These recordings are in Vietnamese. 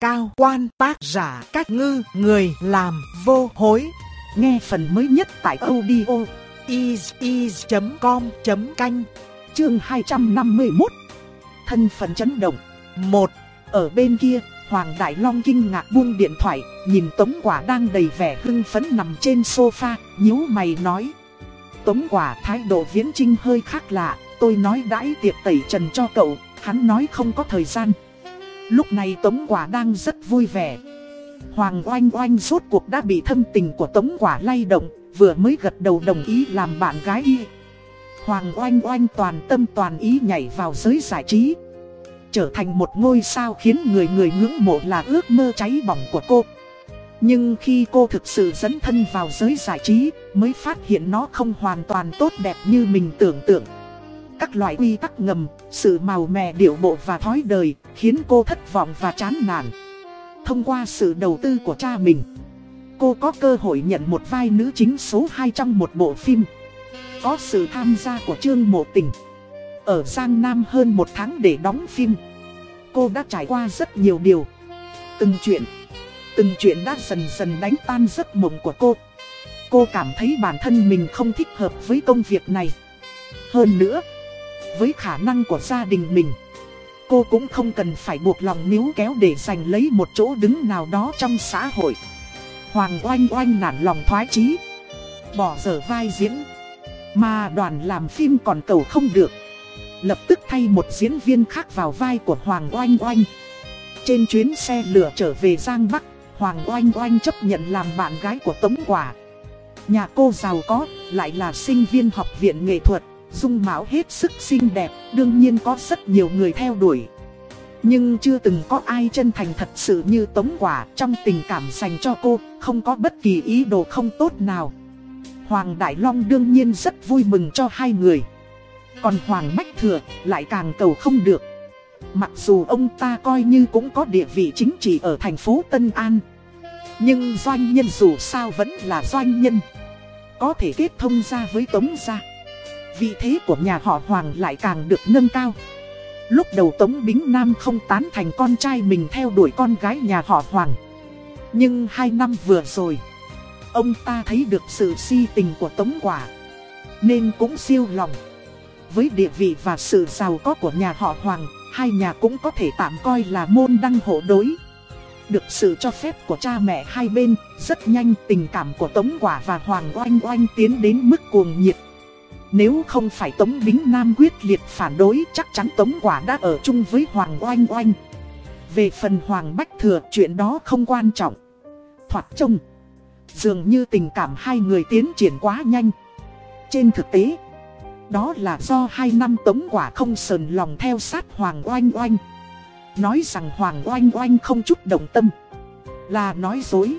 cao quan tác giả cách ngư người làm vô hối. Nghe phần mới nhất tại audio is.com.canh chương 251 Thân phận chấn động. Một Ở bên kia, Hoàng Đại Long kinh ngạc buông điện thoại, nhìn Tống Quả đang đầy vẻ hưng phấn nằm trên sofa, nhíu mày nói. Tống Quả thái độ viễn trinh hơi khác lạ, tôi nói đãi tiệc tẩy trần cho cậu, hắn nói không có thời gian. Lúc này Tống Quả đang rất vui vẻ. Hoàng Oanh Oanh suốt cuộc đã bị thâm tình của Tống Quả lay động, vừa mới gật đầu đồng ý làm bạn gái y. Hoàng Oanh Oanh toàn tâm toàn ý nhảy vào giới giải trí. Trở thành một ngôi sao khiến người người ngưỡng mộ là ước mơ cháy bỏng của cô. Nhưng khi cô thực sự dẫn thân vào giới giải trí, mới phát hiện nó không hoàn toàn tốt đẹp như mình tưởng tượng. Các loại quy tắc ngầm, sự màu mè điệu bộ và thói đời khiến cô thất vọng và chán nản. Thông qua sự đầu tư của cha mình, cô có cơ hội nhận một vai nữ chính số 2 trong một bộ phim. Có sự tham gia của Trương Mộ Tình. Ở Giang Nam hơn một tháng để đóng phim. Cô đã trải qua rất nhiều điều. Từng chuyện, từng chuyện đã dần dần đánh tan giấc mộng của cô. Cô cảm thấy bản thân mình không thích hợp với công việc này. Hơn nữa, với khả năng của gia đình mình Cô cũng không cần phải buộc lòng níu kéo để giành lấy một chỗ đứng nào đó trong xã hội. Hoàng oanh oanh nản lòng thoái chí. Bỏ dở vai diễn. Mà đoàn làm phim còn cầu không được. Lập tức thay một diễn viên khác vào vai của Hoàng oanh oanh. Trên chuyến xe lửa trở về Giang Bắc Hoàng oanh oanh chấp nhận làm bạn gái của Tống Quả. Nhà cô giàu có, lại là sinh viên học viện nghệ thuật dung mạo hết sức xinh đẹp, đương nhiên có rất nhiều người theo đuổi. Nhưng chưa từng có ai chân thành thật sự như Tống Quả trong tình cảm dành cho cô, không có bất kỳ ý đồ không tốt nào. Hoàng Đại Long đương nhiên rất vui mừng cho hai người. Còn Hoàng Bách Thừa lại càng cầu không được. Mặc dù ông ta coi như cũng có địa vị chính trị ở thành phố Tân An. Nhưng doanh nhân dù sao vẫn là doanh nhân. Có thể kết thông ra với Tống gia vị thế của nhà họ Hoàng lại càng được nâng cao. Lúc đầu Tống Bính Nam không tán thành con trai mình theo đuổi con gái nhà họ Hoàng. Nhưng hai năm vừa rồi, ông ta thấy được sự si tình của Tống Quả. Nên cũng siêu lòng. Với địa vị và sự giàu có của nhà họ Hoàng, hai nhà cũng có thể tạm coi là môn đăng hộ đối. Được sự cho phép của cha mẹ hai bên, rất nhanh tình cảm của Tống Quả và Hoàng Oanh Oanh tiến đến mức cuồng nhiệt. Nếu không phải Tống Bính Nam quyết liệt phản đối chắc chắn Tống Quả đã ở chung với Hoàng Oanh Oanh. Về phần Hoàng Bách Thừa chuyện đó không quan trọng. Thoạt trông, dường như tình cảm hai người tiến triển quá nhanh. Trên thực tế, đó là do hai năm Tống Quả không sờn lòng theo sát Hoàng Oanh Oanh. Nói rằng Hoàng Oanh Oanh không chút động tâm. Là nói dối.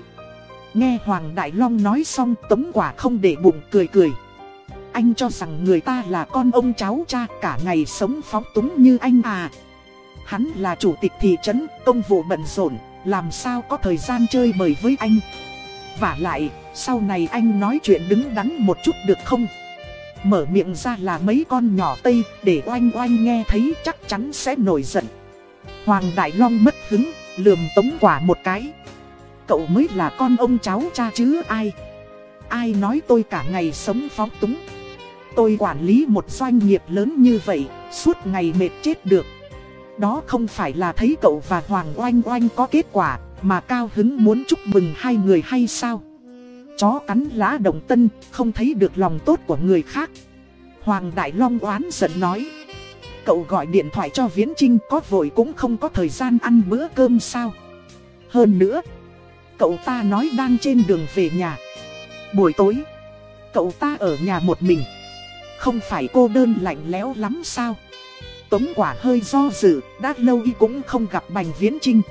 Nghe Hoàng Đại Long nói xong Tống Quả không để bụng cười cười. Anh cho rằng người ta là con ông cháu cha cả ngày sống phóng túng như anh à. Hắn là chủ tịch thị trấn, công vụ bận rộn, làm sao có thời gian chơi bời với anh? Và lại, sau này anh nói chuyện đứng đắn một chút được không? Mở miệng ra là mấy con nhỏ Tây để oanh oanh nghe thấy chắc chắn sẽ nổi giận. Hoàng Đại Long mất hứng, lườm tống quả một cái. Cậu mới là con ông cháu cha chứ ai? Ai nói tôi cả ngày sống phóng túng? Tôi quản lý một doanh nghiệp lớn như vậy, suốt ngày mệt chết được. Đó không phải là thấy cậu và Hoàng Oanh Oanh có kết quả, mà cao hứng muốn chúc mừng hai người hay sao? Chó cắn lá đồng tân, không thấy được lòng tốt của người khác. Hoàng Đại Long oán giận nói. Cậu gọi điện thoại cho Viễn Trinh có vội cũng không có thời gian ăn bữa cơm sao? Hơn nữa, cậu ta nói đang trên đường về nhà. Buổi tối, cậu ta ở nhà một mình. Không phải cô đơn lạnh lẽo lắm sao? Tống quả hơi do dự, Đã lâu y cũng không gặp Bành Viễn Trinh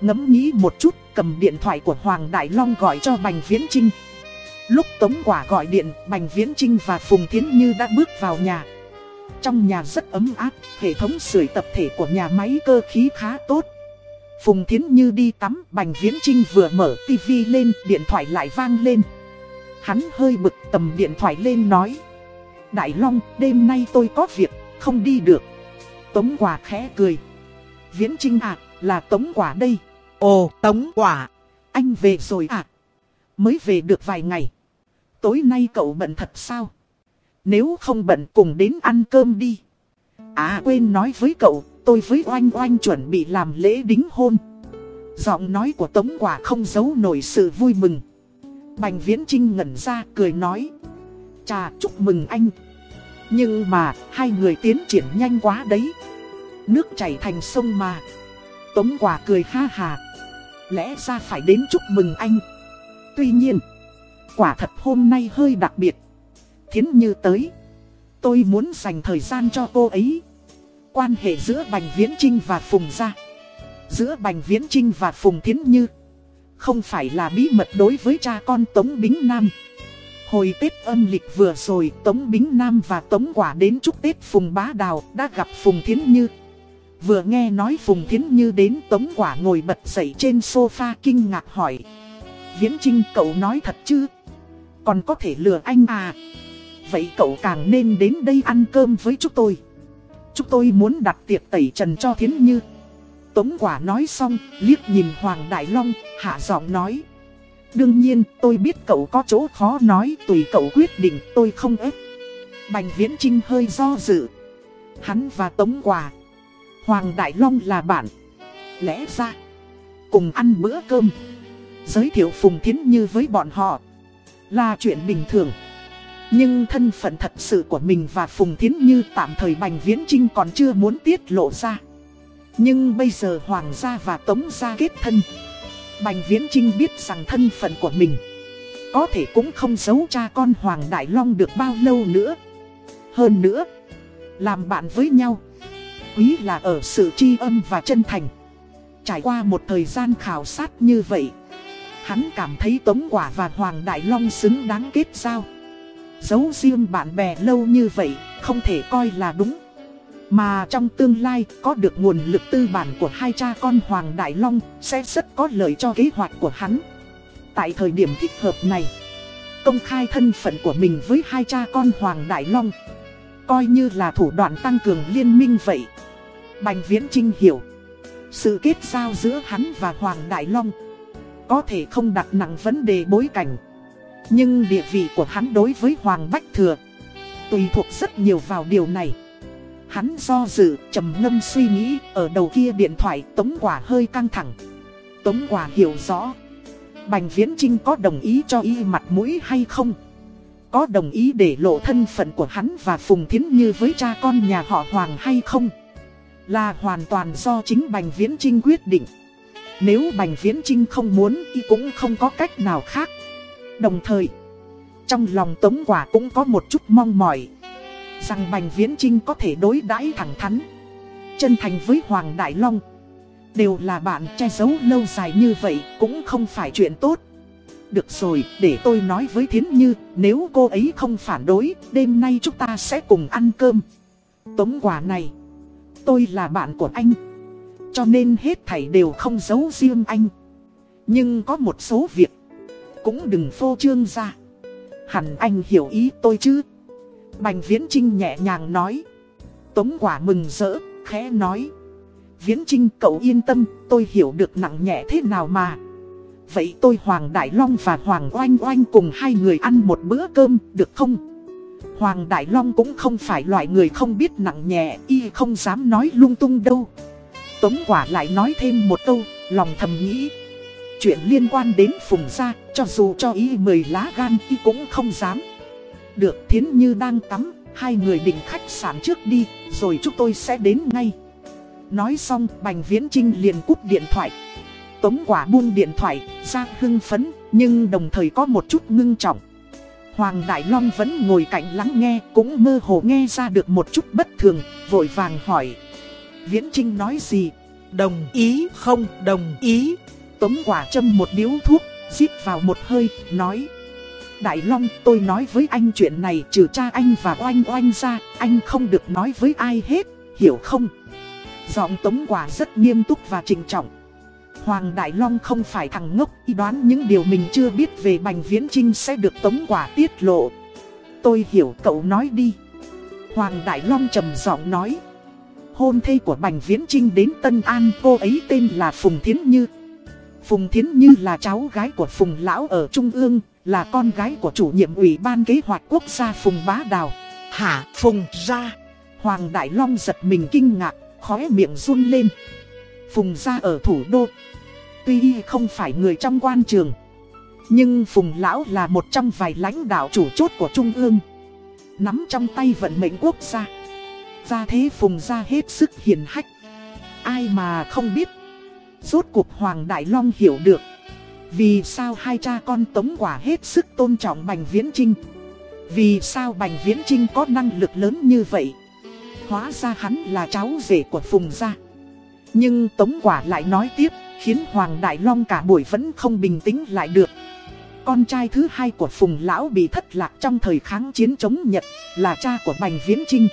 Ngẫm nghĩ một chút, Cầm điện thoại của Hoàng Đại Long gọi cho Bành Viễn Trinh Lúc Tống quả gọi điện, Bành Viễn Trinh và Phùng Thiến Như đã bước vào nhà. Trong nhà rất ấm áp, Hệ thống sưởi tập thể của nhà máy cơ khí khá tốt. Phùng Thiến Như đi tắm, Bành Viễn Trinh vừa mở tivi lên, Điện thoại lại vang lên. Hắn hơi bực tầm điện thoại lên nói. Đại Long, đêm nay tôi có việc, không đi được. Tống quả khẽ cười. Viễn Trinh à, là Tống quả đây. Ồ, Tống Quả, anh về rồi à? Mới về được vài ngày. Tối nay cậu bận thật sao? Nếu không bận cùng đến ăn cơm đi. À quên nói với cậu, tôi với Oanh Oanh chuẩn bị làm lễ đính hôn. Giọng nói của Tống Quả không giấu nổi sự vui mừng. Bành Viễn Trinh ngẩn ra cười nói. Chà chúc mừng anh. Nhưng mà hai người tiến triển nhanh quá đấy. Nước chảy thành sông mà. Tống Quả cười ha hà. Lẽ ra phải đến chúc mừng anh. Tuy nhiên, quả thật hôm nay hơi đặc biệt. Thiến Như tới. Tôi muốn dành thời gian cho cô ấy. Quan hệ giữa Bành Viễn Trinh và Phùng Gia. Giữa Bành Viễn Trinh và Phùng Thiến Như. Không phải là bí mật đối với cha con Tống Bính Nam. Hồi Tết âm lịch vừa rồi Tống Bính Nam và Tống Quả đến chúc Tết Phùng Bá Đào đã gặp Phùng Thiến Như. Vừa nghe nói Phùng Thiến Như đến Tống Quả ngồi bật dậy trên sofa kinh ngạc hỏi. Viễn Trinh cậu nói thật chứ? Còn có thể lừa anh à? Vậy cậu càng nên đến đây ăn cơm với chúng tôi. Chúng tôi muốn đặt tiệc tẩy trần cho Thiến Như. Tống quả nói xong, liếc nhìn Hoàng Đại Long, hạ giọng nói. Đương nhiên, tôi biết cậu có chỗ khó nói, tùy cậu quyết định, tôi không ép. Bành Viễn Trinh hơi do dự. Hắn và Tống Quà. Hoàng Đại Long là bạn. Lẽ ra, cùng ăn bữa cơm. Giới thiệu Phùng Thiến Như với bọn họ là chuyện bình thường. Nhưng thân phận thật sự của mình và Phùng Thiến Như tạm thời Bành Viễn Trinh còn chưa muốn tiết lộ ra. Nhưng bây giờ Hoàng gia và Tống gia kết thân. Bành Viễn Trinh biết rằng thân phận của mình có thể cũng không giấu cha con Hoàng Đại Long được bao lâu nữa. Hơn nữa, làm bạn với nhau, quý là ở sự tri âm và chân thành. Trải qua một thời gian khảo sát như vậy, hắn cảm thấy Tống Quả và Hoàng Đại Long xứng đáng kết giao. Giấu riêng bạn bè lâu như vậy, không thể coi là đúng. Mà trong tương lai, có được nguồn lực tư bản của hai cha con Hoàng Đại Long, sẽ rất có lợi cho kế hoạch của hắn. Tại thời điểm thích hợp này, công khai thân phận của mình với hai cha con Hoàng Đại Long, coi như là thủ đoạn tăng cường liên minh vậy. Bành Viễn Trinh hiểu, sự kết giao giữa hắn và Hoàng Đại Long, có thể không đặt nặng vấn đề bối cảnh. Nhưng địa vị của hắn đối với Hoàng Bách Thừa Tùy thuộc rất nhiều vào điều này Hắn do dự, trầm ngâm suy nghĩ Ở đầu kia điện thoại Tống Quả hơi căng thẳng. Tống Quả hiểu rõ Bành Viễn Trinh có đồng ý cho y mặt mũi hay không? Có đồng ý để lộ thân phận của hắn và Phùng Thiến Như với cha con nhà họ Hoàng hay không? Là hoàn toàn do chính Bành Viễn Trinh quyết định. Nếu Bành Viễn Trinh không muốn y cũng không có cách nào khác. Đồng thời, trong lòng Tống Quả cũng có một chút mong mỏi rằng Bành Viễn Trinh có thể đối đãi thẳng thắn, chân thành với Hoàng Đại Long. Đều là bạn che giấu lâu dài như vậy cũng không phải chuyện tốt. Được rồi, để tôi nói với Thiến Như, nếu cô ấy không phản đối, đêm nay chúng ta sẽ cùng ăn cơm. Tống quả này, tôi là bạn của anh, cho nên hết thảy đều không giấu riêng anh. Nhưng có một số việc, cũng đừng phô trương ra. Hẳn anh hiểu ý tôi chứ. Bành Viễn Trinh nhẹ nhàng nói. Tống quả mừng rỡ, khẽ nói. Viễn Trinh cậu yên tâm, tôi hiểu được nặng nhẹ thế nào mà. Vậy tôi Hoàng Đại Long và Hoàng Oanh Oanh cùng hai người ăn một bữa cơm, được không? Hoàng Đại Long cũng không phải loại người không biết nặng nhẹ, y không dám nói lung tung đâu. Tống quả lại nói thêm một câu, lòng thầm nghĩ. Chuyện liên quan đến Phùng Gia, cho dù cho y mười lá gan y cũng không dám. Được Thiến Như đang tắm, hai người định khách sạn trước đi, rồi chúng tôi sẽ đến ngay. Nói xong, Bành Viễn Trinh liền cúp điện thoại. Tống quả buông điện thoại, ra hưng phấn, nhưng đồng thời có một chút ngưng trọng. Hoàng Đại Long vẫn ngồi cạnh lắng nghe, cũng mơ hồ nghe ra được một chút bất thường, vội vàng hỏi. Viễn Trinh nói gì? Đồng ý không đồng ý? Tống quả châm một điếu thuốc, giết vào một hơi, nói Đại Long tôi nói với anh chuyện này trừ cha anh và oanh oanh ra Anh không được nói với ai hết, hiểu không? Giọng Tống Quả rất nghiêm túc và trịnh trọng. Hoàng Đại Long không phải thằng ngốc y đoán những điều mình chưa biết về Bành Viễn Trinh sẽ được Tống Quả tiết lộ. Tôi hiểu cậu nói đi. Hoàng Đại Long trầm giọng nói. Hôn thê của Bành Viễn Trinh đến Tân An cô ấy tên là Phùng Thiến Như. Phùng Thiến Như là cháu gái của Phùng Lão ở Trung ương, là con gái của chủ nhiệm ủy ban kế hoạch quốc gia Phùng Bá Đào. Hả Phùng ra Hoàng Đại Long giật mình kinh ngạc, khóe miệng run lên. Phùng ra ở thủ đô. Tuy không phải người trong quan trường. Nhưng Phùng Lão là một trong vài lãnh đạo chủ chốt của Trung ương. Nắm trong tay vận mệnh quốc gia. Ra thế Phùng ra hết sức hiền hách. Ai mà không biết. Rốt cuộc Hoàng Đại Long hiểu được. Vì sao hai cha con tống quả hết sức tôn trọng Bành Viễn Trinh. Vì sao Bành Viễn Trinh có năng lực lớn như vậy. Hóa ra hắn là cháu rể của Phùng gia. Nhưng Tống Quả lại nói tiếp, khiến Hoàng Đại Long cả buổi vẫn không bình tĩnh lại được. Con trai thứ hai của Phùng Lão bị thất lạc trong thời kháng chiến chống Nhật, là cha của Bành Viễn Trinh.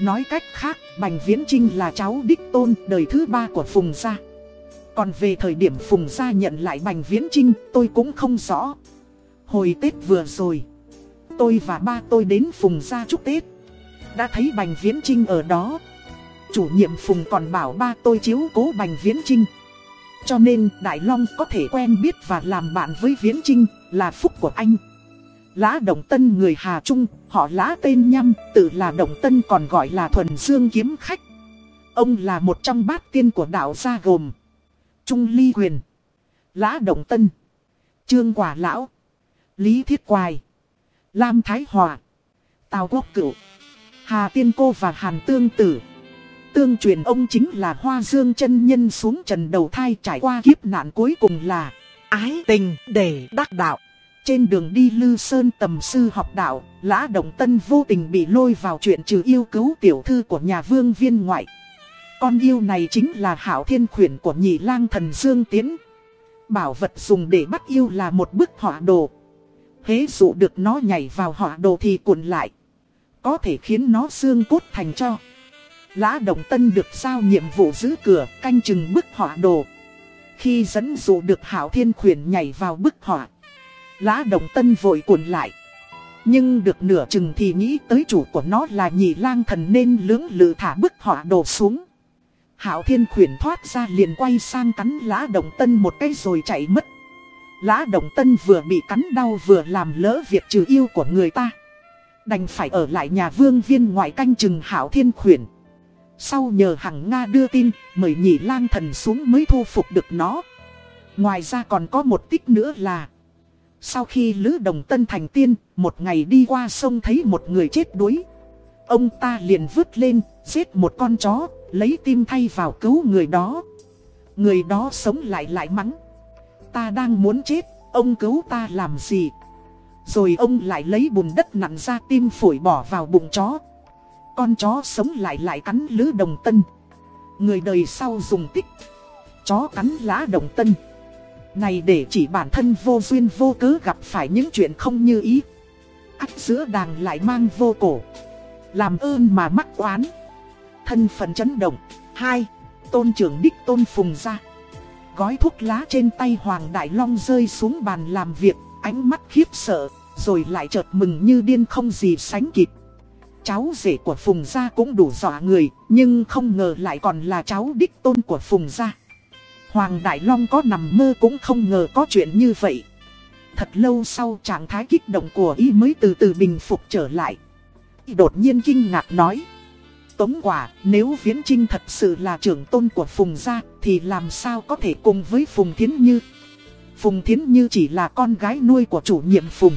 Nói cách khác, Bành Viễn Trinh là cháu đích tôn đời thứ ba của Phùng gia. Còn về thời điểm Phùng gia nhận lại Bành Viễn Trinh, tôi cũng không rõ. Hồi Tết vừa rồi, tôi và ba tôi đến Phùng gia chúc Tết. Đã thấy Bành Viễn Trinh ở đó. Chủ nhiệm Phùng còn bảo ba tôi chiếu cố Bành Viễn Trinh. Cho nên Đại Long có thể quen biết và làm bạn với Viễn Trinh là phúc của anh. Lã Đồng Tân người Hà Trung, họ Lã tên nhăm, tự là Đồng Tân còn gọi là Thuần Dương Kiếm Khách. Ông là một trong bát tiên của đạo gia gồm Trung Ly Quyền, Lã Đồng Tân, Trương Quả Lão, Lý Thiết Quài, Lam Thái Hòa, Tào Quốc Cửu, Hà Tiên Cô và Hàn Tương Tử. Tương truyền ông chính là Hoa Dương chân Nhân xuống trần đầu thai trải qua kiếp nạn cuối cùng là ái tình để đắc đạo. Trên đường đi Lư Sơn tầm sư học đạo, Lã Đồng Tân vô tình bị lôi vào chuyện trừ yêu cứu tiểu thư của nhà vương viên ngoại. Con yêu này chính là hảo thiên khuyển của nhị lang thần Dương Tiến. Bảo vật dùng để bắt yêu là một bức họa đồ. Hế dụ được nó nhảy vào họa đồ thì cuộn lại. Có thể khiến nó xương cốt thành cho. Lã Đồng Tân được giao nhiệm vụ giữ cửa, canh chừng bức họa đồ. Khi dẫn dụ được Hảo Thiên Khuyển nhảy vào bức họa. Lã Đồng Tân vội cuộn lại. Nhưng được nửa chừng thì nghĩ tới chủ của nó là nhị lang thần nên lưỡng lự thả bức họa đồ xuống. Hảo Thiên Khuyển thoát ra liền quay sang cắn Lã Đồng Tân một cái rồi chạy mất. Lã Đồng Tân vừa bị cắn đau vừa làm lỡ việc trừ yêu của người ta. Đành phải ở lại nhà vương viên ngoại canh chừng Hảo Thiên Khuyển. Sau nhờ hằng Nga đưa tin, mời nhị lang thần xuống mới thu phục được nó. Ngoài ra còn có một tích nữa là Sau khi Lữ Đồng Tân thành tiên, một ngày đi qua sông thấy một người chết đuối Ông ta liền vứt lên, giết một con chó, lấy tim thay vào cứu người đó. Người đó sống lại lại mắng. Ta đang muốn chết, ông cứu ta làm gì? Rồi ông lại lấy bùn đất nặn ra tim phổi bỏ vào bụng chó. Con chó sống lại lại cắn lứ đồng tân. Người đời sau dùng tích. Chó cắn lá đồng tân. Này để chỉ bản thân vô duyên vô cớ gặp phải những chuyện không như ý. Ách giữa đàng lại mang vô cổ. Làm ơn mà mắc oán. Thân phận chấn động hai Tôn trưởng đích tôn phùng ra Gói thuốc lá trên tay Hoàng Đại Long rơi xuống bàn làm việc Ánh mắt khiếp sợ Rồi lại chợt mừng như điên không gì sánh kịp Cháu rể của Phùng Gia cũng đủ dọa người, nhưng không ngờ lại còn là cháu đích tôn của Phùng Gia. Hoàng Đại Long có nằm mơ cũng không ngờ có chuyện như vậy. Thật lâu sau trạng thái kích động của y mới từ từ bình phục trở lại. Y đột nhiên kinh ngạc nói. Tống quả, nếu Viễn Trinh thật sự là trưởng tôn của Phùng Gia, thì làm sao có thể cùng với Phùng Thiến Như? Phùng Thiến Như chỉ là con gái nuôi của chủ nhiệm Phùng.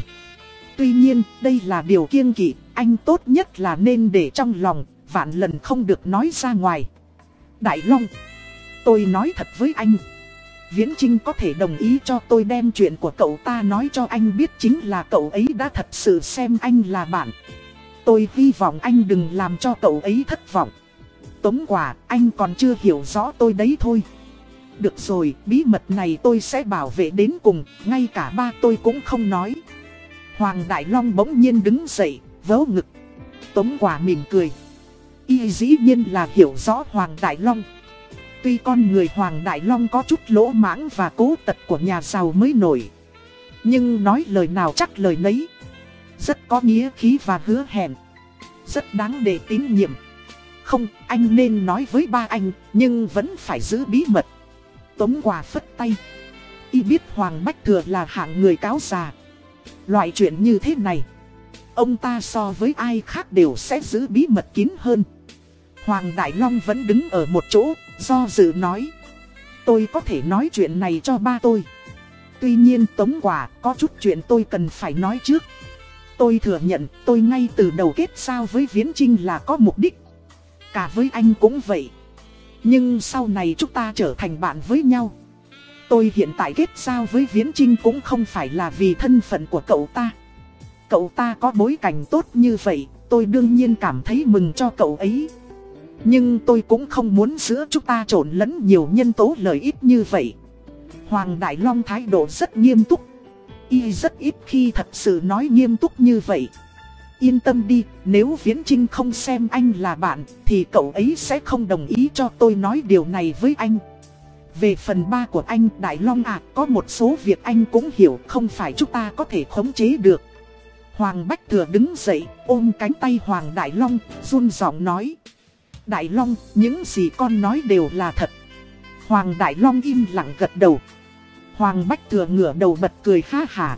Tuy nhiên, đây là điều kiêng kỵ, anh tốt nhất là nên để trong lòng, vạn lần không được nói ra ngoài. Đại Long, tôi nói thật với anh. Viễn Trinh có thể đồng ý cho tôi đem chuyện của cậu ta nói cho anh biết chính là cậu ấy đã thật sự xem anh là bạn. Tôi hy vọng anh đừng làm cho cậu ấy thất vọng. Tống quả, anh còn chưa hiểu rõ tôi đấy thôi. Được rồi, bí mật này tôi sẽ bảo vệ đến cùng, ngay cả ba tôi cũng không nói. Hoàng Đại Long bỗng nhiên đứng dậy, vớ ngực. Tống quả mỉm cười. Y dĩ nhiên là hiểu rõ Hoàng Đại Long. Tuy con người Hoàng Đại Long có chút lỗ mãng và cố tật của nhà giàu mới nổi. Nhưng nói lời nào chắc lời nấy. Rất có nghĩa khí và hứa hẹn. Rất đáng để tín nhiệm. Không, anh nên nói với ba anh, nhưng vẫn phải giữ bí mật. Tống quả phất tay. Y biết Hoàng Bách Thừa là hạng người cáo già. Loại chuyện như thế này, ông ta so với ai khác đều sẽ giữ bí mật kín hơn. Hoàng Đại Long vẫn đứng ở một chỗ, do dự nói. Tôi có thể nói chuyện này cho ba tôi. Tuy nhiên Tống Quả có chút chuyện tôi cần phải nói trước. Tôi thừa nhận tôi ngay từ đầu kết giao với Viễn Trinh là có mục đích. Cả với anh cũng vậy. Nhưng sau này chúng ta trở thành bạn với nhau. Tôi hiện tại kết giao với Viễn Trinh cũng không phải là vì thân phận của cậu ta. Cậu ta có bối cảnh tốt như vậy, tôi đương nhiên cảm thấy mừng cho cậu ấy. Nhưng tôi cũng không muốn giữa chúng ta trộn lẫn nhiều nhân tố lợi ích như vậy. Hoàng Đại Long thái độ rất nghiêm túc. Y rất ít khi thật sự nói nghiêm túc như vậy. Yên tâm đi, nếu Viễn Trinh không xem anh là bạn, thì cậu ấy sẽ không đồng ý cho tôi nói điều này với anh. Về phần ba của anh, Đại Long ạ, có một số việc anh cũng hiểu không phải chúng ta có thể khống chế được. Hoàng Bách Thừa đứng dậy, ôm cánh tay Hoàng Đại Long, run giọng nói. Đại Long, những gì con nói đều là thật. Hoàng Đại Long im lặng gật đầu. Hoàng Bách Thừa ngửa đầu bật cười ha hà.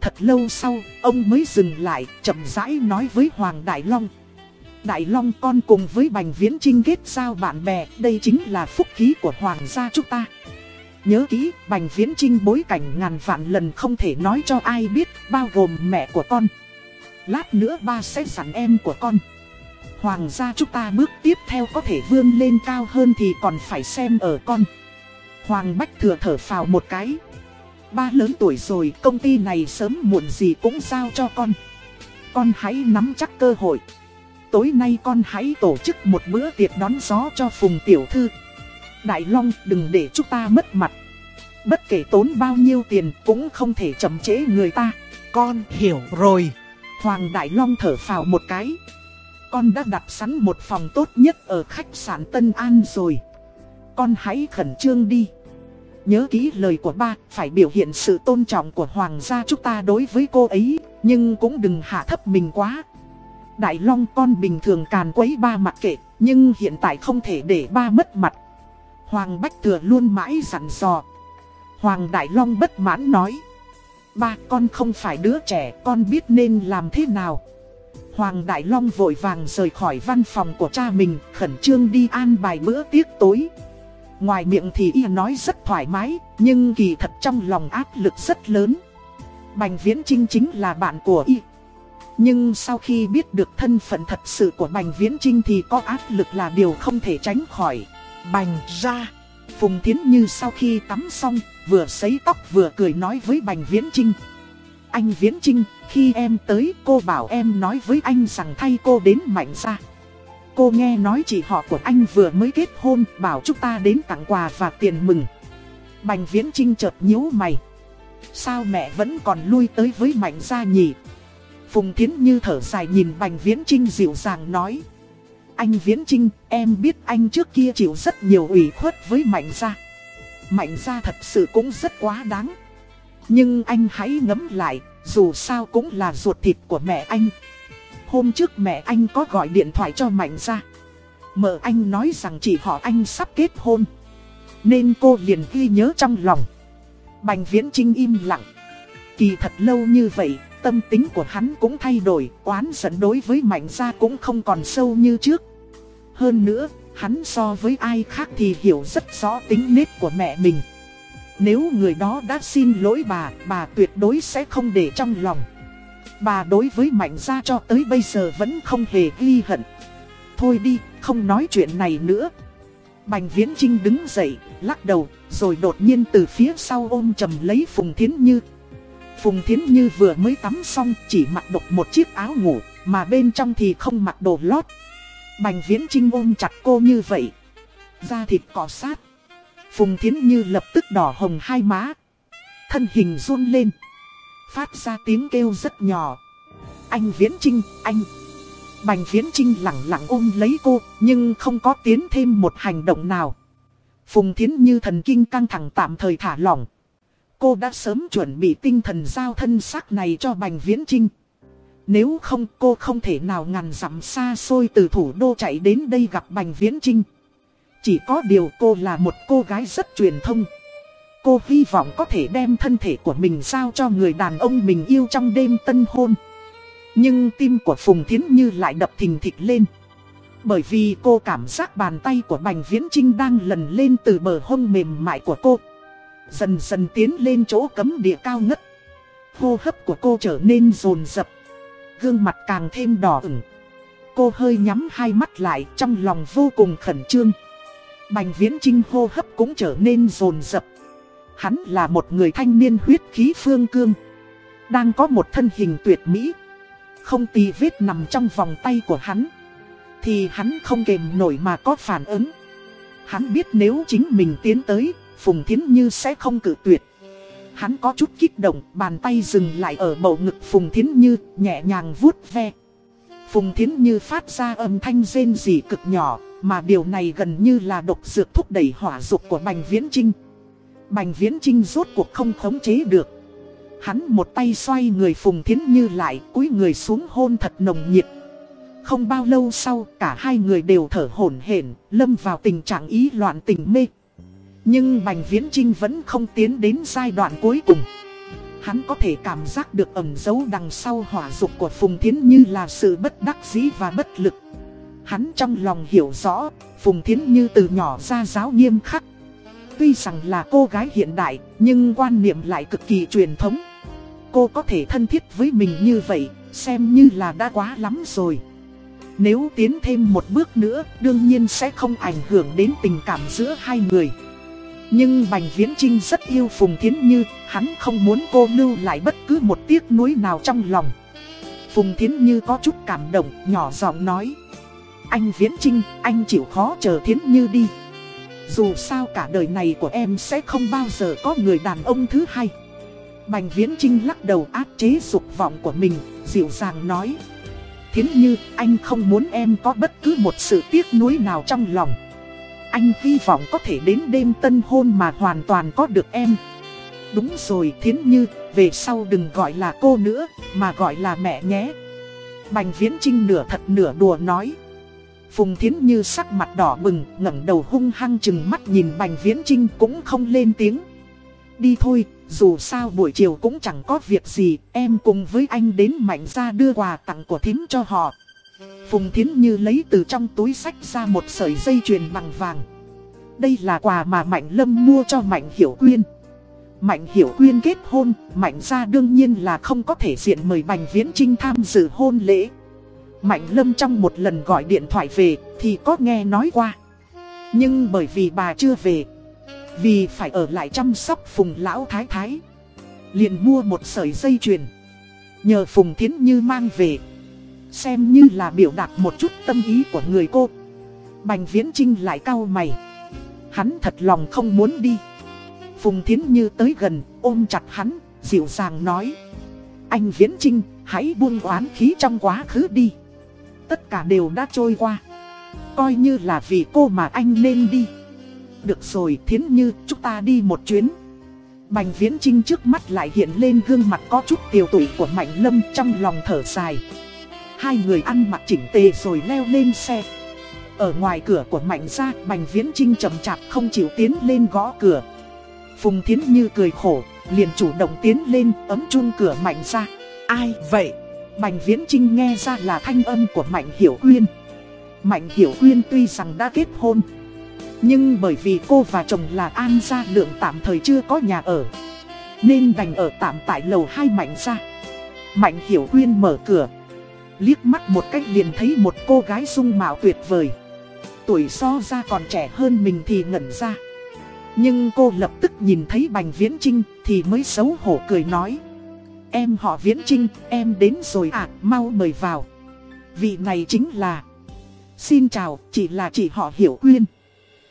Thật lâu sau, ông mới dừng lại, chậm rãi nói với Hoàng Đại Long. Đại Long con cùng với Bành Viễn Trinh kết giao bạn bè, đây chính là phúc khí của Hoàng gia chúng ta. Nhớ kỹ, Bành Viễn Trinh bối cảnh ngàn vạn lần không thể nói cho ai biết, bao gồm mẹ của con. Lát nữa ba sẽ sẵn em của con. Hoàng gia chúng ta bước tiếp theo có thể vươn lên cao hơn thì còn phải xem ở con. Hoàng Bách thừa thở phào một cái. Ba lớn tuổi rồi, công ty này sớm muộn gì cũng giao cho con. Con hãy nắm chắc cơ hội. Tối nay con hãy tổ chức một bữa tiệc đón gió cho Phùng Tiểu Thư. Đại Long đừng để chúng ta mất mặt. Bất kể tốn bao nhiêu tiền cũng không thể chậm chế người ta. Con hiểu rồi. Hoàng Đại Long thở phào một cái. Con đã đặt sẵn một phòng tốt nhất ở khách sạn Tân An rồi. Con hãy khẩn trương đi. Nhớ kỹ lời của ba, phải biểu hiện sự tôn trọng của hoàng gia chúng ta đối với cô ấy, nhưng cũng đừng hạ thấp mình quá. Đại Long con bình thường càn quấy ba mặc kệ, nhưng hiện tại không thể để ba mất mặt. Hoàng Bách Thừa luôn mãi dặn dò. Hoàng Đại Long bất mãn nói. Ba con không phải đứa trẻ, con biết nên làm thế nào. Hoàng Đại Long vội vàng rời khỏi văn phòng của cha mình, khẩn trương đi an bài bữa tiệc tối. Ngoài miệng thì y nói rất thoải mái, nhưng kỳ thật trong lòng áp lực rất lớn. Bành Viễn Trinh chính là bạn của y. Nhưng sau khi biết được thân phận thật sự của Bành Viễn Trinh thì có áp lực là điều không thể tránh khỏi. Bành ra. Phùng Thiến Như sau khi tắm xong, vừa sấy tóc vừa cười nói với Bành Viễn Trinh. Anh Viễn Trinh, khi em tới cô bảo em nói với anh rằng thay cô đến mạnh ra. Cô nghe nói chị họ của anh vừa mới kết hôn, bảo chúng ta đến tặng quà và tiền mừng. Bành Viễn Trinh chợt nhíu mày. Sao mẹ vẫn còn lui tới với mạnh gia nhỉ? Phùng Thiến Như thở dài nhìn Bành Viễn Trinh dịu dàng nói. Anh Viễn Trinh, em biết anh trước kia chịu rất nhiều ủy khuất với Mạnh Gia. Mạnh Gia thật sự cũng rất quá đáng. Nhưng anh hãy ngẫm lại, dù sao cũng là ruột thịt của mẹ anh. Hôm trước mẹ anh có gọi điện thoại cho Mạnh ra Mợ anh nói rằng chỉ họ anh sắp kết hôn. Nên cô liền ghi nhớ trong lòng. Bành Viễn Trinh im lặng. Kỳ thật lâu như vậy, tâm tính của hắn cũng thay đổi, oán giận đối với Mạnh Gia cũng không còn sâu như trước. Hơn nữa, hắn so với ai khác thì hiểu rất rõ tính nết của mẹ mình. Nếu người đó đã xin lỗi bà, bà tuyệt đối sẽ không để trong lòng. Bà đối với Mạnh Gia cho tới bây giờ vẫn không hề ghi hận. Thôi đi, không nói chuyện này nữa. Bành Viễn Trinh đứng dậy, lắc đầu, rồi đột nhiên từ phía sau ôm chầm lấy Phùng Thiến Như. Phùng Thiến Như vừa mới tắm xong chỉ mặc độc một chiếc áo ngủ, mà bên trong thì không mặc đồ lót. Bành Viễn Trinh ôm chặt cô như vậy. Da thịt cọ sát. Phùng Thiến Như lập tức đỏ hồng hai má. Thân hình run lên. Phát ra tiếng kêu rất nhỏ. Anh Viễn Trinh, anh. Bành Viễn Trinh lặng lặng ôm lấy cô, nhưng không có tiến thêm một hành động nào. Phùng Thiến Như thần kinh căng thẳng tạm thời thả lỏng. Cô đã sớm chuẩn bị tinh thần giao thân xác này cho Bành Viễn Trinh. Nếu không cô không thể nào ngàn dặm xa xôi từ thủ đô chạy đến đây gặp Bành Viễn Trinh. Chỉ có điều cô là một cô gái rất truyền thông cô hy vọng có thể đem thân thể của mình giao cho người đàn ông mình yêu trong đêm tân hôn. Nhưng tim của Phùng Thiến Như lại đập thình thịch lên. Bởi vì cô cảm giác bàn tay của Bành Viễn Trinh đang lần lên từ bờ hông mềm mại của cô. Dần dần tiến lên chỗ cấm địa cao ngất. Hô hấp của cô trở nên rồn rập. Gương mặt càng thêm đỏ ửng. Cô hơi nhắm hai mắt lại trong lòng vô cùng khẩn trương. Bành Viễn Trinh hô hấp cũng trở nên rồn rập. Hắn là một người thanh niên huyết khí phương cương. Đang có một thân hình tuyệt mỹ. Không tì vết nằm trong vòng tay của hắn. Thì hắn không kềm nổi mà có phản ứng. Hắn biết nếu chính mình tiến tới, Phùng Thiến Như sẽ không cử tuyệt. Hắn có chút kích động, bàn tay dừng lại ở bầu ngực Phùng Thiến Như, nhẹ nhàng vuốt ve. Phùng Thiến Như phát ra âm thanh rên rỉ cực nhỏ, mà điều này gần như là độc dược thúc đẩy hỏa dục của Bành Viễn Trinh. Bành Viễn Trinh rốt cuộc không khống chế được. Hắn một tay xoay người Phùng Thiến Như lại, cúi người xuống hôn thật nồng nhiệt. Không bao lâu sau, cả hai người đều thở hổn hển, lâm vào tình trạng ý loạn tình mê. Nhưng Bành Viễn Trinh vẫn không tiến đến giai đoạn cuối cùng. Hắn có thể cảm giác được ẩm dấu đằng sau hỏa dục của Phùng Thiến Như là sự bất đắc dĩ và bất lực. Hắn trong lòng hiểu rõ, Phùng Thiến Như từ nhỏ ra giáo nghiêm khắc. Tuy rằng là cô gái hiện đại, nhưng quan niệm lại cực kỳ truyền thống. Cô có thể thân thiết với mình như vậy, xem như là đã quá lắm rồi. Nếu tiến thêm một bước nữa, đương nhiên sẽ không ảnh hưởng đến tình cảm giữa hai người. Nhưng Bành Viễn Trinh rất yêu Phùng Thiến Như, hắn không muốn cô lưu lại bất cứ một tiếc nuối nào trong lòng. Phùng Thiến Như có chút cảm động, nhỏ giọng nói. Anh Viễn Trinh, anh chịu khó chờ Thiến Như đi. Dù sao cả đời này của em sẽ không bao giờ có người đàn ông thứ hai. Bành Viễn Trinh lắc đầu áp chế dục vọng của mình, dịu dàng nói. Thiến Như, anh không muốn em có bất cứ một sự tiếc nuối nào trong lòng. Anh hy vọng có thể đến đêm tân hôn mà hoàn toàn có được em. Đúng rồi Thiến Như, về sau đừng gọi là cô nữa, mà gọi là mẹ nhé. Bành Viễn Trinh nửa thật nửa đùa nói. Phùng Thiến Như sắc mặt đỏ bừng, ngẩng đầu hung hăng chừng mắt nhìn Bành Viễn Trinh cũng không lên tiếng. Đi thôi, dù sao buổi chiều cũng chẳng có việc gì, em cùng với anh đến mạnh ra đưa quà tặng của thím cho họ. Phùng Thiến Như lấy từ trong túi sách ra một sợi dây chuyền bằng vàng. Đây là quà mà Mạnh Lâm mua cho Mạnh Hiểu Quyên. Mạnh Hiểu Quyên kết hôn, Mạnh ra đương nhiên là không có thể diện mời Bành Viễn Trinh tham dự hôn lễ. Mạnh Lâm trong một lần gọi điện thoại về thì có nghe nói qua. Nhưng bởi vì bà chưa về, vì phải ở lại chăm sóc Phùng Lão Thái Thái, liền mua một sợi dây chuyền. Nhờ Phùng Thiến Như mang về, xem như là biểu đạt một chút tâm ý của người cô. Bành Viễn Trinh lại cau mày. Hắn thật lòng không muốn đi. Phùng Thiến Như tới gần, ôm chặt hắn, dịu dàng nói. Anh Viễn Trinh, hãy buông oán khí trong quá khứ đi tất cả đều đã trôi qua. Coi như là vì cô mà anh nên đi. Được rồi Thiến Như, chúng ta đi một chuyến. Bành Viễn Trinh trước mắt lại hiện lên gương mặt có chút tiều tụy của Mạnh Lâm trong lòng thở dài. Hai người ăn mặc chỉnh tề rồi leo lên xe. Ở ngoài cửa của Mạnh ra, Bành Viễn Trinh chậm chạp không chịu tiến lên gõ cửa. Phùng Thiến Như cười khổ, liền chủ động tiến lên ấm chun cửa Mạnh ra. Ai vậy? Bành Viễn Trinh nghe ra là thanh âm của Mạnh Hiểu Quyên. Mạnh Hiểu Quyên tuy rằng đã kết hôn, nhưng bởi vì cô và chồng là An Gia Lượng tạm thời chưa có nhà ở, nên đành ở tạm tại lầu hai Mạnh Gia. Mạnh Hiểu Quyên mở cửa, liếc mắt một cách liền thấy một cô gái dung mạo tuyệt vời. Tuổi so ra còn trẻ hơn mình thì ngẩn ra. Nhưng cô lập tức nhìn thấy Bành Viễn Trinh thì mới xấu hổ cười nói. Em họ Viễn Trinh, em đến rồi ạ, à, mau mời vào. Vị này chính là... Xin chào, chị là chị họ Hiểu Quyên.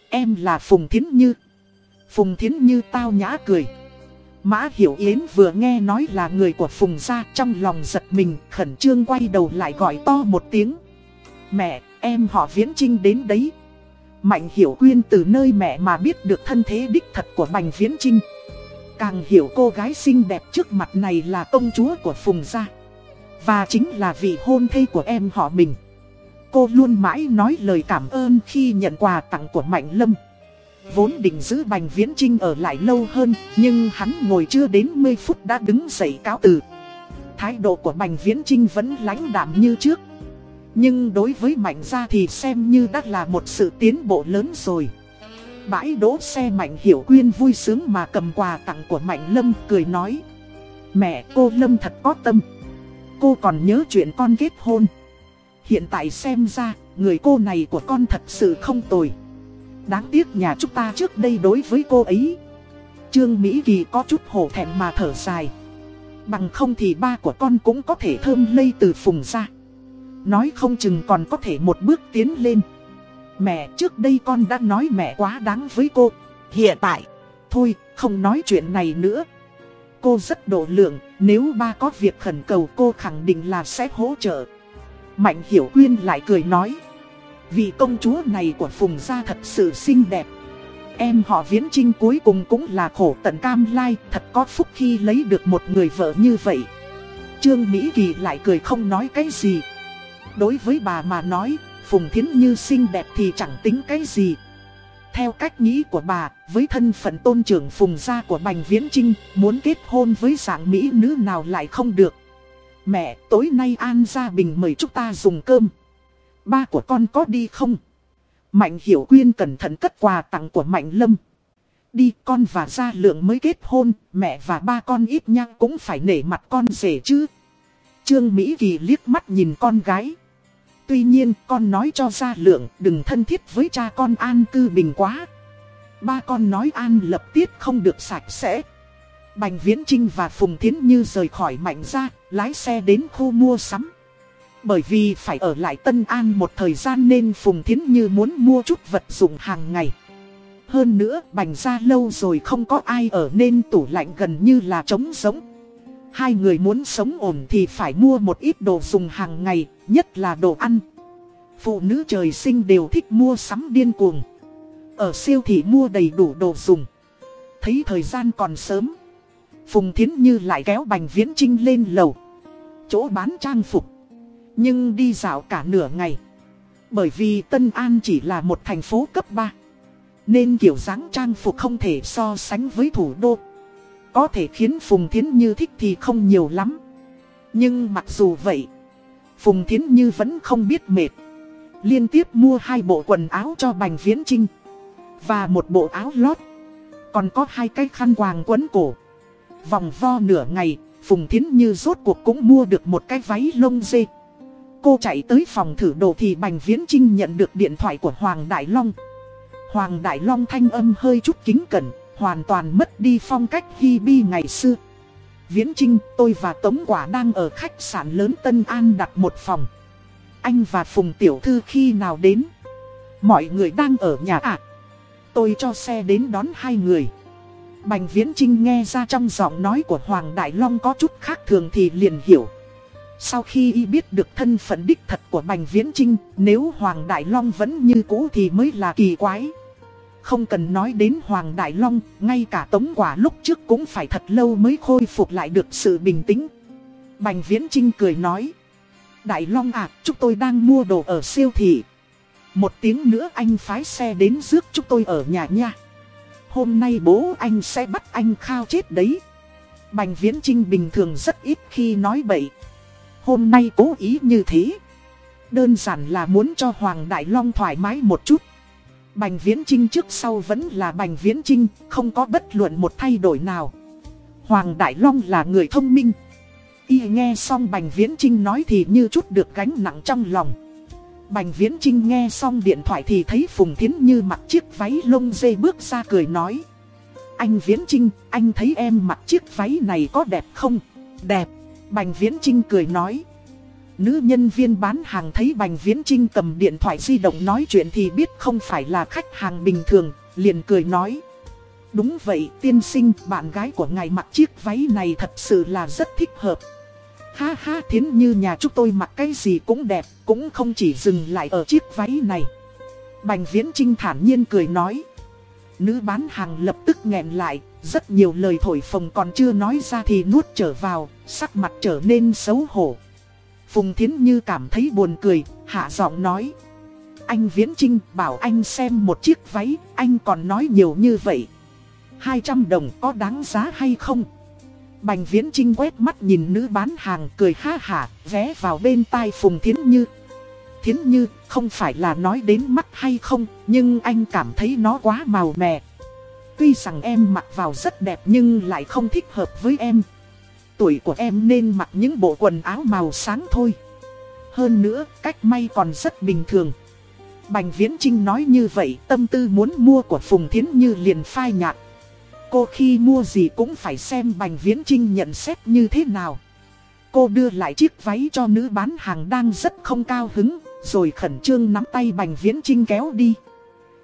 Em là Phùng Thiến Như. Phùng Thiến Như tao nhã cười. Mã Hiểu Yến vừa nghe nói là người của Phùng gia trong lòng giật mình, khẩn trương quay đầu lại gọi to một tiếng. Mẹ, em họ Viễn Trinh đến đấy. Mạnh Hiểu Quyên từ nơi mẹ mà biết được thân thế đích thật của Bành Viễn Trinh. Càng hiểu cô gái xinh đẹp trước mặt này là công chúa của Phùng Gia Và chính là vị hôn thê của em họ mình Cô luôn mãi nói lời cảm ơn khi nhận quà tặng của Mạnh Lâm Vốn định giữ Bành Viễn Trinh ở lại lâu hơn, nhưng hắn ngồi chưa đến 10 phút đã đứng dậy cáo từ. Thái độ của Bành Viễn Trinh vẫn lãnh đạm như trước. Nhưng đối với Mạnh Gia thì xem như đã là một sự tiến bộ lớn rồi. Bãi đỗ xe Mạnh Hiểu Quyên vui sướng mà cầm quà tặng của Mạnh Lâm cười nói. Mẹ cô Lâm thật có tâm. Cô còn nhớ chuyện con kết hôn. Hiện tại xem ra, người cô này của con thật sự không tồi. Đáng tiếc nhà chúng ta trước đây đối với cô ấy. Trương Mỹ Kỳ có chút hổ thẹn mà thở dài. Bằng không thì ba của con cũng có thể thơm lây từ phùng ra. Nói không chừng còn có thể một bước tiến lên. Mẹ trước đây con đã nói mẹ quá đáng với cô. Hiện tại, thôi không nói chuyện này nữa. Cô rất độ lượng, nếu ba có việc khẩn cầu cô khẳng định là sẽ hỗ trợ. Mạnh Hiểu Quyên lại cười nói. Vị công chúa này của Phùng Gia thật sự xinh đẹp. Em họ Viễn Trinh cuối cùng cũng là khổ tận cam lai, thật có phúc khi lấy được một người vợ như vậy. Trương Mỹ Kỳ lại cười không nói cái gì. Đối với bà mà nói, Phùng Thiến Như xinh đẹp thì chẳng tính cái gì. Theo cách nghĩ của bà, với thân phận tôn trưởng Phùng Gia của Bành Viễn Trinh, muốn kết hôn với dạng Mỹ nữ nào lại không được. Mẹ, tối nay An Gia Bình mời chúng ta dùng cơm. Ba của con có đi không? Mạnh Hiểu Quyên cẩn thận cất quà tặng của Mạnh Lâm. Đi con và Gia Lượng mới kết hôn, mẹ và ba con ít nhang cũng phải nể mặt con rể chứ. Trương Mỹ Kỳ liếc mắt nhìn con gái. Tuy nhiên con nói cho Gia Lượng đừng thân thiết với cha con An Cư Bình quá. Ba con nói An lập tiết không được sạch sẽ. Bành Viễn Trinh và Phùng Thiến Như rời khỏi Mạnh ra, lái xe đến khu mua sắm. Bởi vì phải ở lại Tân An một thời gian nên Phùng Thiến Như muốn mua chút vật dụng hàng ngày. Hơn nữa, bành ra lâu rồi không có ai ở nên tủ lạnh gần như là trống giống. Hai người muốn sống ổn thì phải mua một ít đồ dùng hàng ngày, nhất là đồ ăn. Phụ nữ trời sinh đều thích mua sắm điên cuồng. Ở siêu thị mua đầy đủ đồ dùng. Thấy thời gian còn sớm. Phùng Thiến Như lại kéo Bành Viễn Trinh lên lầu. Chỗ bán trang phục. Nhưng đi dạo cả nửa ngày. Bởi vì Tân An chỉ là một thành phố cấp 3. Nên kiểu dáng trang phục không thể so sánh với thủ đô. Có thể khiến Phùng Thiến Như thích thì không nhiều lắm. Nhưng mặc dù vậy, Phùng Thiến Như vẫn không biết mệt. Liên tiếp mua hai bộ quần áo cho Bành Viễn Trinh. Và một bộ áo lót. Còn có hai cái khăn quàng quấn cổ. Vòng vo nửa ngày, Phùng Thiến Như rốt cuộc cũng mua được một cái váy lông dê. Cô chạy tới phòng thử đồ thì Bành Viễn Trinh nhận được điện thoại của Hoàng Đại Long. Hoàng Đại Long thanh âm hơi chút kính cẩn, hoàn toàn mất đi phong cách hi bi ngày xưa. Viễn Trinh, tôi và Tống Quả đang ở khách sạn lớn Tân An đặt một phòng. Anh và Phùng Tiểu Thư khi nào đến? Mọi người đang ở nhà ạ. À? Tôi cho xe đến đón hai người. Bành Viễn Trinh nghe ra trong giọng nói của Hoàng Đại Long có chút khác thường thì liền hiểu. Sau khi y biết được thân phận đích thật của Bành Viễn Trinh, nếu Hoàng Đại Long vẫn như cũ thì mới là kỳ quái. Không cần nói đến Hoàng Đại Long, ngay cả Tống Quả lúc trước cũng phải thật lâu mới khôi phục lại được sự bình tĩnh. Bành Viễn Trinh cười nói. Đại Long à, chúng tôi đang mua đồ ở siêu thị. Một tiếng nữa anh phái xe đến rước chúng tôi ở nhà nha. Hôm nay bố anh sẽ bắt anh khao chết đấy. Bành Viễn Trinh bình thường rất ít khi nói bậy. Hôm nay cố ý như thế. Đơn giản là muốn cho Hoàng Đại Long thoải mái một chút. Bành Viễn Trinh trước sau vẫn là Bành Viễn Trinh, không có bất luận một thay đổi nào. Hoàng Đại Long là người thông minh. Y nghe xong Bành Viễn Trinh nói thì như chút được gánh nặng trong lòng. Bành Viễn Trinh nghe xong điện thoại thì thấy Phùng Thiến Như mặc chiếc váy lông dê bước ra cười nói. Anh Viễn Trinh, anh thấy em mặc chiếc váy này có đẹp không? Đẹp. Bành Viễn Trinh cười nói. Nữ nhân viên bán hàng thấy Bành Viễn Trinh cầm điện thoại di động nói chuyện thì biết không phải là khách hàng bình thường, liền cười nói. Đúng vậy, tiên sinh, bạn gái của ngài mặc chiếc váy này thật sự là rất thích hợp. Ha ha thiến như nhà chúng tôi mặc cái gì cũng đẹp, cũng không chỉ dừng lại ở chiếc váy này. Bành Viễn Trinh thản nhiên cười nói. Nữ bán hàng lập tức nghẹn lại, rất nhiều lời thổi phồng còn chưa nói ra thì nuốt trở vào, sắc mặt trở nên xấu hổ. Phùng Thiến Như cảm thấy buồn cười, hạ giọng nói. Anh Viễn Trinh bảo anh xem một chiếc váy, anh còn nói nhiều như vậy. 200 đồng có đáng giá hay không? Bành Viễn Trinh quét mắt nhìn nữ bán hàng cười ha hả, vé vào bên tai Phùng Thiến Như. Thiến Như, không phải là nói đến mắt hay không, nhưng anh cảm thấy nó quá màu mè. Tuy rằng em mặc vào rất đẹp nhưng lại không thích hợp với em. Tuổi của em nên mặc những bộ quần áo màu sáng thôi. Hơn nữa, cách may còn rất bình thường. Bành Viễn Trinh nói như vậy, tâm tư muốn mua của Phùng Thiến Như liền phai nhạt. Cô khi mua gì cũng phải xem Bành Viễn Trinh nhận xét như thế nào. Cô đưa lại chiếc váy cho nữ bán hàng đang rất không cao hứng, rồi khẩn trương nắm tay Bành Viễn Trinh kéo đi.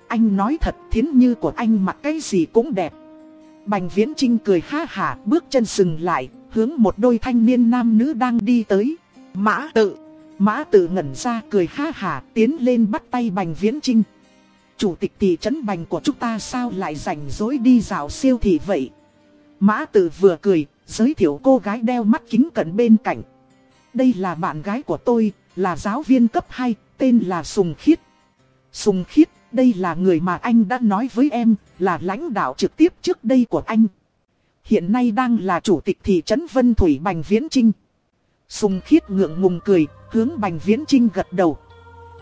Anh nói thật thiến như của anh mặc cái gì cũng đẹp. Bành Viễn Trinh cười ha hả bước chân dừng lại, hướng một đôi thanh niên nam nữ đang đi tới. Mã tự, mã tự ngẩn ra cười ha hả tiến lên bắt tay Bành Viễn Trinh. Chủ tịch thị trấn Bành của chúng ta sao lại rảnh rỗi đi dạo siêu thị vậy? Mã tự vừa cười, giới thiệu cô gái đeo mắt kính cận bên cạnh. Đây là bạn gái của tôi, là giáo viên cấp 2, tên là Sùng Khiết. Sùng Khiết, đây là người mà anh đã nói với em, là lãnh đạo trực tiếp trước đây của anh. Hiện nay đang là chủ tịch thị trấn Vân Thủy Bành Viễn Trinh. Sùng Khiết ngượng ngùng cười, hướng Bành Viễn Trinh gật đầu.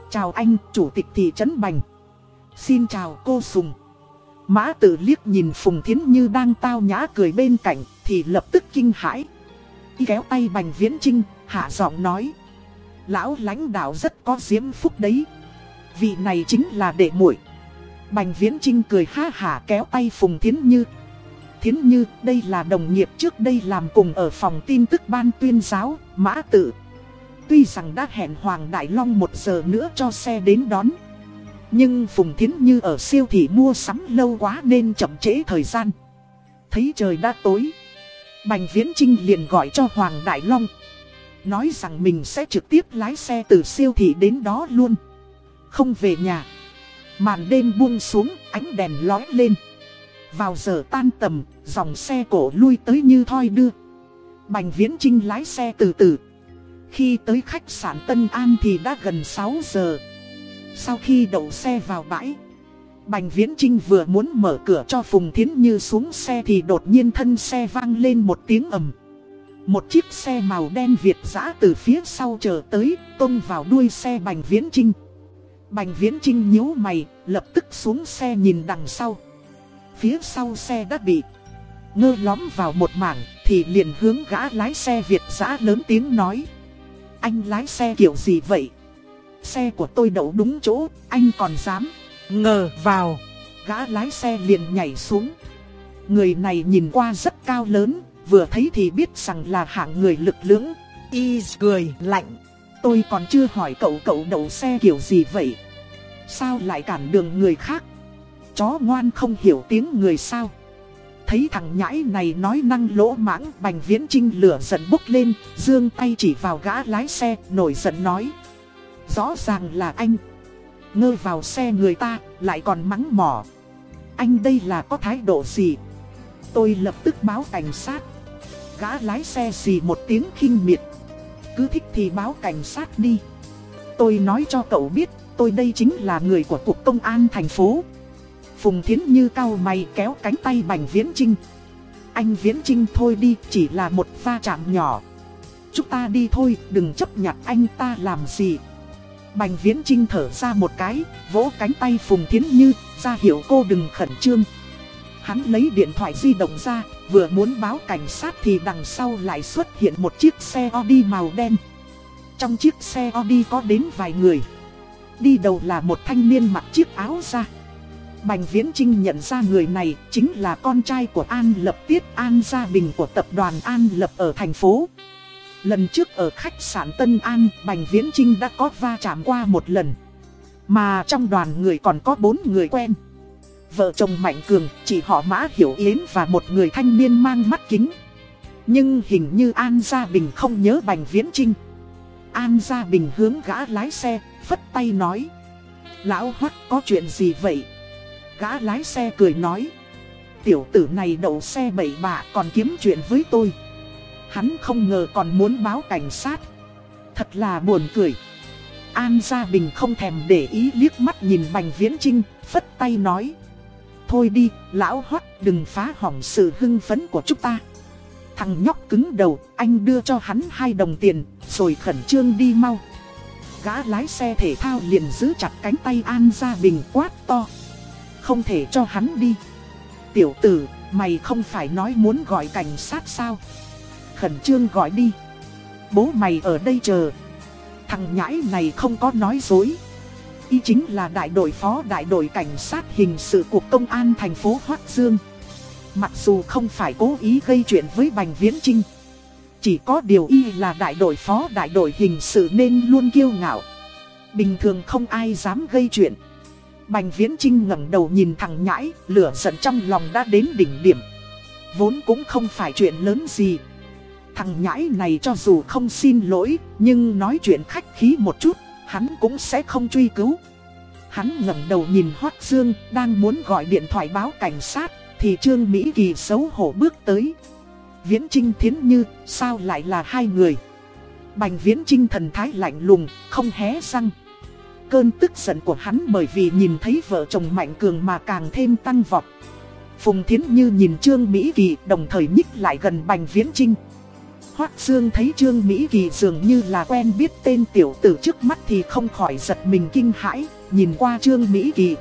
Chào anh, chủ tịch thị trấn Bành. Xin chào cô Sùng. Mã tử liếc nhìn Phùng Thiến Như đang tao nhã cười bên cạnh, thì lập tức kinh hãi. Kéo tay Bành Viễn Trinh, hạ giọng nói. Lão lãnh đạo rất có diễm phúc đấy. Vị này chính là đệ muội. Bành Viễn Trinh cười ha hả kéo tay Phùng Thiến Như. Thiến Như, đây là đồng nghiệp trước đây làm cùng ở phòng tin tức ban tuyên giáo, Mã Tự. Tuy rằng đã hẹn Hoàng Đại Long một giờ nữa cho xe đến đón. Nhưng Phùng Thiến Như ở siêu thị mua sắm lâu quá nên chậm trễ thời gian. Thấy trời đã tối. Bành Viễn Trinh liền gọi cho Hoàng Đại Long. Nói rằng mình sẽ trực tiếp lái xe từ siêu thị đến đó luôn. Không về nhà. Màn đêm buông xuống, ánh đèn lói lên. Vào giờ tan tầm, dòng xe cổ lui tới như thoi đưa. Bành Viễn Trinh lái xe từ từ. Khi tới khách sạn Tân An thì đã gần 6 giờ. Sau khi đậu xe vào bãi, Bành Viễn Trinh vừa muốn mở cửa cho Phùng Thiến Như xuống xe thì đột nhiên thân xe vang lên một tiếng ầm. Một chiếc xe màu đen Việt dã từ phía sau chờ tới, tông vào đuôi xe Bành Viễn Trinh. Bành Viễn Trinh nhíu mày, lập tức xuống xe nhìn đằng sau. Phía sau xe đã bị ngơ lõm vào một mảng, thì liền hướng gã lái xe Việt giã lớn tiếng nói. Anh lái xe kiểu gì vậy? Xe của tôi đậu đúng chỗ, anh còn dám ngờ vào. Gã lái xe liền nhảy xuống. Người này nhìn qua rất cao lớn, vừa thấy thì biết rằng là hạng người lực lưỡng. Y cười lạnh. Tôi còn chưa hỏi cậu cậu đậu xe kiểu gì vậy? Sao lại cản đường người khác? Chó ngoan không hiểu tiếng người sao? Thấy thằng nhãi này nói năng lỗ mãng, Bành Viễn Trinh lửa giận bốc lên Dương tay chỉ vào gã lái xe, Nổi giận nói. Rõ ràng là anh. Ngơ vào xe người ta, Lại còn mắng mỏ. Anh đây là có thái độ gì? Tôi lập tức báo cảnh sát. Gã lái xe gì một tiếng khinh miệt. Cứ thích thì báo cảnh sát đi. Tôi nói cho cậu biết, Tôi đây chính là người của Cục Công an thành phố. Phùng Thiến Như cao mày kéo cánh tay Bành Viễn Trinh Anh Viễn Trinh thôi đi, chỉ là một va chạm nhỏ. Chúng ta đi thôi, đừng chấp nhặt anh ta làm gì. Bành Viễn Trinh thở ra một cái, Vỗ cánh tay Phùng Thiến Như, ra hiệu cô đừng khẩn trương. Hắn lấy điện thoại di động ra, Vừa muốn báo cảnh sát thì đằng sau lại xuất hiện một chiếc xe Audi màu đen. Trong chiếc xe Audi có đến vài người. Đi đầu là một thanh niên mặc chiếc áo da. Bành Viễn Trinh nhận ra người này chính là con trai của An Lập Tiết An Gia Bình của tập đoàn An Lập ở thành phố. Lần trước ở khách sạn Tân An, Bành Viễn Trinh đã có va chạm qua một lần. Mà trong đoàn người còn có bốn người quen. Vợ chồng Mạnh Cường, chỉ họ Mã Hiểu Yến và một người thanh niên mang mắt kính. Nhưng hình như An Gia Bình không nhớ Bành Viễn Trinh. An Gia Bình hướng gã lái xe, phất tay nói. Lão Hoắc có chuyện gì vậy? Gã lái xe cười nói. Tiểu tử này đậu xe bậy bạ còn kiếm chuyện với tôi. Hắn không ngờ còn muốn báo cảnh sát. Thật là buồn cười. An Gia Bình không thèm để ý liếc mắt nhìn Bành Viễn Trinh, phất tay nói. Thôi đi, lão hoắt đừng phá hỏng sự hưng phấn của chúng ta. Thằng nhóc cứng đầu, anh đưa cho hắn hai đồng tiền, rồi khẩn trương đi mau. Gã lái xe thể thao liền giữ chặt cánh tay An Gia Bình quát to. Không thể cho hắn đi. Tiểu tử, mày không phải nói muốn gọi cảnh sát sao? Khẩn trương gọi đi. Bố mày ở đây chờ. Thằng nhãi này không có nói dối. Y chính là đại đội phó đại đội cảnh sát hình sự của công an thành phố Hoác Dương. Mặc dù không phải cố ý gây chuyện với Bành Viễn Trinh. Chỉ có điều y là đại đội phó đại đội hình sự nên luôn kiêu ngạo. Bình thường không ai dám gây chuyện. Bành Viễn Trinh ngẩng đầu nhìn thằng nhãi, lửa giận trong lòng đã đến đỉnh điểm. Vốn cũng không phải chuyện lớn gì. Thằng nhãi này cho dù không xin lỗi, nhưng nói chuyện khách khí một chút, hắn cũng sẽ không truy cứu. Hắn ngẩng đầu nhìn Hoác Dương, đang muốn gọi điện thoại báo cảnh sát, thì Trương Mỹ Kỳ xấu hổ bước tới. Viễn Trinh Thiến Như, sao lại là hai người? Bành Viễn Trinh thần thái lạnh lùng, không hé răng. Cơn tức giận của hắn bởi vì nhìn thấy vợ chồng Mạnh Cường mà càng thêm tăng vọt. Phùng Thiến Như nhìn Trương Mỹ Kỳ đồng thời nhích lại gần Bành Viễn Trinh. Hoác Dương thấy Trương Mỹ Kỳ dường như là quen biết tên tiểu tử trước mắt thì không khỏi giật mình kinh hãi, nhìn qua Trương Mỹ Kỳ.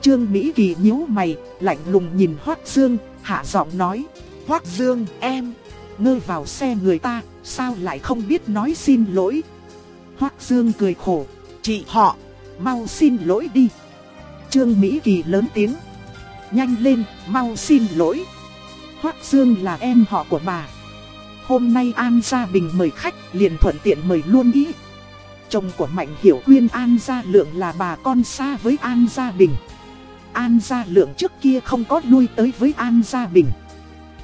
Trương Mỹ Kỳ nhíu mày, lạnh lùng nhìn Hoác Dương, hạ giọng nói. Hoác Dương, em, ngơ vào xe người ta, sao lại không biết nói xin lỗi. Hoác Dương cười khổ, chị họ, mau xin lỗi đi. Trương Mỹ Kỳ lớn tiếng, nhanh lên, mau xin lỗi. Hoác Dương là em họ của bà. Hôm nay An Gia Bình mời khách, liền thuận tiện mời luôn ý. Chồng của Mạnh Hiểu Quyên An Gia Lượng là bà con xa với An Gia Bình. An Gia Lượng trước kia không có lui tới với An Gia Bình.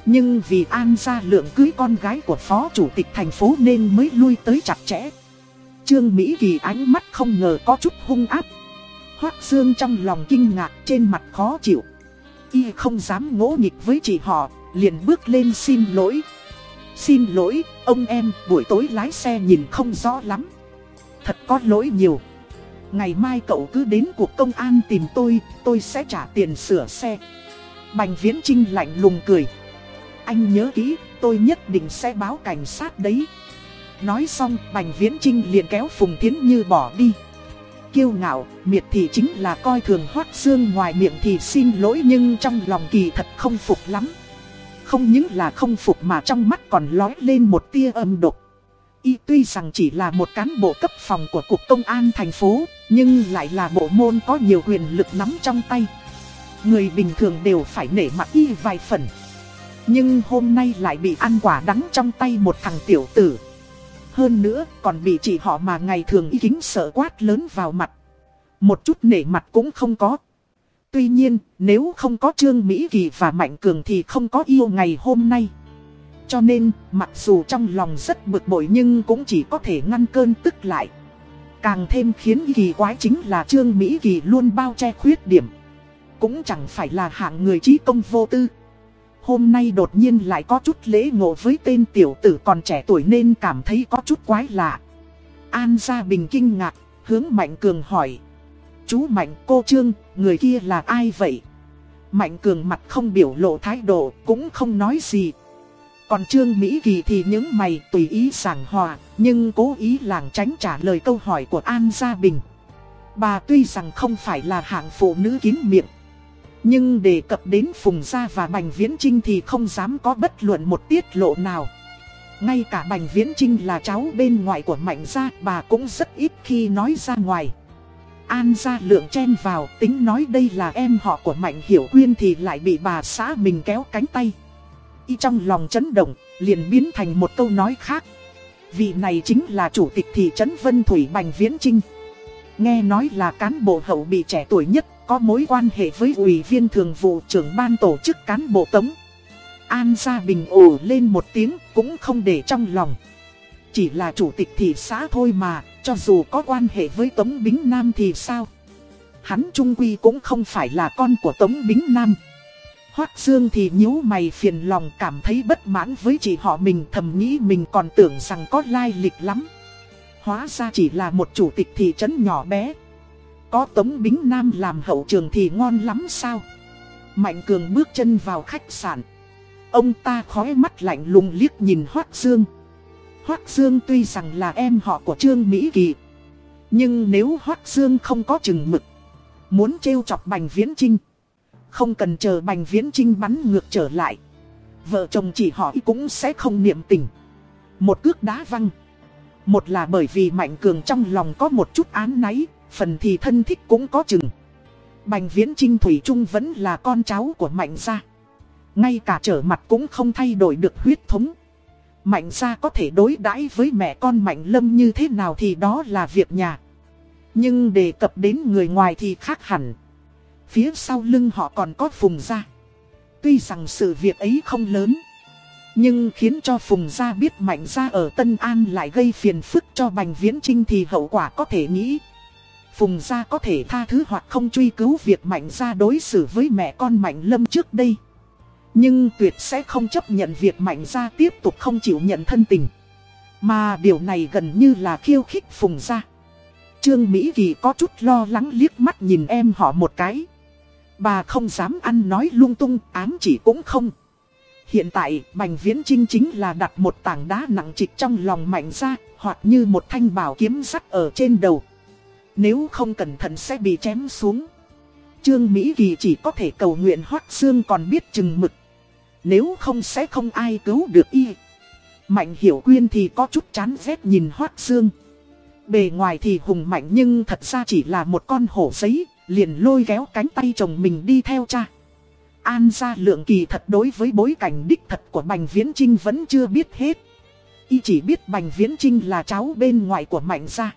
Nhưng vì An Gia Lượng cưới con gái của Phó Chủ tịch thành phố nên mới lui tới chặt chẽ. Trương Mỹ Kỳ ánh mắt không ngờ có chút hung áp. Hoác Dương trong lòng kinh ngạc trên mặt khó chịu. Y không dám ngỗ nghịch với chị họ, liền bước lên xin lỗi. Xin lỗi, ông em, buổi tối lái xe nhìn không rõ lắm. Thật có lỗi nhiều. Ngày mai cậu cứ đến cuộc công an tìm tôi, tôi sẽ trả tiền sửa xe. Bành Viễn Trinh lạnh lùng cười. Anh nhớ kỹ, tôi nhất định sẽ báo cảnh sát đấy. Nói xong, Bành Viễn Trinh liền kéo Phùng Thiến Như bỏ đi. Kiêu ngạo, miệt thị chính là coi thường Hoác xương ngoài miệng thì xin lỗi nhưng trong lòng kỳ thật không phục lắm. Không những là không phục mà trong mắt còn lói lên một tia âm độc. Y tuy rằng chỉ là một cán bộ cấp phòng của Cục Công an thành phố, nhưng lại là bộ môn có nhiều quyền lực nắm trong tay. Người bình thường đều phải nể mặt Y vài phần. Nhưng hôm nay lại bị ăn quả đắng trong tay một thằng tiểu tử. Hơn nữa còn bị chị họ mà ngày thường y kính sợ quát lớn vào mặt. Một chút nể mặt cũng không có. Tuy nhiên, nếu không có Trương Mỹ Kỳ và Mạnh Cường thì không có yêu ngày hôm nay. Cho nên, mặc dù trong lòng rất bực bội nhưng cũng chỉ có thể ngăn cơn tức lại. Càng thêm khiến kỳ quái chính là Trương Mỹ Kỳ luôn bao che khuyết điểm. Cũng chẳng phải là hạng người trí công vô tư. Hôm nay đột nhiên lại có chút lễ ngộ với tên tiểu tử còn trẻ tuổi nên cảm thấy có chút quái lạ. An Gia Bình kinh ngạc, hướng Mạnh Cường hỏi. Chú Mạnh cô Trương, người kia là ai vậy? Mạnh Cường mặt không biểu lộ thái độ, cũng không nói gì. Còn Trương Mỹ Kỳ thì những mày tùy ý sàng hòa, nhưng cố ý lảng tránh trả lời câu hỏi của An Gia Bình. Bà tuy rằng không phải là hạng phụ nữ kín miệng, nhưng đề cập đến Phùng Gia và Bành Viễn Trinh thì không dám có bất luận một tiết lộ nào. Ngay cả Bành Viễn Trinh là cháu bên ngoài của Mạnh Gia, bà cũng rất ít khi nói ra ngoài. An Gia Lượng chen vào, tính nói đây là em họ của Mạnh Hiểu Quyên thì lại bị bà xã mình kéo cánh tay. Y trong lòng chấn động, liền biến thành một câu nói khác. Vị này chính là chủ tịch thị trấn Vân Thủy Bành Viễn Trinh. Nghe nói là cán bộ hậu bị trẻ tuổi nhất có mối quan hệ với ủy viên thường vụ trưởng ban tổ chức cán bộ tống. An Gia Bình ồ lên một tiếng cũng không để trong lòng. Chỉ là chủ tịch thị xã thôi mà, cho dù có quan hệ với Tống Bính Nam thì sao? Hắn trung quy cũng không phải là con của Tống Bính Nam. Hoác Dương thì nhíu mày phiền lòng cảm thấy bất mãn với chị họ mình thầm nghĩ mình còn tưởng rằng có lai lịch lắm. Hóa ra chỉ là một chủ tịch thị trấn nhỏ bé. Có Tống Bính Nam làm hậu trường thì ngon lắm sao? Mạnh Cường bước chân vào khách sạn. Ông ta khói mắt lạnh lùng liếc nhìn Hoác Dương. Hoác Dương tuy rằng là em họ của Trương Mỹ Kỳ. Nhưng nếu Hoác Dương không có chừng mực, muốn trêu chọc Bành Viễn Trinh, không cần chờ Bành Viễn Trinh bắn ngược trở lại. Vợ chồng chỉ hỏi cũng sẽ không niệm tình. Một cước đá văng. Một là bởi vì Mạnh Cường trong lòng có một chút án náy, phần thì thân thích cũng có chừng. Bành Viễn Trinh Thủy Trung vẫn là con cháu của Mạnh gia. Ngay cả trở mặt cũng không thay đổi được huyết thống. Mạnh gia có thể đối đãi với mẹ con Mạnh Lâm như thế nào thì đó là việc nhà. Nhưng đề cập đến người ngoài thì khác hẳn. Phía sau lưng họ còn có Phùng gia. Tuy rằng sự việc ấy không lớn. Nhưng khiến cho Phùng gia biết Mạnh gia ở Tân An lại gây phiền phức cho Bành Viễn Trinh thì hậu quả có thể nghĩ. Phùng gia có thể tha thứ hoặc không truy cứu việc Mạnh gia đối xử với mẹ con Mạnh Lâm trước đây. Nhưng tuyệt sẽ không chấp nhận việc Mạnh gia tiếp tục không chịu nhận thân tình. Mà điều này gần như là khiêu khích Phùng gia. Trương Mỹ Kỳ có chút lo lắng liếc mắt nhìn em họ một cái. Bà không dám ăn nói lung tung, ám chỉ cũng không. Hiện tại, Bành Viễn Trinh chính là đặt một tảng đá nặng trịch trong lòng mạnh ra, hoặc như một thanh bảo kiếm sắt ở trên đầu. Nếu không cẩn thận sẽ bị chém xuống. Trương Mỹ Kỳ chỉ có thể cầu nguyện Hoác Dương còn biết chừng mực. Nếu không sẽ không ai cứu được y. Mạnh Hiểu Quyên thì có chút chán ghét nhìn Hoác Dương. Bề ngoài thì hùng mạnh nhưng thật ra chỉ là một con hổ giấy, liền lôi kéo cánh tay chồng mình đi theo cha. An gia lượng kỳ thật đối với bối cảnh đích thật của Bành Viễn Trinh vẫn chưa biết hết. Y chỉ biết Bành Viễn Trinh là cháu bên ngoài của Mạnh gia.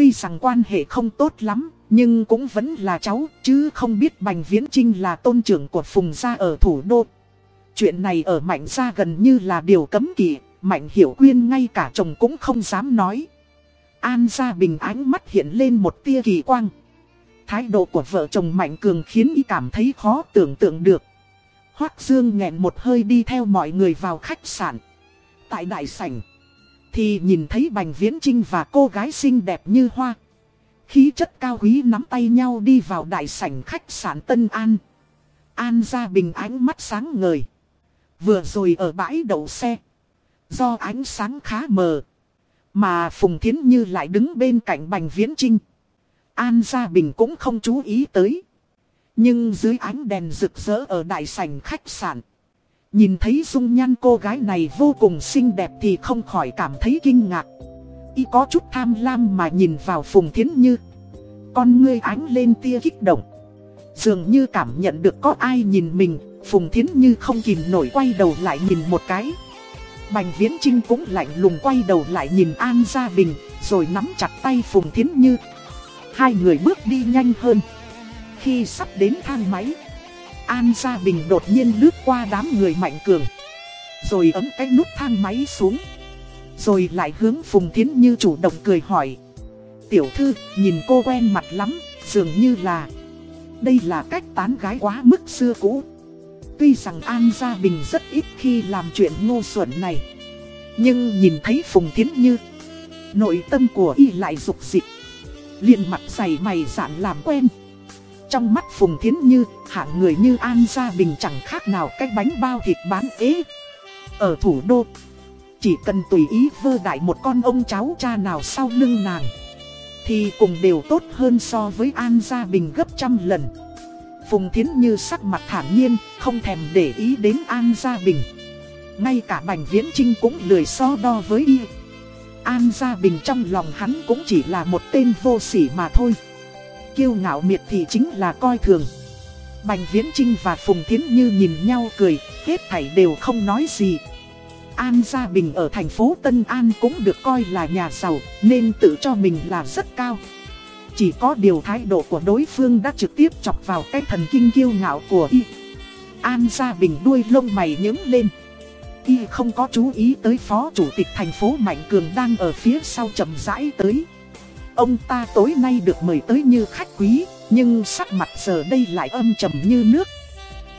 Tuy rằng quan hệ không tốt lắm, nhưng cũng vẫn là cháu, chứ không biết Bành Viễn Trinh là tôn trưởng của Phùng gia ở thủ đô. Chuyện này ở Mạnh gia gần như là điều cấm kỵ, Mạnh Hiểu Quyên ngay cả chồng cũng không dám nói. An gia bình ánh mắt hiện lên một tia kỳ quang. Thái độ của vợ chồng Mạnh Cường khiến y cảm thấy khó tưởng tượng được. Hoác Dương nghẹn một hơi đi theo mọi người vào khách sạn. Tại đại sảnh, thì nhìn thấy Bành Viễn Trinh và cô gái xinh đẹp như hoa. Khí chất cao quý nắm tay nhau đi vào đại sảnh khách sạn Tân An. An ra bình ánh mắt sáng ngời. Vừa rồi ở bãi đậu xe. Do ánh sáng khá mờ. Mà Phùng Thiến Như lại đứng bên cạnh Bành Viễn Trinh. An Gia Bình cũng không chú ý tới. Nhưng dưới ánh đèn rực rỡ ở đại sảnh khách sạn. Nhìn thấy dung nhan cô gái này vô cùng xinh đẹp thì không khỏi cảm thấy kinh ngạc. Y có chút tham lam mà nhìn vào Phùng Thiến Như. Con ngươi ánh lên tia kích động. Dường như cảm nhận được có ai nhìn mình, Phùng Thiến Như không kìm nổi quay đầu lại nhìn một cái. Bành Viễn Trinh cũng lạnh lùng quay đầu lại nhìn An Gia Bình, rồi nắm chặt tay Phùng Thiến Như. Hai người bước đi nhanh hơn. Khi sắp đến thang máy, An Gia Bình đột nhiên lướt qua đám người mạnh cường. Rồi ấm cái nút thang máy xuống. Rồi lại hướng Phùng Thiến Như chủ động cười hỏi. Tiểu thư, nhìn cô quen mặt lắm, dường như là... Đây là cách tán gái quá mức xưa cũ. Tuy rằng An Gia Bình rất ít khi làm chuyện ngu xuẩn này. Nhưng nhìn thấy Phùng Thiến Như, nội tâm của y lại dục dịch liền mặt dày mày dạn làm quen. Trong mắt Phùng Thiến Như, hạng người như An Gia Bình chẳng khác nào cái bánh bao thịt bán ế. Ở thủ đô, chỉ cần tùy ý vơ đại một con ông cháu cha nào sau lưng nàng, thì cùng đều tốt hơn so với An Gia Bình gấp trăm lần. Phùng Thiến Như sắc mặt thản nhiên, không thèm để ý đến An Gia Bình. Ngay cả Bành Viễn Trinh cũng lười so đo với y. An Gia Bình trong lòng hắn cũng chỉ là một tên vô sỉ mà thôi. Kiêu ngạo miệt thị chính là coi thường. Bành Viễn Trinh và Phùng Thiến Như nhìn nhau cười, hết thảy đều không nói gì. An Gia Bình ở thành phố Tân An cũng được coi là nhà giàu, nên tự cho mình là rất cao. Chỉ có điều thái độ của đối phương đã trực tiếp chọc vào cái thần kinh kiêu ngạo của y. An Gia Bình đuôi lông mày nhướng lên. Y không có chú ý tới phó chủ tịch thành phố Mạnh Cường đang ở phía sau chậm rãi tới. Ông ta tối nay được mời tới như khách quý, nhưng sắc mặt giờ đây lại âm trầm như nước.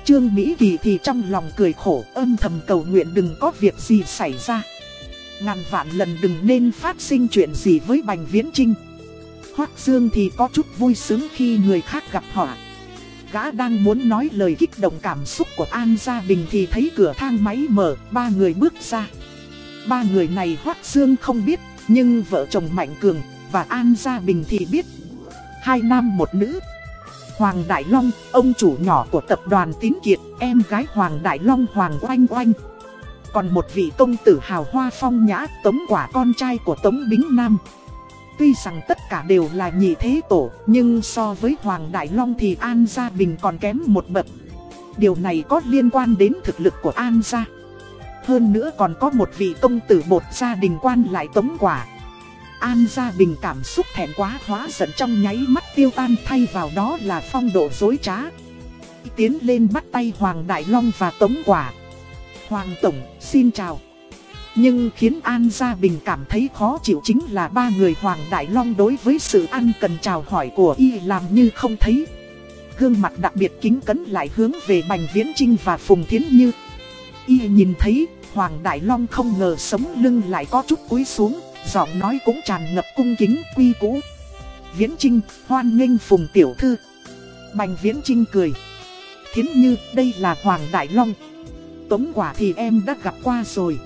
Trương Mỹ Kỳ thì trong lòng cười khổ âm thầm cầu nguyện đừng có việc gì xảy ra. Ngàn vạn lần đừng nên phát sinh chuyện gì với Bành Viễn Trinh Hoác Dương thì có chút vui sướng khi người khác gặp họ Gã đang muốn nói lời kích động cảm xúc của An Gia Bình thì thấy cửa thang máy mở, ba người bước ra Ba người này Hoác Dương không biết, nhưng vợ chồng Mạnh Cường và An Gia Bình thì biết. Hai nam một nữ. Hoàng Đại Long, ông chủ nhỏ của tập đoàn Tín Kiệt, em gái Hoàng Đại Long Hoàng Oanh Oanh. Còn một vị công tử hào hoa phong nhã tống quả con trai của tống bính nam. Tuy rằng tất cả đều là nhị thế tổ Nhưng so với Hoàng Đại Long thì An Gia Bình còn kém một bậc. Điều này có liên quan đến thực lực của An Gia. Hơn nữa còn có một vị công tử bột gia đình quan lại tống quả. An Gia Bình cảm xúc thẹn quá hóa giận trong nháy mắt tiêu tan thay vào đó là phong độ dối trá Tiến lên bắt tay Hoàng Đại Long và Tống Quả Hoàng Tổng, xin chào. Nhưng khiến An Gia Bình cảm thấy khó chịu chính là ba người Hoàng Đại Long đối với sự ăn cần chào hỏi của y làm như không thấy. Gương mặt đặc biệt kính cấn lại hướng về Bành Viễn Trinh và Phùng Thiến Như. Y nhìn thấy Hoàng Đại Long không ngờ sống lưng lại có chút cúi xuống, giọng nói cũng tràn ngập cung kính quy cũ. Viễn Trinh, hoan nghênh Phùng Tiểu Thư. Bành Viễn Trinh cười. Thiến Như, đây là Hoàng Đại Long. Tống quả thì em đã gặp qua rồi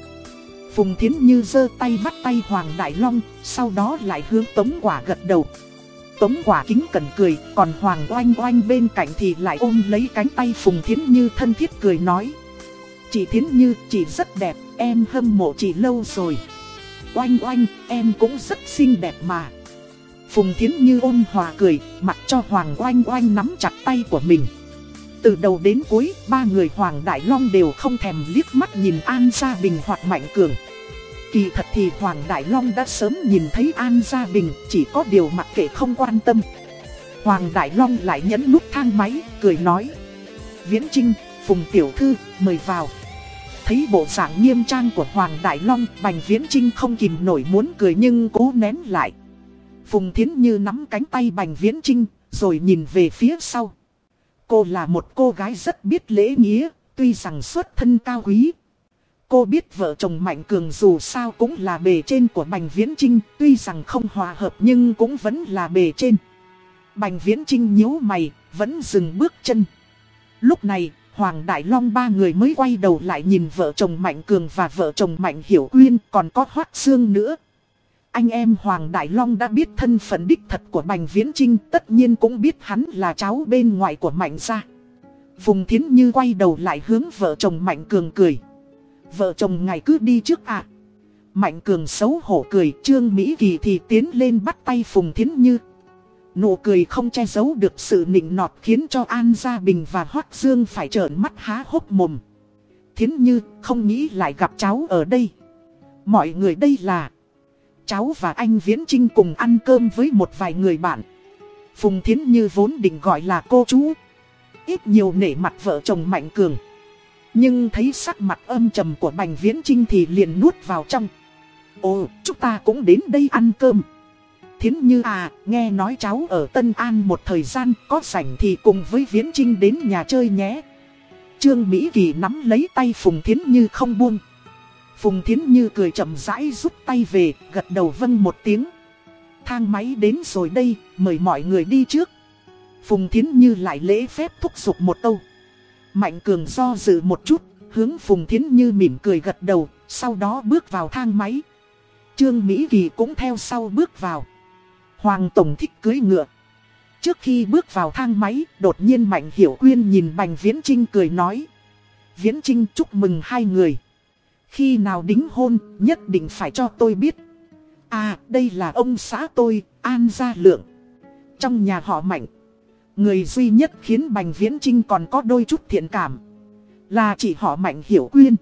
Phùng Thiến Như giơ tay bắt tay Hoàng Đại Long Sau đó lại hướng Tống quả gật đầu Tống quả kính cẩn cười Còn Hoàng oanh oanh bên cạnh thì lại ôm lấy cánh tay Phùng Thiến Như thân thiết cười nói Chị Thiến Như chị rất đẹp Em hâm mộ chị lâu rồi Oanh oanh em cũng rất xinh đẹp mà Phùng Thiến Như ôm hòa cười Mặc cho Hoàng oanh oanh nắm chặt tay của mình từ đầu đến cuối, ba người Hoàng Đại Long đều không thèm liếc mắt nhìn An Gia Bình hoặc Mạnh Cường. Kỳ thật thì Hoàng Đại Long đã sớm nhìn thấy An Gia Bình, chỉ có điều mặc kệ không quan tâm. Hoàng Đại Long lại nhấn nút thang máy, cười nói. Viễn Trinh, Phùng Tiểu Thư, mời vào. Thấy bộ dạng nghiêm trang của Hoàng Đại Long, Bành Viễn Trinh không kìm nổi muốn cười nhưng cố nén lại. Phùng Thiến Như nắm cánh tay Bành Viễn Trinh, rồi nhìn về phía sau. Cô là một cô gái rất biết lễ nghĩa, tuy rằng xuất thân cao quý. Cô biết vợ chồng Mạnh Cường dù sao cũng là bề trên của Bành Viễn Trinh, tuy rằng không hòa hợp nhưng cũng vẫn là bề trên. Bành Viễn Trinh nhíu mày, vẫn dừng bước chân. Lúc này, Hoàng Đại Long ba người mới quay đầu lại nhìn vợ chồng Mạnh Cường và vợ chồng Mạnh Hiểu Quyên còn có Hoác xương nữa. Anh em Hoàng Đại Long đã biết thân phận đích thật của Bành Viễn Trinh tất nhiên cũng biết hắn là cháu bên ngoài của Mạnh gia. Phùng Thiến Như quay đầu lại hướng vợ chồng Mạnh Cường cười. Vợ chồng ngài cứ đi trước ạ. Mạnh Cường xấu hổ cười, Trương Mỹ Kỳ thì tiến lên bắt tay Phùng Thiến Như. Nụ cười không che giấu được sự nịnh nọt khiến cho An Gia Bình và Hoác Dương phải trợn mắt há hốc mồm. Thiến Như không nghĩ lại gặp cháu ở đây. Mọi người đây là... Cháu và anh Viễn Trinh cùng ăn cơm với một vài người bạn. Phùng Thiến Như vốn định gọi là cô chú. Ít nhiều nể mặt vợ chồng Mạnh Cường. Nhưng thấy sắc mặt âm trầm của Bành Viễn Trinh thì liền nuốt vào trong. Ồ, chúng ta cũng đến đây ăn cơm. Thiến Như à, nghe nói cháu ở Tân An một thời gian, có rảnh thì cùng với Viễn Trinh đến nhà chơi nhé. Trương Mỹ Kỳ nắm lấy tay Phùng Thiến Như không buông. Phùng Thiến Như cười chậm rãi rút tay về, gật đầu vâng một tiếng. Thang máy đến rồi đây, mời mọi người đi trước. Phùng Thiến Như lại lễ phép thúc giục một câu. Mạnh Cường do dự một chút, hướng Phùng Thiến Như mỉm cười gật đầu, sau đó bước vào thang máy. Trương Mỹ Kỳ cũng theo sau bước vào. Hoàng Tổng thích cưới ngựa. Trước khi bước vào thang máy, đột nhiên Mạnh Hiểu Quyên nhìn Bành Viễn Trinh cười nói. Viễn Trinh chúc mừng hai người. Khi nào đính hôn, nhất định phải cho tôi biết. À, đây là ông xã tôi, An Gia Lượng. Trong nhà họ Mạnh, người duy nhất khiến Bành Viễn Trinh còn có đôi chút thiện cảm. Là chị họ Mạnh Hiểu Quyên.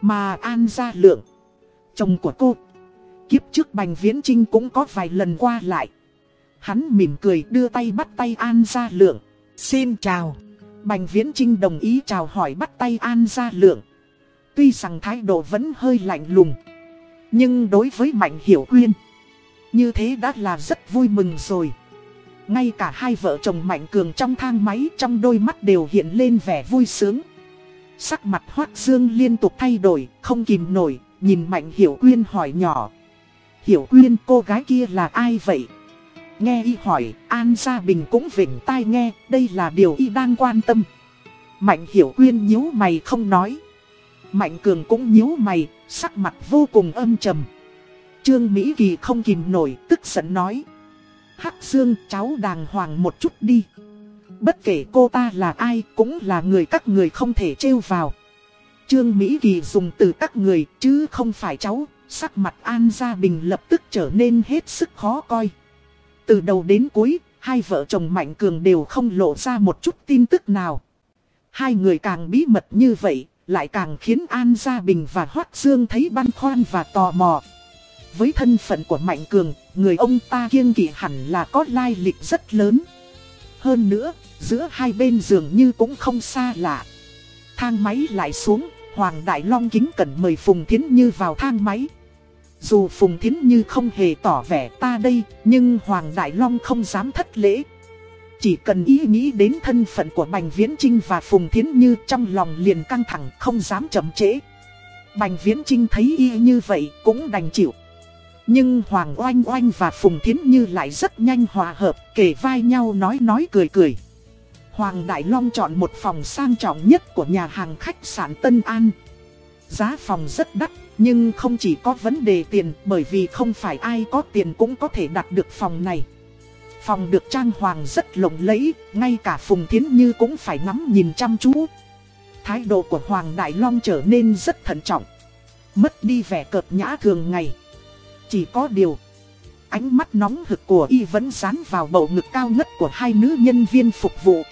Mà An Gia Lượng, chồng của cô. Kiếp trước Bành Viễn Trinh cũng có vài lần qua lại. Hắn mỉm cười đưa tay bắt tay An Gia Lượng. Xin chào. Bành Viễn Trinh đồng ý chào hỏi bắt tay An Gia Lượng. Tuy rằng thái độ vẫn hơi lạnh lùng, Nhưng đối với Mạnh Hiểu Quyên Như thế đã là rất vui mừng rồi Ngay cả hai vợ chồng Mạnh Cường trong thang máy Trong đôi mắt đều hiện lên vẻ vui sướng Sắc mặt Hoác Dương liên tục thay đổi, Không kìm nổi, nhìn Mạnh Hiểu Quyên hỏi nhỏ. Hiểu Quyên cô gái kia là ai vậy? Nghe y hỏi, An Gia Bình cũng vỉnh tai nghe, đây là điều y đang quan tâm. Mạnh Hiểu Quyên nhíu mày không nói. Mạnh Cường cũng nhíu mày, sắc mặt vô cùng âm trầm. Trương Mỹ Kỳ không kìm nổi, tức giận nói. Hắc Dương, cháu đàng hoàng một chút đi. Bất kể cô ta là ai, cũng là người các người không thể trêu vào. Trương Mỹ Kỳ dùng từ các người, chứ không phải cháu. Sắc mặt An Gia Bình lập tức trở nên hết sức khó coi. Từ đầu đến cuối, hai vợ chồng Mạnh Cường đều không lộ ra một chút tin tức nào. Hai người càng bí mật như vậy, lại càng khiến An Gia Bình và Hoác Dương thấy băn khoăn và tò mò. Với thân phận của Mạnh Cường, người ông ta kiêng kỵ hẳn là có lai lịch rất lớn. Hơn nữa, giữa hai bên dường như cũng không xa lạ. Thang máy lại xuống, Hoàng Đại Long kính cẩn mời Phùng Thiến Như vào thang máy. Dù Phùng Thiến Như không hề tỏ vẻ ta đây, nhưng Hoàng Đại Long không dám thất lễ. Chỉ cần ý nghĩ đến thân phận của Bành Viễn Trinh và Phùng Thiến Như trong lòng liền căng thẳng không dám chậm trễ. Bành Viễn Trinh thấy y như vậy cũng đành chịu. Nhưng Hoàng Oanh Oanh và Phùng Thiến Như lại rất nhanh hòa hợp, kể vai nhau nói nói cười cười. Hoàng Đại Long chọn một phòng sang trọng nhất của nhà hàng khách sạn Tân An. Giá phòng rất đắt, nhưng không chỉ có vấn đề tiền bởi vì không phải ai có tiền cũng có thể đặt được phòng này. Phòng được trang hoàng rất lộng lẫy, ngay cả Phùng Thiến Như cũng phải ngắm nhìn chăm chú. Thái độ của Hoàng Đại Long trở nên rất thận trọng. Mất đi vẻ cợt nhã thường ngày. Chỉ có điều, ánh mắt nóng hực của y vẫn dán vào bầu ngực cao ngất của hai nữ nhân viên phục vụ.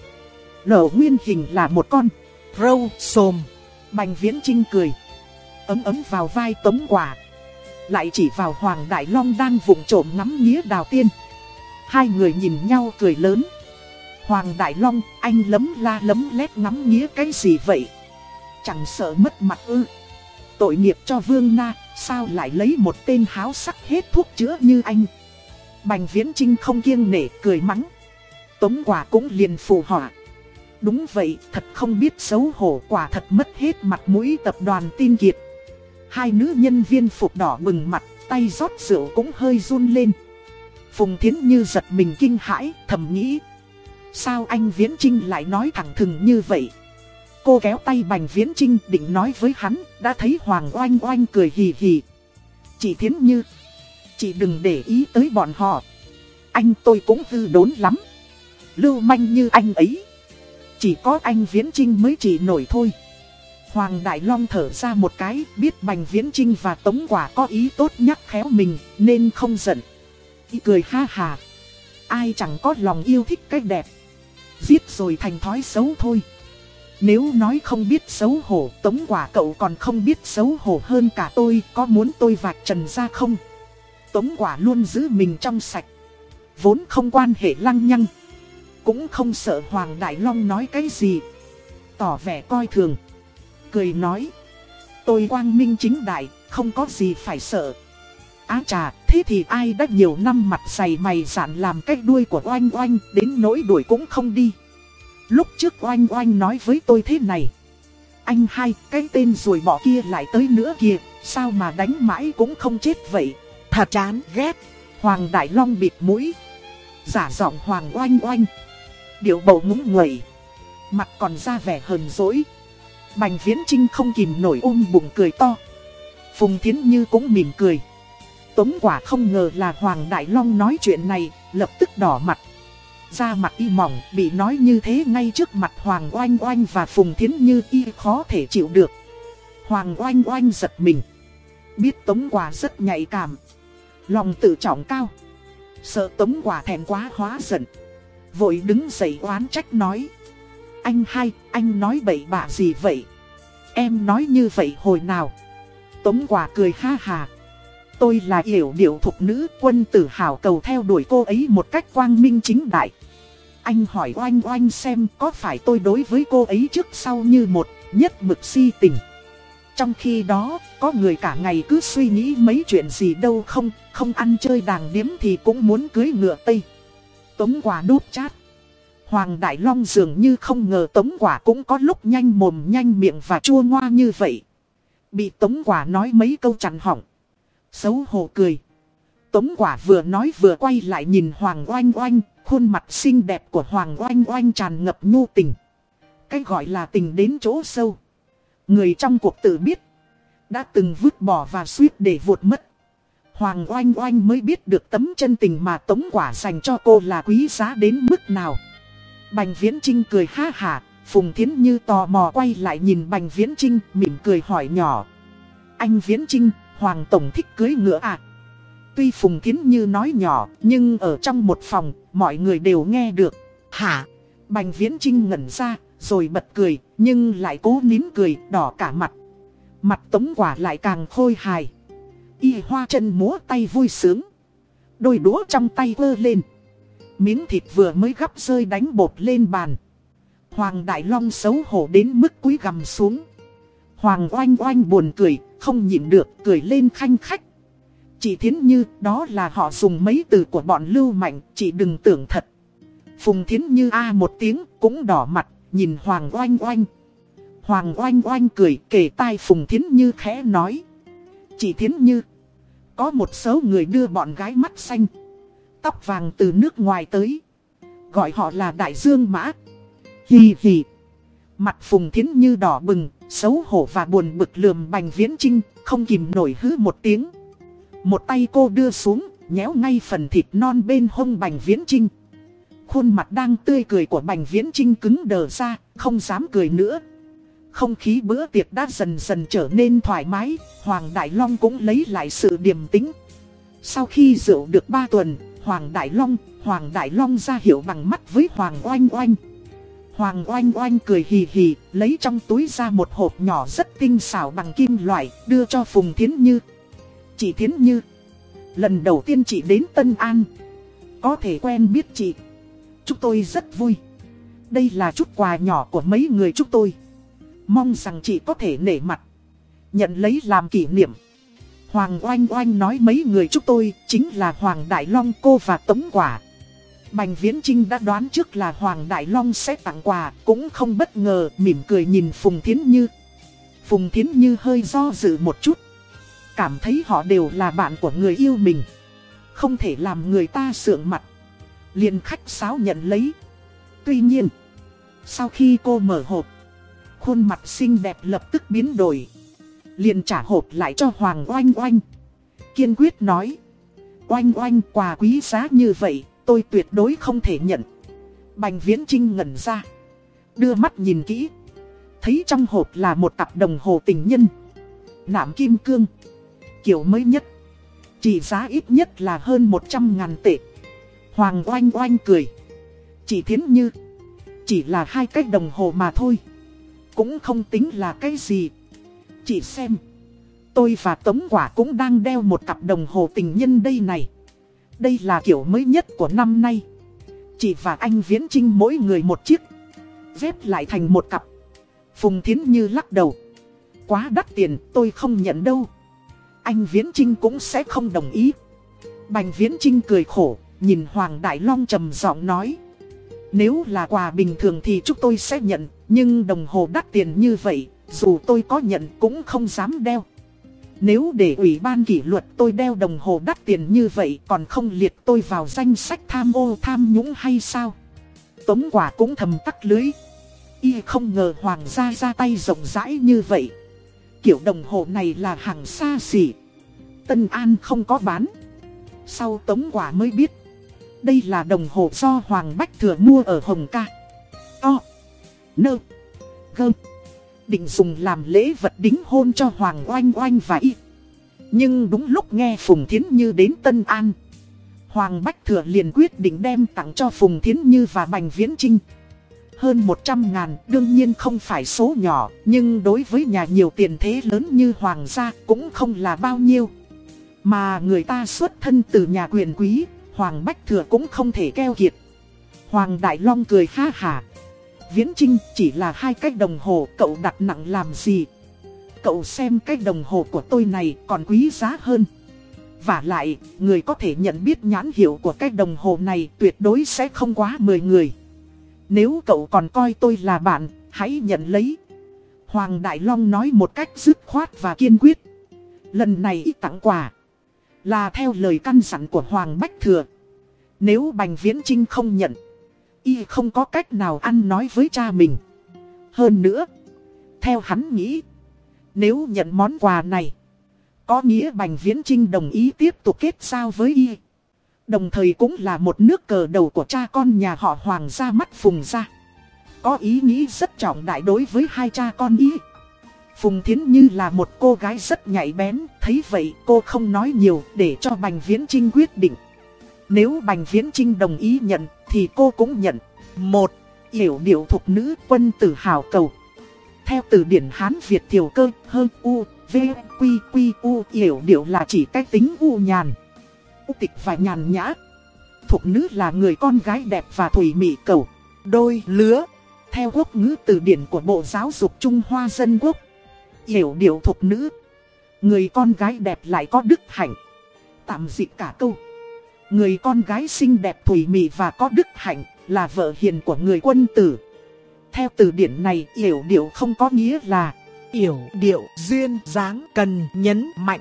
Nở nguyên hình là một con, râu, xồm. Bành Viễn Trinh cười. Ấm ấm vào vai tống quả. Lại chỉ vào Hoàng Đại Long đang vụng trộm nắm nghĩa đào tiên. Hai người nhìn nhau cười lớn. Hoàng Đại Long, anh lấm la lấm lét ngắm nghĩa cái gì vậy? Chẳng sợ mất mặt ư. Tội nghiệp cho Vương Na, sao lại lấy một tên háo sắc hết thuốc chữa như anh? Bành Viễn Trinh không kiêng nể cười mắng. Tống quả cũng liền phù họa. Đúng vậy, thật không biết xấu hổ quả thật mất hết mặt mũi tập đoàn tin kiệt. Hai nữ nhân viên phục đỏ bừng mặt, tay rót rượu cũng hơi run lên. Phùng Thiến Như giật mình kinh hãi, thầm nghĩ. Sao anh Viễn Trinh lại nói thẳng thừng như vậy? Cô kéo tay Bành Viễn Trinh định nói với hắn, đã thấy Hoàng Oanh Oanh cười hì hì. Chị Thiến Như, chị đừng để ý tới bọn họ. Anh tôi cũng hư đốn lắm. Lưu manh như anh ấy. Chỉ có anh Viễn Trinh mới chỉ nổi thôi. Hoàng Đại Long thở ra một cái, biết Bành Viễn Trinh và Tống Quả có ý tốt nhắc khéo mình, nên không giận. Ý cười ha hà. Ai chẳng có lòng yêu thích cái đẹp. Giết rồi thành thói xấu thôi. Nếu nói không biết xấu hổ, Tống Quả cậu còn không biết xấu hổ hơn cả tôi, có muốn tôi vạch trần ra không? Tống Quả luôn giữ mình trong sạch. Vốn không quan hệ lăng nhăng. Cũng không sợ Hoàng Đại Long nói cái gì. Tỏ vẻ coi thường cười nói. Tôi quang minh chính đại, không có gì phải sợ. Á trà, thế thì ai đã nhiều năm mặt dày mày dạn làm cái đuôi của oanh oanh, đến nỗi đuổi cũng không đi. Lúc trước oanh oanh nói với tôi thế này. Anh hai, cái tên rồi bỏ kia lại tới nữa kìa, sao mà đánh mãi cũng không chết vậy. Thật chán, ghét. Hoàng Đại Long bịt mũi. Giả giọng Hoàng oanh oanh. Điệu bầu ngúng nguẩy. Mặt còn ra vẻ hờn dỗi. Bành Viễn Trinh không kìm nổi ôm bụng cười to. Phùng Thiến Như cũng mỉm cười. Tống quả không ngờ là Hoàng Đại Long nói chuyện này, lập tức đỏ mặt. Da mặt y mỏng, bị nói như thế ngay trước mặt Hoàng Oanh Oanh và Phùng Thiến Như y khó thể chịu được. Hoàng Oanh Oanh giật mình. Biết Tống quả rất nhạy cảm. Lòng tự trọng cao. Sợ Tống quả thèm quá hóa giận. Vội đứng dậy oán trách nói. Anh hai, anh nói bậy bạ gì vậy? Em nói như vậy hồi nào? Tống quả cười ha hà. Tôi là hiểu điệu thục nữ quân tử hào cầu theo đuổi cô ấy một cách quang minh chính đại. Anh hỏi oanh oanh xem có phải tôi đối với cô ấy trước sau như một nhất mực si tình. Trong khi đó, có người cả ngày cứ suy nghĩ mấy chuyện gì đâu không, không ăn chơi đàng điếm thì cũng muốn cưới ngựa Tây. Tống quả đút chát. Hoàng Đại Long dường như không ngờ Tống Quả cũng có lúc nhanh mồm nhanh miệng và chua ngoa như vậy. Bị tống quả nói mấy câu chặn hỏng. Xấu hổ cười. Tống quả vừa nói vừa quay lại nhìn Hoàng Oanh Oanh, khuôn mặt xinh đẹp của Hoàng Oanh Oanh tràn ngập nhu tình. Cái gọi là tình đến chỗ sâu. Người trong cuộc tự biết, đã từng vứt bỏ và suýt để vụt mất. Hoàng Oanh Oanh mới biết được tấm chân tình mà Tống Quả dành cho cô là quý giá đến mức nào. Bành Viễn Trinh cười ha hà, Phùng Thiến Như tò mò quay lại nhìn Bành Viễn Trinh, mỉm cười hỏi nhỏ. Anh Viễn Trinh, Hoàng Tổng thích cưới ngựa à? Tuy Phùng Thiến Như nói nhỏ, nhưng ở trong một phòng, mọi người đều nghe được. Hả? Bành Viễn Trinh ngẩn ra, rồi bật cười, nhưng lại cố nín cười, đỏ cả mặt. Mặt Tống Quả lại càng khôi hài. Y hoa chân múa tay vui sướng. Đôi đũa trong tay vơ lên. Miếng thịt vừa mới gắp rơi đánh bột lên bàn. Hoàng Đại Long xấu hổ đến mức cúi gằm xuống. Hoàng oanh oanh buồn cười, không nhịn được, cười lên khanh khách. Chị Thiến Như, đó là họ dùng mấy từ của bọn lưu mạnh, chị đừng tưởng thật. Phùng Thiến Như a một tiếng, cũng đỏ mặt, nhìn Hoàng oanh oanh. Hoàng oanh oanh cười kể tai Phùng Thiến Như khẽ nói. Chị Thiến Như, có một số người đưa bọn gái mắt xanh, tóc vàng từ nước ngoài tới. Gọi họ là Đại Dương Mã. Hì hì. Mặt Phùng Thiến Như đỏ bừng, xấu hổ và buồn bực lườm Bành Viễn Trinh, không kìm nổi hứ một tiếng. Một tay cô đưa xuống, nhéo ngay phần thịt non bên hông Bành Viễn Trinh. Khuôn mặt đang tươi cười của Bành Viễn Trinh cứng đờ ra, không dám cười nữa. Không khí bữa tiệc đã dần dần trở nên thoải mái, Hoàng Đại Long cũng lấy lại sự điềm tĩnh. Sau khi rượu được 3 tuần, Hoàng Đại Long, Hoàng Đại Long ra hiệu bằng mắt với Hoàng Oanh Oanh. Hoàng Oanh Oanh cười hì hì, lấy trong túi ra một hộp nhỏ rất tinh xảo bằng kim loại, đưa cho Phùng Thiến Như. Chị Thiến Như, lần đầu tiên chị đến Tân An, có thể quen biết chị. Chúng tôi rất vui. Đây là chút quà nhỏ của mấy người chúng tôi. Mong rằng chị có thể nể mặt. Nhận lấy làm kỷ niệm. Hoàng Oanh Oanh nói mấy người chúng tôi chính là Hoàng Đại Long cô và Tống Quả. Bành Viễn Trinh đã đoán trước là Hoàng Đại Long sẽ tặng quà, cũng không bất ngờ, mỉm cười nhìn Phùng Thiến Như. Phùng Thiến Như hơi do dự một chút. Cảm thấy họ đều là bạn của người yêu mình. Không thể làm người ta sượng mặt. liền khách sáo nhận lấy. Tuy nhiên, sau khi cô mở hộp, khuôn mặt xinh đẹp lập tức biến đổi. Liền trả hộp lại cho Hoàng Oanh Oanh. Kiên quyết nói. Oanh Oanh quà quý giá như vậy, tôi tuyệt đối không thể nhận. Bành Viễn Trinh ngẩn ra. Đưa mắt nhìn kỹ. Thấy trong hộp là một cặp đồng hồ tình nhân. Nạm kim cương. Kiểu mới nhất. Chỉ giá ít nhất là hơn 100 ngàn tệ. Hoàng Oanh Oanh cười. Chỉ thiến như. Chỉ là hai cái đồng hồ mà thôi. Cũng không tính là cái gì. Chị xem. Tôi và Tống Quả cũng đang đeo một cặp đồng hồ tình nhân đây này. Đây là kiểu mới nhất của năm nay. Chị và anh Viễn Trinh mỗi người một chiếc. Vép lại thành một cặp. Phùng Thiến Như lắc đầu. Quá đắt tiền tôi không nhận đâu. Anh Viễn Trinh cũng sẽ không đồng ý. Bành Viễn Trinh cười khổ, nhìn Hoàng Đại Long trầm giọng nói. Nếu là quà bình thường thì chúng tôi sẽ nhận, nhưng đồng hồ đắt tiền như vậy, dù tôi có nhận cũng không dám đeo. Nếu để ủy ban kỷ luật tôi đeo đồng hồ đắt tiền như vậy còn không liệt tôi vào danh sách tham ô tham nhũng hay sao? Tống quả cũng thầm tắt lưới. Y không ngờ hoàng gia ra tay rộng rãi như vậy. Kiểu đồng hồ này là hàng xa xỉ. Tân An không có bán. Sau tống quả mới biết. Đây là đồng hồ do Hoàng Bách Thừa mua ở Hồng Ca. O. Nơ. Gơ. Định dùng làm lễ vật đính hôn cho Hoàng Oanh Oanh và Y. Nhưng đúng lúc nghe Phùng Thiến Như đến Tân An. Hoàng Bách Thừa liền quyết định đem tặng cho Phùng Thiến Như và Bành Viễn Trinh. Hơn 100 ngàn đương nhiên không phải số nhỏ, nhưng đối với nhà nhiều tiền thế lớn như Hoàng gia cũng không là bao nhiêu. Mà người ta xuất thân từ nhà quyền quý, Hoàng Bách Thừa cũng không thể keo kiệt. Hoàng Đại Long cười ha hà. Viễn Trinh chỉ là hai cái đồng hồ cậu đặt nặng làm gì. Cậu xem cái đồng hồ của tôi này còn quý giá hơn. Và lại, người có thể nhận biết nhãn hiệu của cái đồng hồ này tuyệt đối sẽ không quá 10 người. Nếu cậu còn coi tôi là bạn, hãy nhận lấy. Hoàng Đại Long nói một cách dứt khoát và kiên quyết. Lần này tặng quà. Là theo lời căn dặn của Hoàng Bách Thừa. Nếu Bành Viễn Trinh không nhận. Y không có cách nào ăn nói với cha mình. Hơn nữa. Theo hắn nghĩ. Nếu nhận món quà này. Có nghĩa Bành Viễn Trinh đồng ý tiếp tục kết giao với Y. Đồng thời cũng là một nước cờ đầu của cha con nhà họ Hoàng ra mắt Phùng ra. Có ý nghĩ rất trọng đại đối với hai cha con Y. Phùng Thiến Như là một cô gái rất nhạy bén, thấy vậy cô không nói nhiều để cho Bành Viễn Trinh quyết định. Nếu Bành Viễn Trinh đồng ý nhận thì cô cũng nhận. Một, Yểu điệu thục nữ quân tử hào cầu. Theo từ điển Hán Việt tiểu cơ hơn U, V, Quy, Quy, U Yểu điệu là chỉ cách tính U nhàn. U tịch và nhàn nhã. Thục nữ là người con gái đẹp và thủy mị cầu. Đôi, lứa. Theo quốc ngữ từ điển của Bộ Giáo dục Trung Hoa Dân Quốc. Hiểu điệu thục nữ. Người con gái đẹp lại có đức hạnh. Tạm dịch cả câu. Người con gái xinh đẹp thủy mị và có đức hạnh là vợ hiền của người quân tử. Theo từ điển này, hiểu điệu không có nghĩa là yểu điệu, duyên, dáng, cần, nhấn, mạnh,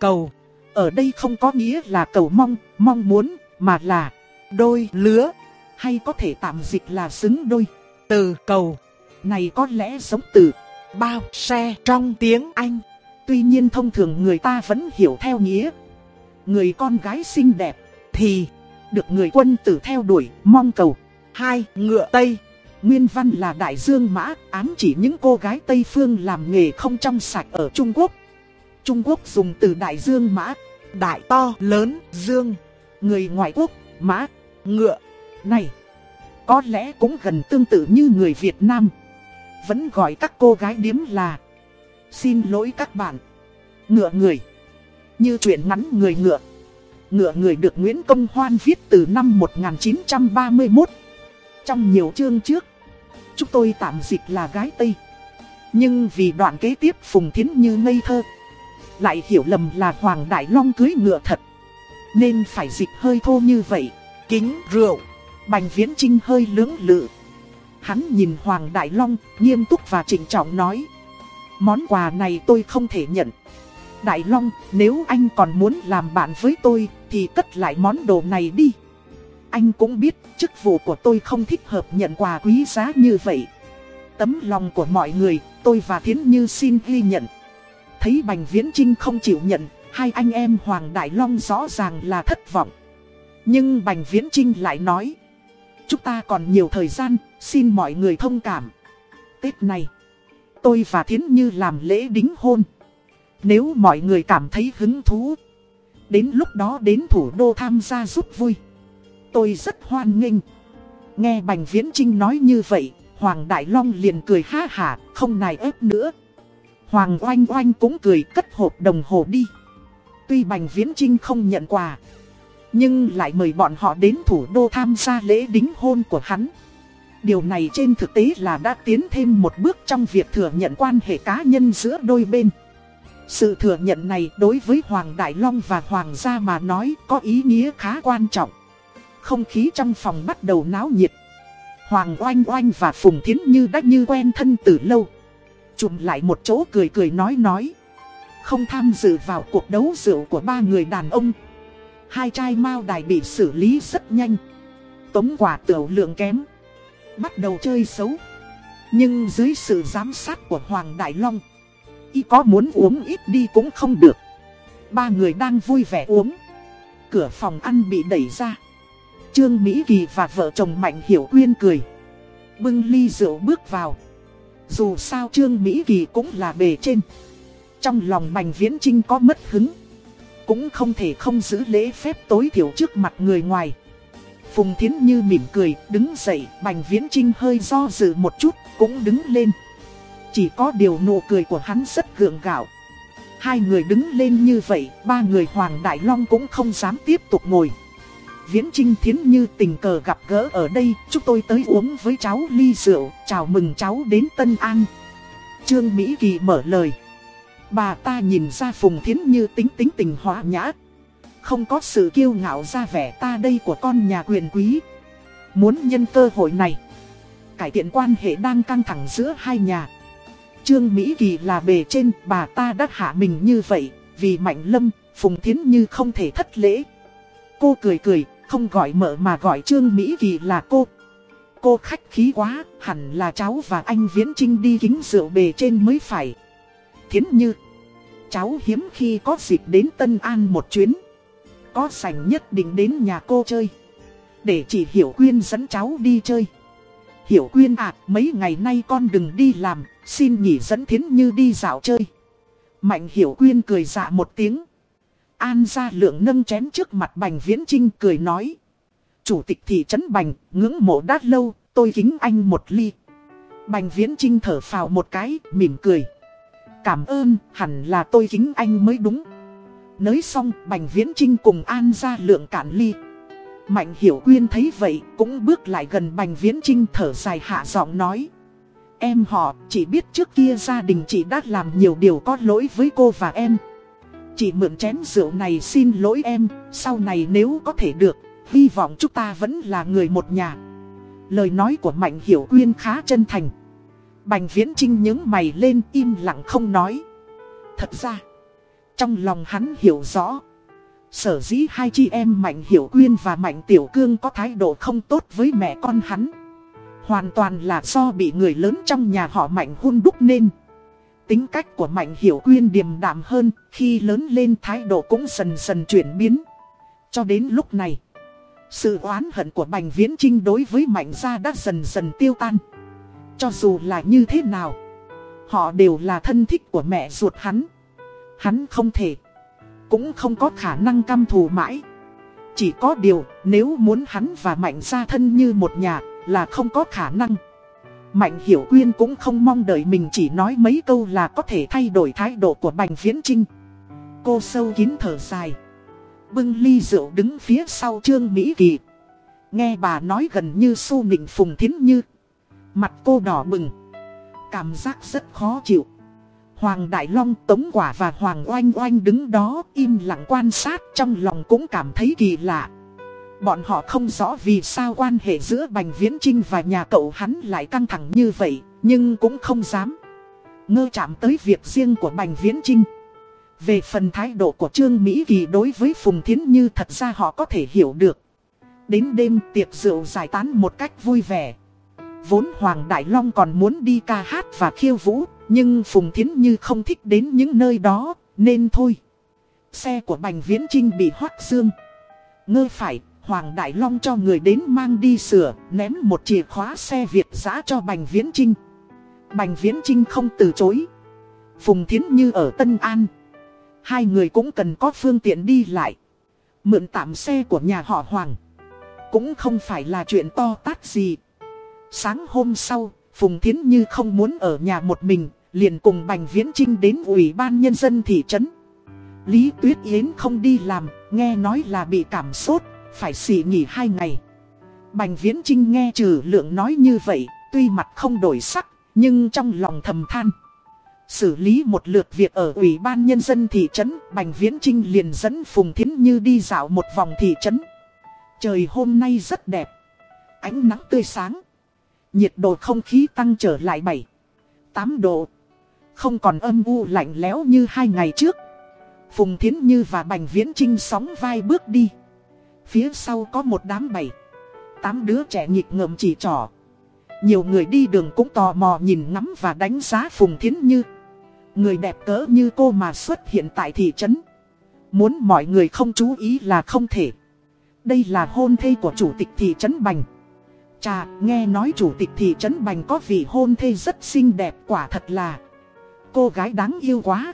cầu. Ở đây không có nghĩa là cầu mong, mong muốn, mà là đôi, lứa, hay có thể tạm dịch là xứng đôi. Từ cầu, này có lẽ giống từ bao, xe trong tiếng Anh. Tuy nhiên thông thường người ta vẫn hiểu theo nghĩa. Người con gái xinh đẹp thì được người quân tử theo đuổi, mong cầu. Hai, ngựa Tây. Nguyên văn là đại dương mã, ám chỉ những cô gái Tây Phương làm nghề không trong sạch ở Trung Quốc. Trung Quốc dùng từ đại dương mã, đại to, lớn, dương. Người ngoại quốc, mã, ngựa. Này, có lẽ cũng gần tương tự như người Việt Nam. Vẫn gọi các cô gái điếm là, Xin lỗi các bạn. Ngựa người. Như chuyện ngắn người ngựa. Ngựa người được Nguyễn Công Hoan viết từ năm 1931 Trong nhiều chương trước, Chúng tôi tạm dịch là gái Tây. Nhưng vì đoạn kế tiếp Phùng Thiến Như ngây thơ, Lại hiểu lầm là Hoàng Đại Long cưới ngựa thật. Nên phải dịch hơi thô như vậy. Kính rượu. Bành Viễn Trinh hơi lưỡng lự. Hắn nhìn Hoàng Đại Long nghiêm túc và trịnh trọng nói Món quà này tôi không thể nhận Đại Long, nếu anh còn muốn làm bạn với tôi, thì cất lại món đồ này đi. Anh cũng biết, chức vụ của tôi không thích hợp nhận quà quý giá như vậy. Tấm lòng của mọi người, tôi và Thiến Như xin ghi nhận. Thấy Bành Viễn Trinh không chịu nhận, hai anh em Hoàng Đại Long rõ ràng là thất vọng. Nhưng Bành Viễn Trinh lại nói, chúng ta còn nhiều thời gian, xin mọi người thông cảm. Tết này, tôi và Thiến Như làm lễ đính hôn. Nếu mọi người cảm thấy hứng thú Đến lúc đó đến thủ đô tham gia giúp vui Tôi rất hoan nghênh Nghe Bành Viễn Trinh nói như vậy Hoàng Đại Long liền cười ha hả Không nài ép nữa Hoàng Oanh Oanh cũng cười cất hộp đồng hồ đi Tuy Bành Viễn Trinh không nhận quà nhưng lại mời bọn họ đến thủ đô tham gia lễ đính hôn của hắn Điều này trên thực tế là đã tiến thêm một bước trong việc thừa nhận quan hệ cá nhân giữa đôi bên sự thừa nhận này đối với Hoàng Đại Long và Hoàng gia mà nói có ý nghĩa khá quan trọng. Không khí trong phòng bắt đầu náo nhiệt. Hoàng Oanh Oanh và Phùng Thiến Như đã như quen thân từ lâu. Chụm lại một chỗ cười cười nói nói. Không tham dự vào cuộc đấu rượu của ba người đàn ông. Hai trai mao đài bị xử lý rất nhanh. Tống quả tiểu lượng kém. Bắt đầu chơi xấu. Nhưng dưới sự giám sát của Hoàng Đại Long, y có muốn uống ít đi cũng không được. Ba người đang vui vẻ uống. Cửa phòng ăn bị đẩy ra. Trương Mỹ Kỳ và vợ chồng Mạnh Hiểu Quyên cười. Bưng ly rượu bước vào. Dù sao Trương Mỹ Kỳ cũng là bề trên. Trong lòng Bành Viễn Trinh có mất hứng. Cũng không thể không giữ lễ phép tối thiểu trước mặt người ngoài. Phùng Thiến Như mỉm cười, đứng dậy, Bành Viễn Trinh hơi do dự một chút, cũng đứng lên. Chỉ có điều nụ cười của hắn rất gượng gạo. Hai người đứng lên như vậy, ba người Hoàng Đại Long cũng không dám tiếp tục ngồi. Viễn Trinh Thiến Như tình cờ gặp gỡ ở đây, chúng tôi tới uống với cháu ly rượu, chào mừng cháu đến Tân An. Trương Mỹ Kỳ mở lời. Bà ta nhìn ra Phùng Thiến Như tính tính tình hóa nhã. Không có sự kiêu ngạo ra vẻ ta đây của con nhà quyền quý. Muốn nhân cơ hội này, cải thiện quan hệ đang căng thẳng giữa hai nhà. Trương Mỹ Kỳ là bề trên, bà ta đã hạ mình như vậy, vì Mạnh Lâm, Phùng Thiến Như không thể thất lễ. Cô cười cười, không gọi mợ mà gọi Trương Mỹ Kỳ là cô. Cô khách khí quá, hẳn là cháu và anh Viễn Trinh đi kính rượu bề trên mới phải. Thiến Như, cháu hiếm khi có dịp đến Tân An một chuyến. Có sảnh nhất định đến nhà cô chơi. Để chị Hiểu Quyên dẫn cháu đi chơi. Hiểu Quyên à, mấy ngày nay con đừng đi làm, xin nghỉ dẫn Thiến Như đi dạo chơi. Mạnh Hiểu Quyên cười dạ một tiếng. An ra lượng nâng chén trước mặt Bành Viễn Trinh cười nói. Chủ tịch thị trấn Bành, ngưỡng mộ đát lâu, tôi kính anh một ly. Bành Viễn Trinh thở phào một cái, mỉm cười. Cảm ơn, hẳn là tôi kính anh mới đúng. Nới xong, Bành Viễn Trinh cùng An ra lượng cạn ly. Mạnh Hiểu Quyên thấy vậy, cũng bước lại gần Bành Viễn Trinh thở dài hạ giọng nói. Em họ, chỉ biết trước kia gia đình chị đã làm nhiều điều có lỗi với cô và em. Chị mượn chén rượu này xin lỗi em, sau này nếu có thể được, hy vọng chúng ta vẫn là người một nhà. Lời nói của Mạnh Hiểu Quyên khá chân thành. Bành Viễn Trinh nhớ mày lên im lặng không nói. Thật ra, trong lòng hắn hiểu rõ. Sở dĩ hai chị em Mạnh Hiểu Quyên và Mạnh Tiểu Cương có thái độ không tốt với mẹ con hắn. Hoàn toàn là do bị người lớn trong nhà họ Mạnh hôn đúc nên. Tính cách của Mạnh Hiểu Quyên điềm đạm hơn, khi lớn lên thái độ cũng dần dần chuyển biến. Cho đến lúc này, sự oán hận của Bành Viễn Trinh đối với Mạnh Gia đã dần dần tiêu tan. Cho dù là như thế nào, họ đều là thân thích của mẹ ruột hắn. Hắn không thể, cũng không có khả năng căm thù mãi. Chỉ có điều, nếu muốn hắn và Mạnh Gia thân như một nhà, là không có khả năng. Mạnh Hiểu Quyên cũng không mong đợi mình chỉ nói mấy câu là có thể thay đổi thái độ của Bành Viễn Trinh. Cô sâu kín thở dài. Bưng ly rượu đứng phía sau Trương Mỹ Kỳ. Nghe bà nói gần như su nịnh phùng thiến như. Mặt cô đỏ bừng. Cảm giác rất khó chịu. Hoàng Đại Long, Tống Quả và Hoàng Oanh Oanh đứng đó im lặng quan sát trong lòng cũng cảm thấy kỳ lạ. Bọn họ không rõ vì sao quan hệ giữa Bành Viễn Trinh và nhà cậu hắn lại căng thẳng như vậy, nhưng cũng không dám. Ngơ chạm tới việc riêng của Bành Viễn Trinh. Về phần thái độ của Trương Mỹ Kỳ đối với Phùng Thiến Như thật ra họ có thể hiểu được. Đến đêm tiệc rượu giải tán một cách vui vẻ. Vốn Hoàng Đại Long còn muốn đi ca hát và khiêu vũ, nhưng Phùng Thiến Như không thích đến những nơi đó, nên thôi. Xe của Bành Viễn Trinh bị hoác xương. Ngơ phải, Hoàng Đại Long cho người đến mang đi sửa, ném một chìa khóa xe Việt giã cho Bành Viễn Trinh. Bành Viễn Trinh không từ chối. Phùng Thiến Như ở Tân An. Hai người cũng cần có phương tiện đi lại. Mượn tạm xe của nhà họ Hoàng. Cũng không phải là chuyện to tát gì. Sáng hôm sau, Phùng Thiến Như không muốn ở nhà một mình, liền cùng Bành Viễn Trinh đến Ủy ban Nhân dân thị trấn. Lý Tuyết Yến không đi làm, nghe nói là bị cảm sốt, phải xỉ nghỉ hai ngày. Bành Viễn Trinh nghe trừ lượng nói như vậy, tuy mặt không đổi sắc, nhưng trong lòng thầm than. Xử lý một lượt việc ở Ủy ban Nhân dân thị trấn, Bành Viễn Trinh liền dẫn Phùng Thiến Như đi dạo một vòng thị trấn. Trời hôm nay rất đẹp. Ánh nắng tươi sáng. Nhiệt độ không khí tăng trở lại 7, 8 độ. Không còn âm u lạnh lẽo như hai ngày trước. Phùng Thiến Như và Bành Viễn Trinh sóng vai bước đi. Phía sau có một đám bảy, tám đứa trẻ nghịch ngợm chỉ trỏ. Nhiều người đi đường cũng tò mò nhìn ngắm và đánh giá Phùng Thiến Như. Người đẹp cỡ như cô mà xuất hiện tại thị trấn. Muốn mọi người không chú ý là không thể. Đây là hôn thê của chủ tịch thị trấn Bành. Chà, nghe nói chủ tịch thị trấn Bành có vị hôn thê rất xinh đẹp quả thật là Cô gái đáng yêu quá.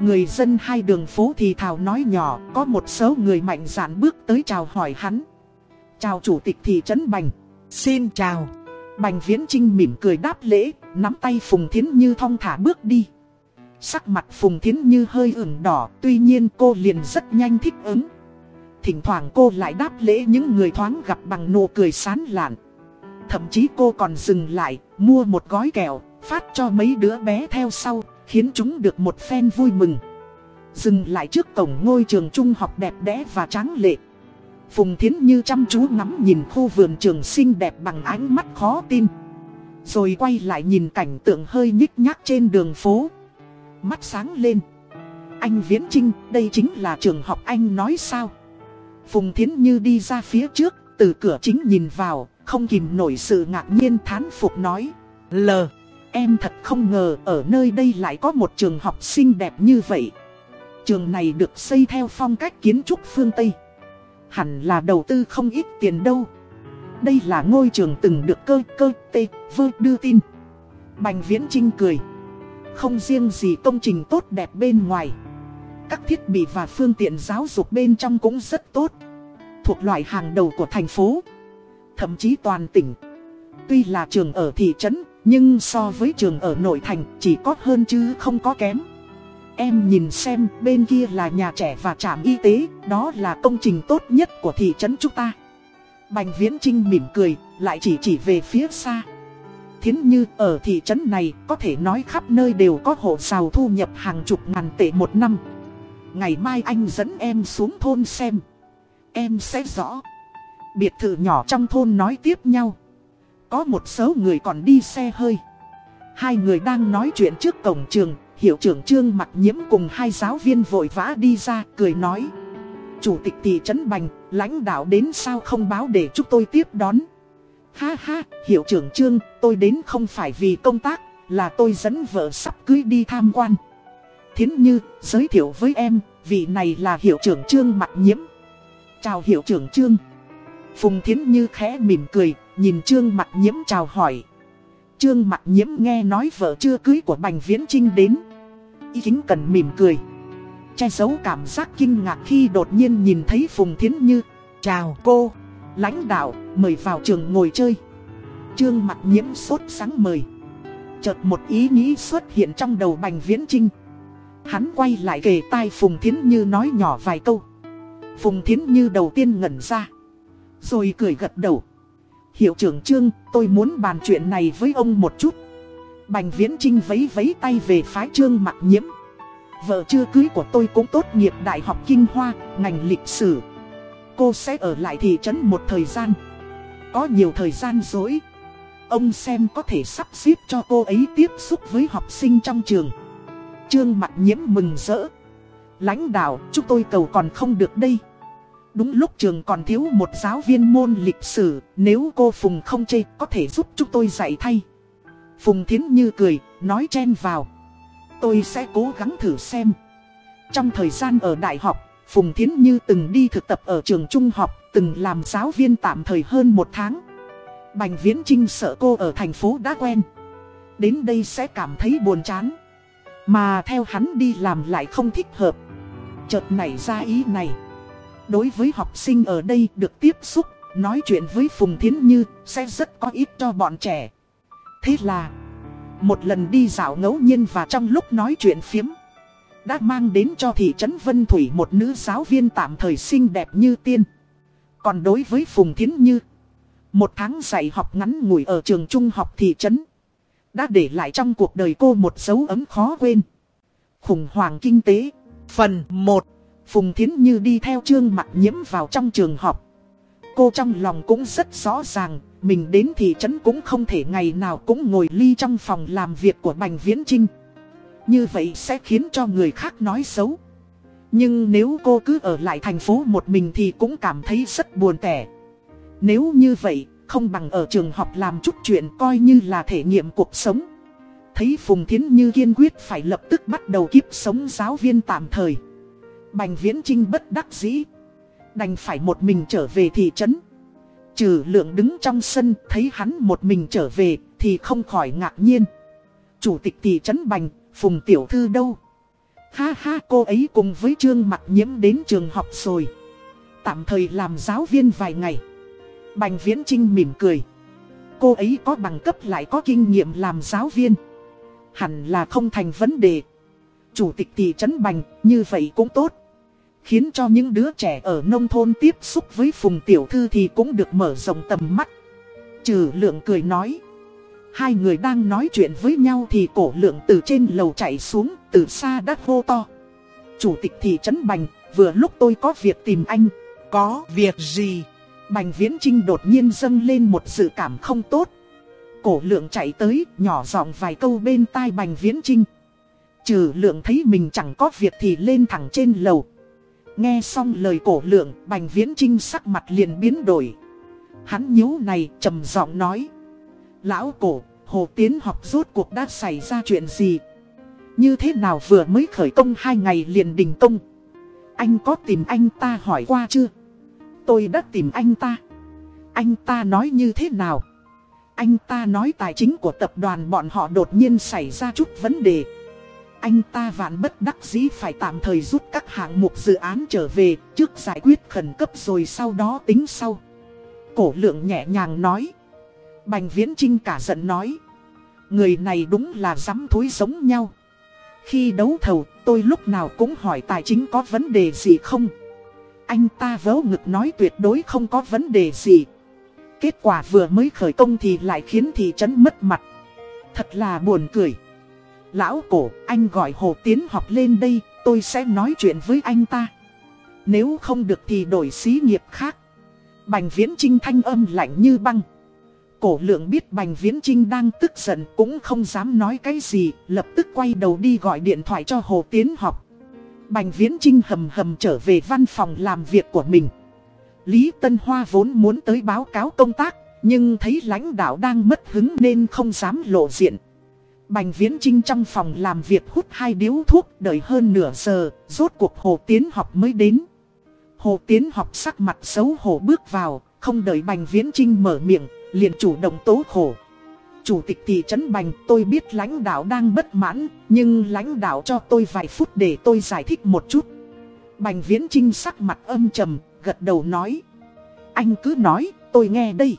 Người dân hai đường phố thì thào nói nhỏ Có một số người mạnh dạn bước tới chào hỏi hắn. Chào chủ tịch thị trấn Bành. Xin chào. Bành Viễn Trinh mỉm cười đáp lễ Nắm tay Phùng Thiến Như thong thả bước đi. Sắc mặt Phùng Thiến Như hơi ửng đỏ Tuy nhiên cô liền rất nhanh thích ứng. Thỉnh thoảng cô lại đáp lễ những người thoáng gặp bằng nụ cười sán lạn. Thậm chí cô còn dừng lại Mua một gói kẹo Phát cho mấy đứa bé theo sau Khiến chúng được một phen vui mừng. Dừng lại trước cổng ngôi trường trung học đẹp đẽ và tráng lệ. Phùng Thiến Như chăm chú ngắm nhìn khu vườn trường xinh đẹp bằng ánh mắt khó tin. Rồi quay lại nhìn cảnh tượng hơi nhích nhác trên đường phố. Mắt sáng lên. Anh Viễn Trinh, đây chính là trường học anh nói sao? Phùng Thiến Như đi ra phía trước, từ cửa chính nhìn vào, không kìm nổi sự ngạc nhiên thán phục nói L, em thật không ngờ ở nơi đây lại có một trường học xinh đẹp như vậy. Trường này được xây theo phong cách kiến trúc phương Tây. Hẳn là đầu tư không ít tiền đâu. Đây là ngôi trường từng được cơ cơ tê vơ đưa tin. Bành Viễn Trinh cười. Không riêng gì công trình tốt đẹp bên ngoài các thiết bị và phương tiện giáo dục bên trong cũng rất tốt, Thuộc loại hàng đầu của thành phố, Thậm chí toàn tỉnh. Tuy là trường ở thị trấn, Nhưng so với trường ở nội thành chỉ có hơn chứ không có kém. Em nhìn xem bên kia là nhà trẻ và trạm y tế, Đó là công trình tốt nhất của thị trấn chúng ta. Bành Viễn Trinh mỉm cười, Lại chỉ chỉ về phía xa. Thiến như ở thị trấn này Có thể nói khắp nơi đều có hộ giàu thu nhập hàng chục ngàn tệ một năm. Ngày mai anh dẫn em xuống thôn xem. Em sẽ rõ. Biệt thự nhỏ trong thôn nói tiếp nhau. Có một số người còn đi xe hơi. Hai người đang nói chuyện trước cổng trường Hiệu trưởng Trương mặt nhiễm cùng hai giáo viên vội vã đi ra cười nói. Chủ tịch thị trấn Bành, lãnh đạo đến sao không báo để chúng tôi tiếp đón? Ha ha, hiệu trưởng Trương, tôi đến không phải vì công tác, là tôi dẫn vợ sắp cưới đi tham quan. Thiến Như, giới thiệu với em, vị này là hiệu trưởng Trương mặt nhiễm. Chào hiệu trưởng Trương. Phùng Thiến Như khẽ mỉm cười, nhìn Trương mặt nhiễm chào hỏi. Trương mặt nhiễm nghe nói vợ chưa cưới của Bành Viễn Trinh đến. Ý kính cần mỉm cười. Che giấu cảm giác kinh ngạc khi đột nhiên nhìn thấy Phùng Thiến Như. Chào cô Lãnh đạo mời vào trường ngồi chơi. Trương mặt nhiễm sốt sáng mời. Chợt một ý nghĩ xuất hiện trong đầu Bành Viễn Trinh. Hắn quay lại kề tai Phùng Thiến Như nói nhỏ vài câu. Phùng Thiến Như đầu tiên ngẩn ra Rồi cười gật đầu. Hiệu trưởng Trương tôi muốn bàn chuyện này với ông một chút. Bành Viễn Trinh vấy vấy tay về phái trương Mặc nhiễm. Vợ chưa cưới của tôi cũng tốt nghiệp Đại học Kinh Hoa, ngành lịch sử. Cô sẽ ở lại thị trấn một thời gian. Có nhiều thời gian dối Ông xem có thể sắp xếp cho cô ấy tiếp xúc với học sinh trong trường. Trương mặt nhiễm mừng rỡ Lãnh đạo, chúng tôi cầu còn không được đây Đúng lúc trường còn thiếu một giáo viên môn lịch sử Nếu cô Phùng không chê có thể giúp chúng tôi dạy thay Phùng Thiến Như cười, nói chen vào. Tôi sẽ cố gắng thử xem. Trong thời gian ở đại học, Phùng Thiến Như từng đi thực tập ở trường trung học, từng làm giáo viên tạm thời hơn một tháng. Bành Viễn Trinh sợ cô ở thành phố đã quen. Đến đây sẽ cảm thấy buồn chán. Mà theo hắn đi làm lại không thích hợp. Chợt nảy ra ý này. Đối với học sinh ở đây được tiếp xúc, nói chuyện với Phùng Thiến Như sẽ rất có ích cho bọn trẻ. Thế là, một lần đi dạo ngẫu nhiên và trong lúc nói chuyện phiếm, đã mang đến cho thị trấn Vân Thủy một nữ giáo viên tạm thời xinh đẹp như tiên. Còn đối với Phùng Thiến Như, một tháng dạy học ngắn ngủi ở trường trung học thị trấn, đã để lại trong cuộc đời cô một dấu ấm khó quên. Khủng hoảng kinh tế Phần 1 Phùng Thiến Như đi theo trương mặt nhiễm vào trong trường học. Cô trong lòng cũng rất rõ ràng, mình đến thị trấn cũng không thể ngày nào cũng ngồi ly trong phòng làm việc của Bành Viễn Trinh. Như vậy sẽ khiến cho người khác nói xấu. Nhưng nếu cô cứ ở lại thành phố một mình thì cũng cảm thấy rất buồn tẻ. Nếu như vậy, không bằng ở trường học làm chút chuyện coi như là thể nghiệm cuộc sống. Thấy Phùng Thiến Như kiên quyết phải lập tức bắt đầu kiếp sống giáo viên tạm thời. Bành Viễn Trinh bất đắc dĩ. Đành phải một mình trở về thị trấn. Trừ lượng đứng trong sân thấy hắn một mình trở về thì không khỏi ngạc nhiên. Chủ tịch thị trấn Bành, Phùng Tiểu Thư đâu? Ha ha cô ấy cùng với Trương Mặt Nhiễm đến trường học rồi. Tạm thời làm giáo viên vài ngày. Bành Viễn Trinh mỉm cười. Cô ấy có bằng cấp lại có kinh nghiệm làm giáo viên. Hẳn là không thành vấn đề. Chủ tịch thị trấn Bành, như vậy cũng tốt. Khiến cho những đứa trẻ ở nông thôn tiếp xúc với Phùng Tiểu Thư thì cũng được mở rộng tầm mắt. Trừ lượng cười nói. Hai người đang nói chuyện với nhau thì cổ lượng từ trên lầu chạy xuống, từ xa đã hô to. Chủ tịch thị trấn Bành, vừa lúc tôi có việc tìm anh. Có việc gì? Bành Viễn Trinh đột nhiên dâng lên một sự cảm không tốt. Cổ lượng chạy tới, nhỏ giọng vài câu bên tai Bành Viễn Trinh. Trừ lượng thấy mình chẳng có việc thì lên thẳng trên lầu. Nghe xong lời cổ lượng, Bành Viễn Trinh sắc mặt liền biến đổi. Hắn nhíu này, trầm giọng nói. Lão cổ, Hồ Tiến học rốt cuộc đã xảy ra chuyện gì? Như thế nào vừa mới khởi công hai ngày liền đình công? Anh có tìm anh ta hỏi qua chưa? Tôi đã tìm anh ta. Anh ta nói như thế nào? Anh ta nói tài chính của tập đoàn bọn họ đột nhiên xảy ra chút vấn đề. Anh ta vạn bất đắc dĩ phải tạm thời rút các hạng mục dự án trở về trước giải quyết khẩn cấp rồi sau đó tính sau. Cổ lượng nhẹ nhàng nói. Bành viễn trinh cả giận nói. Người này đúng là dám thối giống nhau. Khi đấu thầu, tôi lúc nào cũng hỏi tài chính có vấn đề gì không. Anh ta vớ ngực nói tuyệt đối không có vấn đề gì. Kết quả vừa mới khởi công thì lại khiến thị trấn mất mặt. Thật là buồn cười. Lão cổ, anh gọi Hồ Tiến học lên đây, tôi sẽ nói chuyện với anh ta. Nếu không được thì đổi xí nghiệp khác. Bành viễn trinh thanh âm lạnh như băng. Cổ lượng biết Bành Viễn Trinh đang tức giận cũng không dám nói cái gì, lập tức quay đầu đi gọi điện thoại cho Hồ Tiến học. Bành Viễn Trinh hầm hầm trở về văn phòng làm việc của mình. Lý Tân Hoa vốn muốn tới báo cáo công tác, nhưng thấy lãnh đạo đang mất hứng nên không dám lộ diện. Bành Viễn Trinh trong phòng làm việc hút hai điếu thuốc đợi hơn nửa giờ, rốt cuộc Hồ Tiến học mới đến. Hồ Tiến học sắc mặt xấu hổ bước vào, không đợi Bành Viễn Trinh mở miệng, liền chủ động tố khổ. Chủ tịch thị trấn Bành tôi biết lãnh đạo đang bất mãn, nhưng lãnh đạo cho tôi vài phút để tôi giải thích một chút. Bành Viễn Trinh sắc mặt âm trầm, gật đầu nói. Anh cứ nói, tôi nghe đây.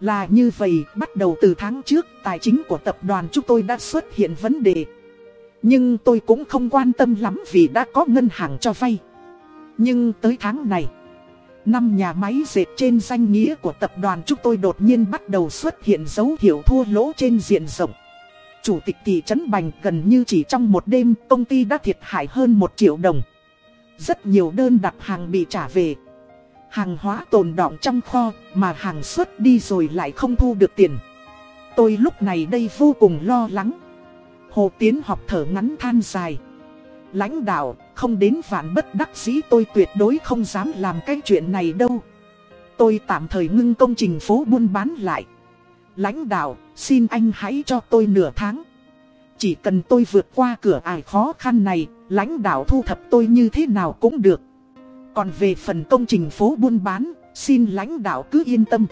Là như vậy, bắt đầu từ tháng trước, tài chính của tập đoàn chúng tôi đã xuất hiện vấn đề. Nhưng tôi cũng không quan tâm lắm vì đã có ngân hàng cho vay. Nhưng tới tháng này, năm nhà máy dệt trên danh nghĩa của tập đoàn chúng tôi đột nhiên bắt đầu xuất hiện dấu hiệu thua lỗ trên diện rộng. Chủ tịch thị trấn Bành gần như chỉ trong một đêm công ty đã thiệt hại hơn 1 triệu đồng. Rất nhiều đơn đặt hàng bị trả về. Hàng hóa tồn đọng trong kho mà hàng xuất đi rồi lại không thu được tiền. Tôi lúc này đây vô cùng lo lắng. Hồ Tiến học thở ngắn than dài. Lãnh đạo, không đến vạn bất đắc dĩ tôi tuyệt đối không dám làm cái chuyện này đâu. Tôi tạm thời ngưng công trình phố buôn bán lại. Lãnh đạo, xin anh hãy cho tôi nửa tháng. Chỉ cần tôi vượt qua cửa ải khó khăn này, lãnh đạo thu thập tôi như thế nào cũng được. Còn về phần công trình phố buôn bán, xin lãnh đạo cứ yên tâm.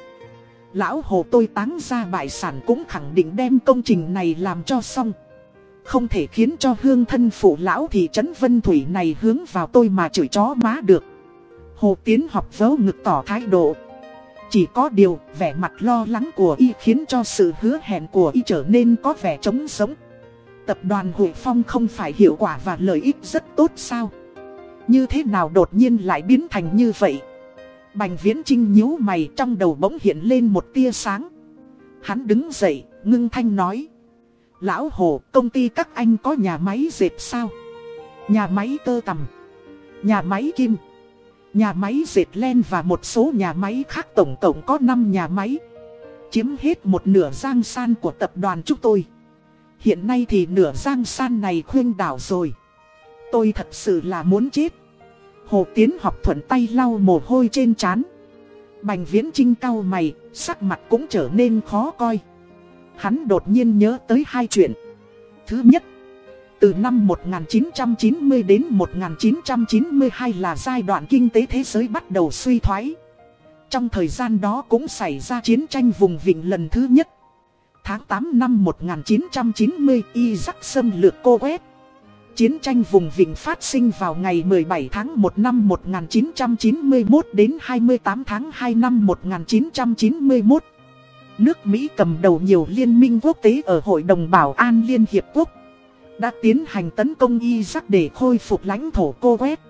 Lão Hồ tôi táng ra bại sản cũng khẳng định đem công trình này làm cho xong. Không thể khiến cho hương thân phụ lão thị trấn Vân Thủy này hướng vào tôi mà chửi chó má được. Hồ Tiến học vớ ngực tỏ thái độ. Chỉ có điều, vẻ mặt lo lắng của y khiến cho sự hứa hẹn của y trở nên có vẻ trống sống. Tập đoàn Hội Phong không phải hiệu quả và lợi ích rất tốt sao? Như thế nào đột nhiên lại biến thành như vậy? Bành Viễn Trinh nhíu mày trong đầu bỗng hiện lên một tia sáng. Hắn đứng dậy, ngưng thanh nói. Lão Hồ, công ty các anh có nhà máy dệt sao? Nhà máy tơ tằm, nhà máy kim, nhà máy dệt len và một số nhà máy khác tổng cộng có 5 nhà máy. Chiếm hết một nửa giang san của tập đoàn chúng tôi. Hiện nay thì nửa giang san này khuyên đảo rồi. Tôi thật sự là muốn chết. Hồ Tiến học thuận tay lau mồ hôi trên trán. Bành viễn trinh cao mày, sắc mặt cũng trở nên khó coi. Hắn đột nhiên nhớ tới hai chuyện. Thứ nhất, từ năm 1990 đến 1992 là giai đoạn kinh tế thế giới bắt đầu suy thoái. Trong thời gian đó cũng xảy ra chiến tranh vùng vịnh lần thứ nhất. Tháng 8 năm 1990, Iraq xâm lược Kuwait. Chiến tranh vùng vịnh phát sinh vào ngày 17 tháng 1 năm 1991 đến 28 tháng 2 năm 1991. Nước Mỹ cầm đầu nhiều liên minh quốc tế ở Hội đồng Bảo an Liên Hiệp Quốc đã tiến hành tấn công Iraq để khôi phục lãnh thổ cô quét.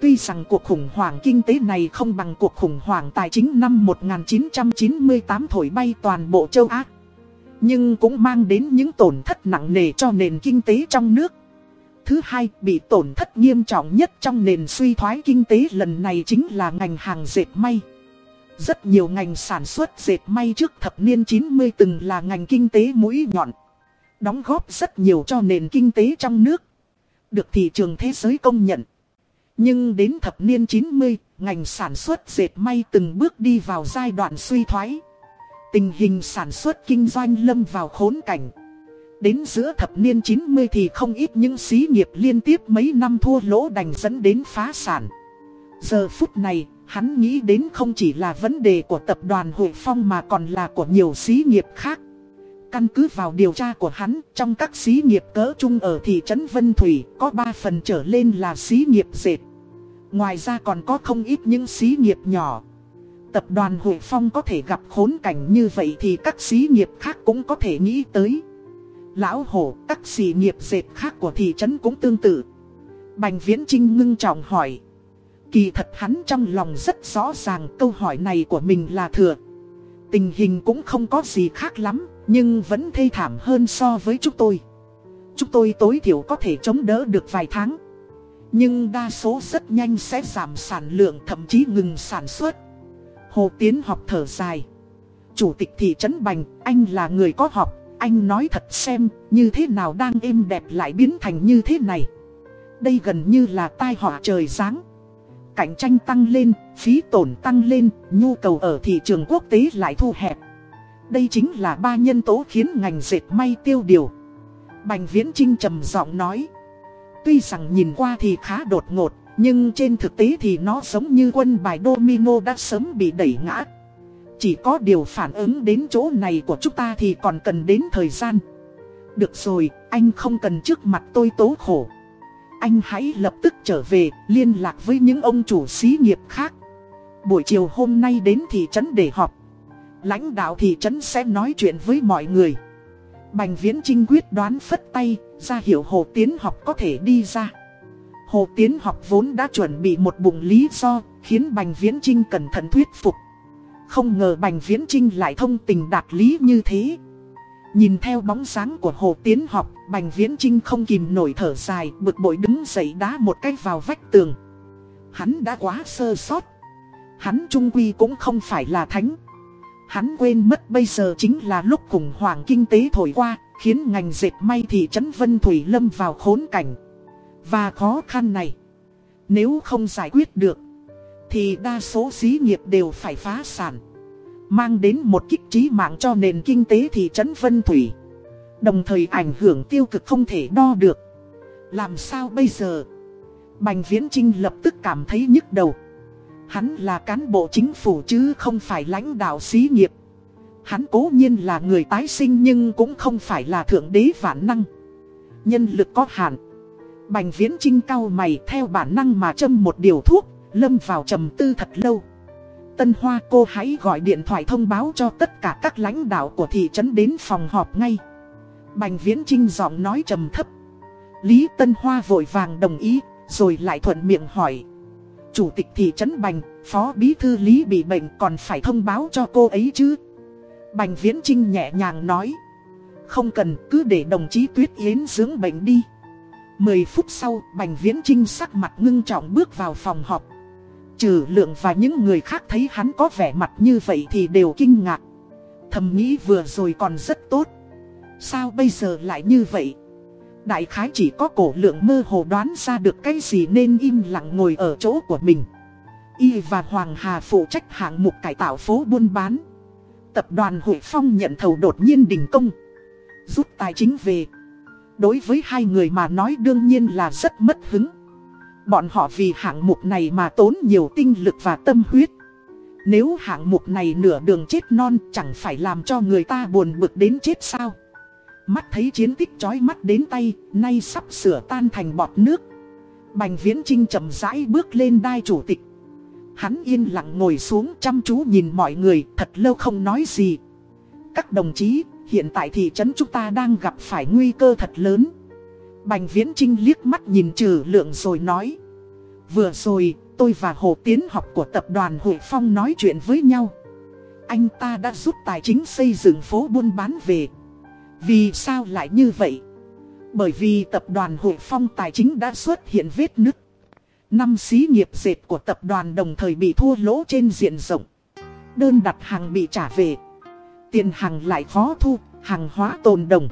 Tuy rằng cuộc khủng hoảng kinh tế này không bằng cuộc khủng hoảng tài chính năm 1998 thổi bay toàn bộ châu Á, nhưng cũng mang đến những tổn thất nặng nề cho nền kinh tế trong nước. Thứ hai, bị tổn thất nghiêm trọng nhất trong nền suy thoái kinh tế lần này chính là ngành hàng dệt may. Rất nhiều ngành sản xuất dệt may trước thập niên 90 từng là ngành kinh tế mũi nhọn. Đóng góp rất nhiều cho nền kinh tế trong nước. Được thị trường thế giới công nhận. Nhưng đến thập niên 90, ngành sản xuất dệt may từng bước đi vào giai đoạn suy thoái. Tình hình sản xuất kinh doanh lâm vào khốn cảnh. Đến giữa thập niên 90 thì không ít những xí nghiệp liên tiếp mấy năm thua lỗ đành dẫn đến phá sản. Giờ phút này, hắn nghĩ đến không chỉ là vấn đề của tập đoàn Hội Phong mà còn là của nhiều xí nghiệp khác. Căn cứ vào điều tra của hắn, trong các xí nghiệp cỡ trung ở thị trấn Vân Thủy, có 3 phần trở lên là xí nghiệp dệt. Ngoài ra còn có không ít những xí nghiệp nhỏ. Tập đoàn Hội Phong có thể gặp khốn cảnh như vậy thì các xí nghiệp khác cũng có thể nghĩ tới. Lão Hổ, các xí nghiệp dệt khác của thị trấn cũng tương tự. Bành Viễn Trinh ngưng trọng hỏi. Kỳ thật hắn trong lòng rất rõ ràng câu hỏi này của mình là thừa. Tình hình cũng không có gì khác lắm, nhưng vẫn thê thảm hơn so với chúng tôi. Chúng tôi tối thiểu có thể chống đỡ được vài tháng. Nhưng đa số rất nhanh sẽ giảm sản lượng thậm chí ngừng sản xuất. Hồ Tiến học thở dài. Chủ tịch thị trấn Bành, anh là người có học, anh nói thật xem như thế nào đang êm đẹp lại biến thành như thế này. Đây gần như là tai họa trời giáng. Cạnh tranh tăng lên, phí tổn tăng lên, nhu cầu ở thị trường quốc tế lại thu hẹp. Đây chính là ba nhân tố khiến ngành dệt may tiêu điều. Bành Viễn Trinh trầm giọng nói. Tuy rằng nhìn qua thì khá đột ngột, nhưng trên thực tế thì nó giống như quân bài domino đã sớm bị đẩy ngã. Chỉ có điều phản ứng đến chỗ này của chúng ta thì còn cần đến thời gian. Được rồi, anh không cần trước mặt tôi tố khổ. Anh hãy lập tức trở về, liên lạc với những ông chủ xí nghiệp khác. Buổi chiều hôm nay đến thị trấn để họp. Lãnh đạo thị trấn sẽ nói chuyện với mọi người. Bành Viễn Trinh quyết đoán phất tay, ra hiệu Hồ Tiến học có thể đi ra. Hồ Tiến học vốn đã chuẩn bị một bụng lý do, khiến Bành Viễn Trinh cẩn thận thuyết phục. Không ngờ Bành Viễn Trinh lại thông tình đạt lý như thế. Nhìn theo bóng sáng của Hồ Tiến học, Bành Viễn Trinh không kìm nổi thở dài, bực bội đứng dậy đá một cái vào vách tường. Hắn đã quá sơ sót. Hắn trung quy cũng không phải là thánh. Hắn quên mất bây giờ chính là lúc khủng hoảng kinh tế thổi qua, khiến ngành dệt may thị trấn Vân Thủy lâm vào khốn cảnh. Và khó khăn này, nếu không giải quyết được, thì đa số xí nghiệp đều phải phá sản. Mang đến một kích trí mạng cho nền kinh tế thị trấn Vân Thủy. Đồng thời ảnh hưởng tiêu cực không thể đo được. Làm sao bây giờ? Bành Viễn Trinh lập tức cảm thấy nhức đầu. Hắn là cán bộ chính phủ chứ không phải lãnh đạo xí nghiệp. Hắn cố nhiên là người tái sinh nhưng cũng không phải là thượng đế vạn năng. Nhân lực có hạn. Bành viễn trinh cao mày theo bản năng mà châm một điều thuốc, lâm vào trầm tư thật lâu. Tân Hoa cô hãy gọi điện thoại thông báo cho tất cả các lãnh đạo của thị trấn đến phòng họp ngay. Bành viễn trinh giọng nói trầm thấp. Lý Tân Hoa vội vàng đồng ý, rồi lại thuận miệng hỏi. Chủ tịch thị trấn Bành, phó bí thư Lý bị bệnh còn phải thông báo cho cô ấy chứ. Bành Viễn Trinh nhẹ nhàng nói. Không cần, cứ để đồng chí Tuyết Yến dưỡng bệnh đi. Mười phút sau, Bành Viễn Trinh sắc mặt ngưng trọng bước vào phòng họp. Trừ lượng và những người khác thấy hắn có vẻ mặt như vậy thì đều kinh ngạc. Thầm nghĩ vừa rồi còn rất tốt. Sao bây giờ lại như vậy? Đại khái chỉ có cổ lượng mơ hồ đoán ra được cái gì nên im lặng ngồi ở chỗ của mình. Y và Hoàng Hà phụ trách hạng mục cải tạo phố buôn bán. Tập đoàn Hội Phong nhận thầu đột nhiên đình công. Rút tài chính về. Đối với hai người mà nói đương nhiên là rất mất hứng. Bọn họ vì hạng mục này mà tốn nhiều tinh lực và tâm huyết. Nếu hạng mục này nửa đường chết non chẳng phải làm cho người ta buồn bực đến chết sao. Mắt thấy chiến tích chói mắt đến tay, nay sắp sửa tan thành bọt nước. Bành Viễn Trinh chậm rãi bước lên đai chủ tịch. Hắn yên lặng ngồi xuống chăm chú nhìn mọi người, thật lâu không nói gì. Các đồng chí, hiện tại thị trấn chúng ta đang gặp phải nguy cơ thật lớn. Bành Viễn Trinh liếc mắt nhìn trừ lượng rồi nói. Vừa rồi, tôi và Hồ Tiến học của tập đoàn Hội Phong nói chuyện với nhau. Anh ta đã giúp tài chính xây dựng phố buôn bán về. Vì sao lại như vậy? Bởi vì tập đoàn Hội Phong Tài chính đã xuất hiện vết nứt. Năm xí nghiệp dệt của tập đoàn đồng thời bị thua lỗ trên diện rộng. đơn đặt hàng bị trả về. Tiền hàng lại khó thu, hàng hóa tồn đồng.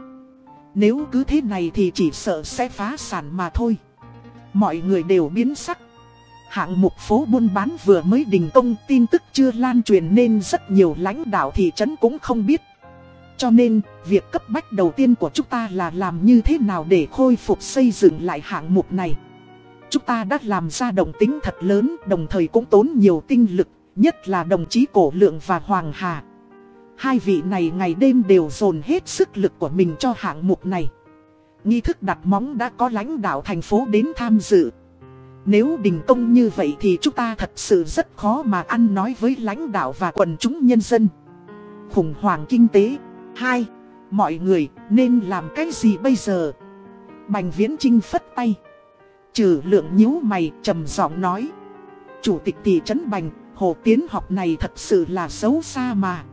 Nếu cứ thế này thì chỉ sợ sẽ phá sản mà thôi. Mọi người đều biến sắc. Hạng mục phố buôn bán vừa mới đình công tin tức chưa lan truyền nên rất nhiều lãnh đạo thị trấn cũng không biết. Cho nên, việc cấp bách đầu tiên của chúng ta là làm như thế nào để khôi phục xây dựng lại hạng mục này. Chúng ta đã làm ra đồng tính thật lớn, đồng thời cũng tốn nhiều tinh lực, nhất là đồng chí Cổ Lượng và Hoàng Hà. Hai vị này ngày đêm đều dồn hết sức lực của mình cho hạng mục này. Nghi thức đặt móng đã có lãnh đạo thành phố đến tham dự. Nếu đình công như vậy thì chúng ta thật sự rất khó mà ăn nói với lãnh đạo và quần chúng nhân dân. Khủng hoảng kinh tế. hai Mọi người nên làm cái gì bây giờ? Bành Viễn Trinh phất tay. Trừ lượng nhíu mày trầm giọng nói. Chủ tịch thị trấn Bành, hồ tiến học này thật sự là xấu xa mà.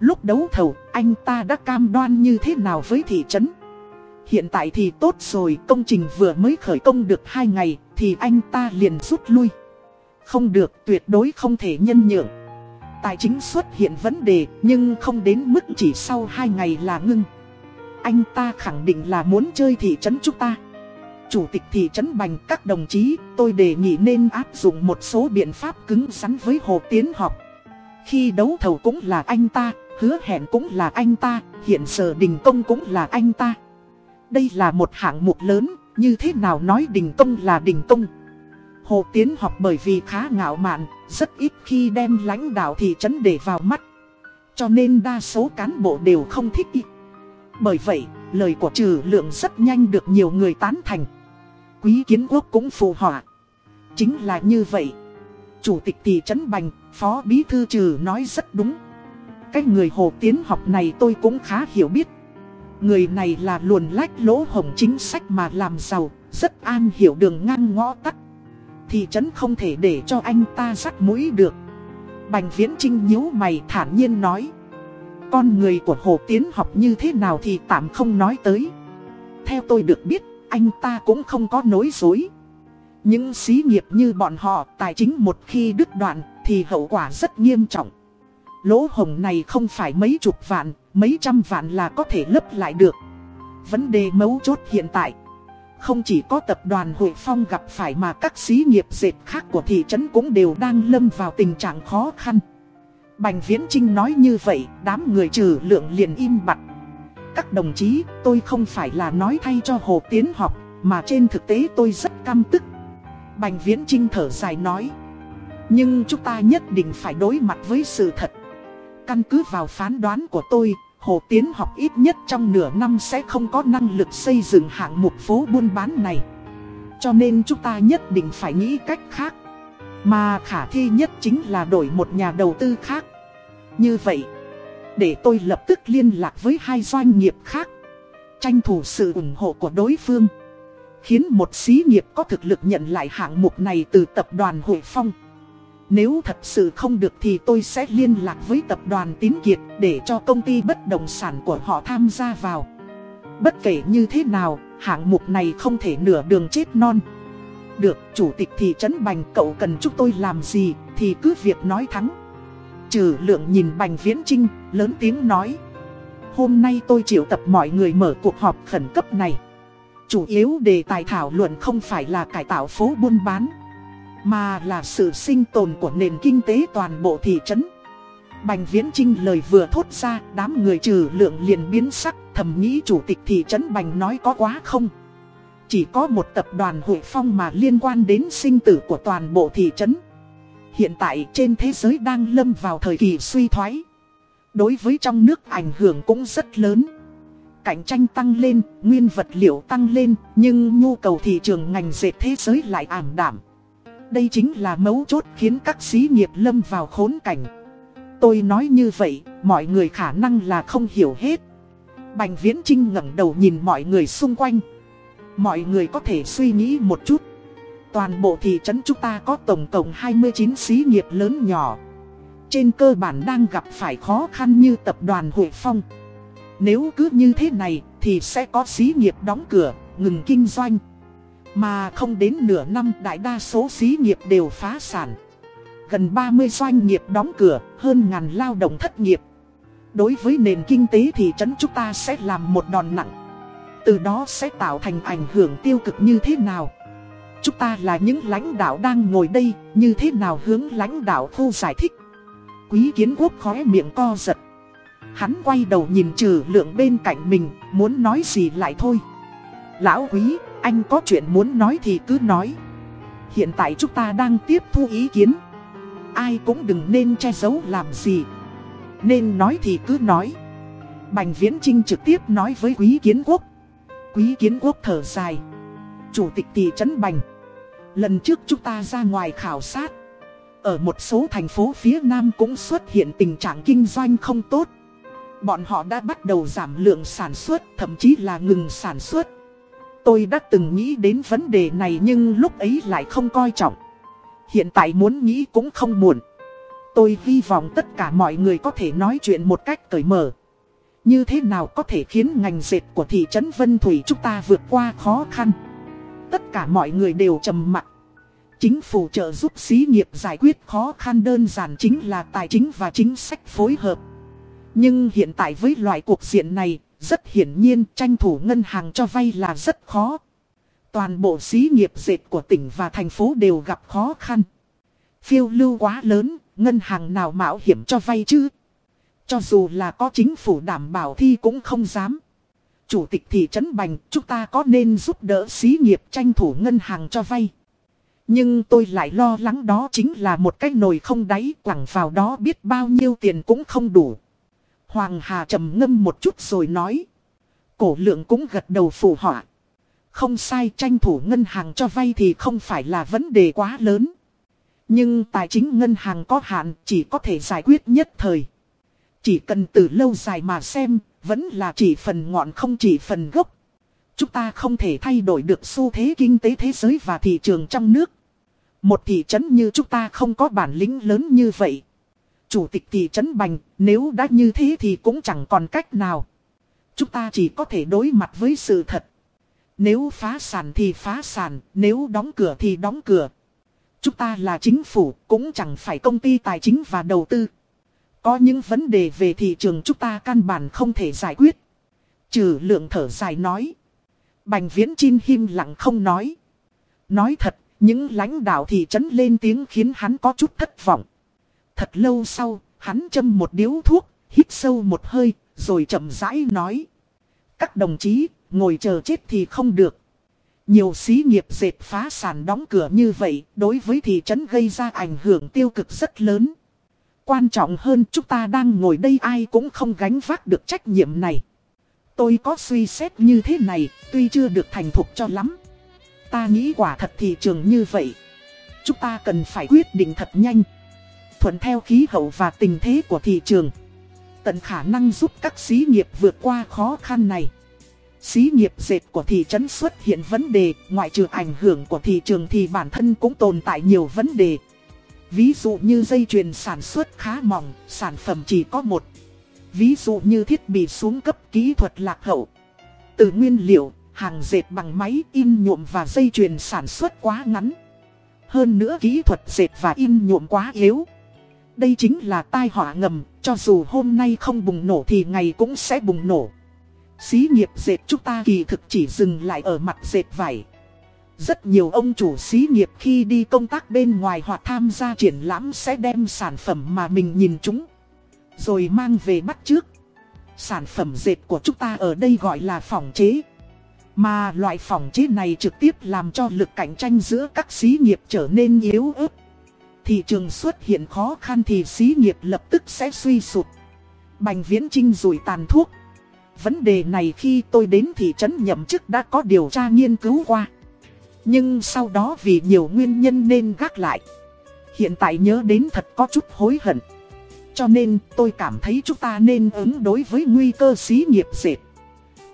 Lúc đấu thầu, anh ta đã cam đoan như thế nào với thị trấn? Hiện tại thì tốt rồi, công trình vừa mới khởi công được 2 ngày, thì anh ta liền rút lui. Không được, tuyệt đối không thể nhân nhượng. Tài chính xuất hiện vấn đề, nhưng không đến mức chỉ sau 2 ngày là ngưng. Anh ta khẳng định là muốn chơi thị trấn chúng ta. Chủ tịch thị trấn Bành các đồng chí, tôi đề nghị nên áp dụng một số biện pháp cứng rắn với Hồ Tiến học. Khi đấu thầu cũng là anh ta, hứa hẹn cũng là anh ta, hiện giờ đình công cũng là anh ta. Đây là một hạng mục lớn, như thế nào nói đình công là đình công. Hồ Tiến học bởi vì khá ngạo mạn, rất ít khi đem lãnh đạo thị trấn để vào mắt. Cho nên đa số cán bộ đều không thích ý. Bởi vậy, lời của trừ lượng rất nhanh được nhiều người tán thành. Quý kiến quốc cũng phù họa. Chính là như vậy. Chủ tịch thị trấn Bành, Phó Bí Thư Trừ nói rất đúng. Cái người hồ tiến học này tôi cũng khá hiểu biết. Người này là luồn lách lỗ hồng chính sách mà làm giàu, rất an hiểu đường ngang ngõ tắt. Thị trấn không thể để cho anh ta rắc mũi được. Bành Viễn Trinh nhíu mày thản nhiên nói. Con người của Hồ Tiến học như thế nào thì tạm không nói tới. Theo tôi được biết, anh ta cũng không có nối dối. Những xí nghiệp như bọn họ tài chính một khi đứt đoạn thì hậu quả rất nghiêm trọng. Lỗ hồng này không phải mấy chục vạn, mấy trăm vạn là có thể lấp lại được. Vấn đề mấu chốt hiện tại. Không chỉ có tập đoàn Hội Phong gặp phải mà các xí nghiệp dệt khác của thị trấn cũng đều đang lâm vào tình trạng khó khăn. Bành Viễn Trinh nói như vậy, đám người trừ lượng liền im bặt. Các đồng chí, tôi không phải là nói thay cho Hồ Tiến học, mà trên thực tế tôi rất căm tức. Bành Viễn Trinh thở dài nói. Nhưng chúng ta nhất định phải đối mặt với sự thật. Căn cứ vào phán đoán của tôi, Hồ Tiến học ít nhất trong nửa năm sẽ không có năng lực xây dựng hạng mục phố buôn bán này. Cho nên chúng ta nhất định phải nghĩ cách khác. Mà khả thi nhất chính là đổi một nhà đầu tư khác. Như vậy, để tôi lập tức liên lạc với hai doanh nghiệp khác. Tranh thủ sự ủng hộ của đối phương. Khiến một xí nghiệp có thực lực nhận lại hạng mục này từ tập đoàn Hội Phong. Nếu thật sự không được thì tôi sẽ liên lạc với tập đoàn Tín Kiệt để cho công ty bất động sản của họ tham gia vào. Bất kể như thế nào, hạng mục này không thể nửa đường chết non. Được, chủ tịch thị trấn Bành cậu cần chúng tôi làm gì thì cứ việc nói thắng. Trừ lượng nhìn Bành Viễn Trinh, lớn tiếng nói. Hôm nay tôi triệu tập mọi người mở cuộc họp khẩn cấp này. Chủ yếu đề tài thảo luận không phải là cải tạo phố buôn bán mà là sự sinh tồn của nền kinh tế toàn bộ thị trấn. Bành Viễn Trinh lời vừa thốt ra Đám người trừ lượng liền biến sắc Thầm nghĩ chủ tịch thị trấn Bành nói có quá không? Chỉ có một tập đoàn hội phong mà liên quan đến sinh tử của toàn bộ thị trấn. Hiện tại trên thế giới đang lâm vào thời kỳ suy thoái. Đối với trong nước ảnh hưởng cũng rất lớn. Cạnh tranh tăng lên, nguyên vật liệu tăng lên Nhưng nhu cầu thị trường ngành dệt thế giới lại ảm đảm đây chính là mấu chốt khiến các xí nghiệp lâm vào khốn cảnh. Tôi nói như vậy, mọi người khả năng là không hiểu hết. Bành Viễn Trinh ngẩng đầu nhìn mọi người xung quanh. Mọi người có thể suy nghĩ một chút. Toàn bộ thị trấn chúng ta có tổng cộng 29 xí nghiệp lớn nhỏ. Trên cơ bản đang gặp phải khó khăn như tập đoàn Hội Phong. Nếu cứ như thế này thì sẽ có xí nghiệp đóng cửa, ngừng kinh doanh. Mà không đến nửa năm đại đa số xí nghiệp đều phá sản. Gần 30 doanh nghiệp đóng cửa, hơn ngàn lao động thất nghiệp. Đối với nền kinh tế thì trấn chúng ta sẽ làm một đòn nặng. Từ đó sẽ tạo thành ảnh hưởng tiêu cực như thế nào? Chúng ta là những lãnh đạo đang ngồi đây, như thế nào hướng lãnh đạo khu giải thích? Quý kiến quốc khóe miệng co giật. Hắn quay đầu nhìn trừ lượng bên cạnh mình, muốn nói gì lại thôi. Lão quý, anh có chuyện muốn nói thì cứ nói. Hiện tại chúng ta đang tiếp thu ý kiến. Ai cũng đừng nên che giấu làm gì. Nên nói thì cứ nói. Bành Viễn Trinh trực tiếp nói với Quý Kiến Quốc. Quý Kiến Quốc thở dài. Chủ tịch thị trấn Bành. Lần trước chúng ta ra ngoài khảo sát. Ở một số thành phố phía Nam cũng xuất hiện tình trạng kinh doanh không tốt. Bọn họ đã bắt đầu giảm lượng sản xuất, thậm chí là ngừng sản xuất. Tôi đã từng nghĩ đến vấn đề này nhưng lúc ấy lại không coi trọng. Hiện tại muốn nghĩ cũng không muộn. Tôi hy vọng tất cả mọi người có thể nói chuyện một cách cởi mở. Như thế nào có thể khiến ngành dệt của thị trấn Vân Thủy chúng ta vượt qua khó khăn. Tất cả mọi người đều trầm mặc. Chính phủ trợ giúp xí nghiệp giải quyết khó khăn đơn giản chính là tài chính và chính sách phối hợp. Nhưng hiện tại với loại cuộc diện này, rất hiển nhiên tranh thủ ngân hàng cho vay là rất khó. Toàn bộ xí nghiệp dệt của tỉnh và thành phố đều gặp khó khăn. Phiêu lưu quá lớn, ngân hàng nào mạo hiểm cho vay chứ? Cho dù là có chính phủ đảm bảo thì cũng không dám. Chủ tịch thị trấn Bành, chúng ta có nên giúp đỡ xí nghiệp tranh thủ ngân hàng cho vay? Nhưng tôi lại lo lắng đó chính là một cái nồi không đáy quẳng vào đó biết bao nhiêu tiền cũng không đủ. Hoàng Hà trầm ngâm một chút rồi nói. Cổ lượng cũng gật đầu phù họa. Không sai tranh thủ ngân hàng cho vay thì không phải là vấn đề quá lớn. Nhưng tài chính ngân hàng có hạn chỉ có thể giải quyết nhất thời. Chỉ cần từ lâu dài mà xem, vẫn là chỉ phần ngọn không chỉ phần gốc. Chúng ta không thể thay đổi được xu thế kinh tế thế giới và thị trường trong nước. Một thị trấn như chúng ta không có bản lĩnh lớn như vậy. Chủ tịch thị trấn Bành, nếu đã như thế thì cũng chẳng còn cách nào. Chúng ta chỉ có thể đối mặt với sự thật. Nếu phá sản thì phá sản, nếu đóng cửa thì đóng cửa. Chúng ta là chính phủ, cũng chẳng phải công ty tài chính và đầu tư. Có những vấn đề về thị trường chúng ta căn bản không thể giải quyết. Trừ lượng thở dài nói. Bành viễn chin him lặng không nói. Nói thật, những lãnh đạo thị trấn lên tiếng khiến hắn có chút thất vọng. Thật lâu sau, hắn châm một điếu thuốc, hít sâu một hơi, rồi chậm rãi nói. Các đồng chí, ngồi chờ chết thì không được. Nhiều xí nghiệp dệt phá sản đóng cửa như vậy, đối với thị trấn gây ra ảnh hưởng tiêu cực rất lớn. Quan trọng hơn chúng ta đang ngồi đây ai cũng không gánh vác được trách nhiệm này. Tôi có suy xét như thế này, tuy chưa được thành thục cho lắm. Ta nghĩ quả thật thị trường như vậy. Chúng ta cần phải quyết định thật nhanh. Thuận theo khí hậu và tình thế của thị trường. Tận khả năng giúp các xí nghiệp vượt qua khó khăn này. Xí nghiệp dệt của thị trấn xuất hiện vấn đề, ngoại trừ ảnh hưởng của thị trường thì bản thân cũng tồn tại nhiều vấn đề. Ví dụ như dây chuyền sản xuất khá mỏng, sản phẩm chỉ có một. Ví dụ như thiết bị xuống cấp kỹ thuật lạc hậu. Từ nguyên liệu, hàng dệt bằng máy in nhuộm và dây chuyền sản xuất quá ngắn. Hơn nữa kỹ thuật dệt và in nhuộm quá yếu. Đây chính là tai họa ngầm, cho dù hôm nay không bùng nổ thì ngày cũng sẽ bùng nổ. Xí nghiệp dệt chúng ta kỳ thực chỉ dừng lại ở mặt dệt vải. Rất nhiều ông chủ xí nghiệp khi đi công tác bên ngoài hoặc tham gia triển lãm sẽ đem sản phẩm mà mình nhìn chúng. Rồi mang về bắt trước. Sản phẩm dệt của chúng ta ở đây gọi là phòng chế. Mà loại phòng chế này trực tiếp làm cho lực cạnh tranh giữa các xí nghiệp trở nên yếu ớt. Thị trường xuất hiện khó khăn thì xí nghiệp lập tức sẽ suy sụp, Bành viễn trinh rủi tàn thuốc. Vấn đề này khi tôi đến thị trấn nhậm chức đã có điều tra nghiên cứu qua. Nhưng sau đó vì nhiều nguyên nhân nên gác lại. Hiện tại nhớ đến thật có chút hối hận. Cho nên tôi cảm thấy chúng ta nên ứng đối với nguy cơ xí nghiệp dệt.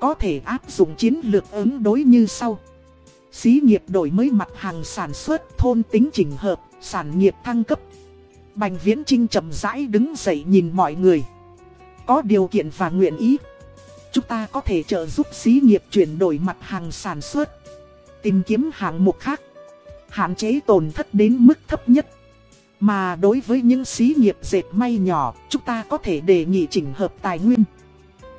Có thể áp dụng chiến lược ứng đối như sau. Xí nghiệp đổi mới mặt hàng sản xuất thôn tính chỉnh hợp, sản nghiệp thăng cấp. Bành Viễn Trinh chậm rãi đứng dậy nhìn mọi người. Có điều kiện và nguyện ý. Chúng ta có thể trợ giúp xí nghiệp chuyển đổi mặt hàng sản xuất. Tìm kiếm hạng mục khác. Hạn chế tổn thất đến mức thấp nhất. Mà đối với những xí nghiệp dệt may nhỏ, chúng ta có thể đề nghị chỉnh hợp tài nguyên.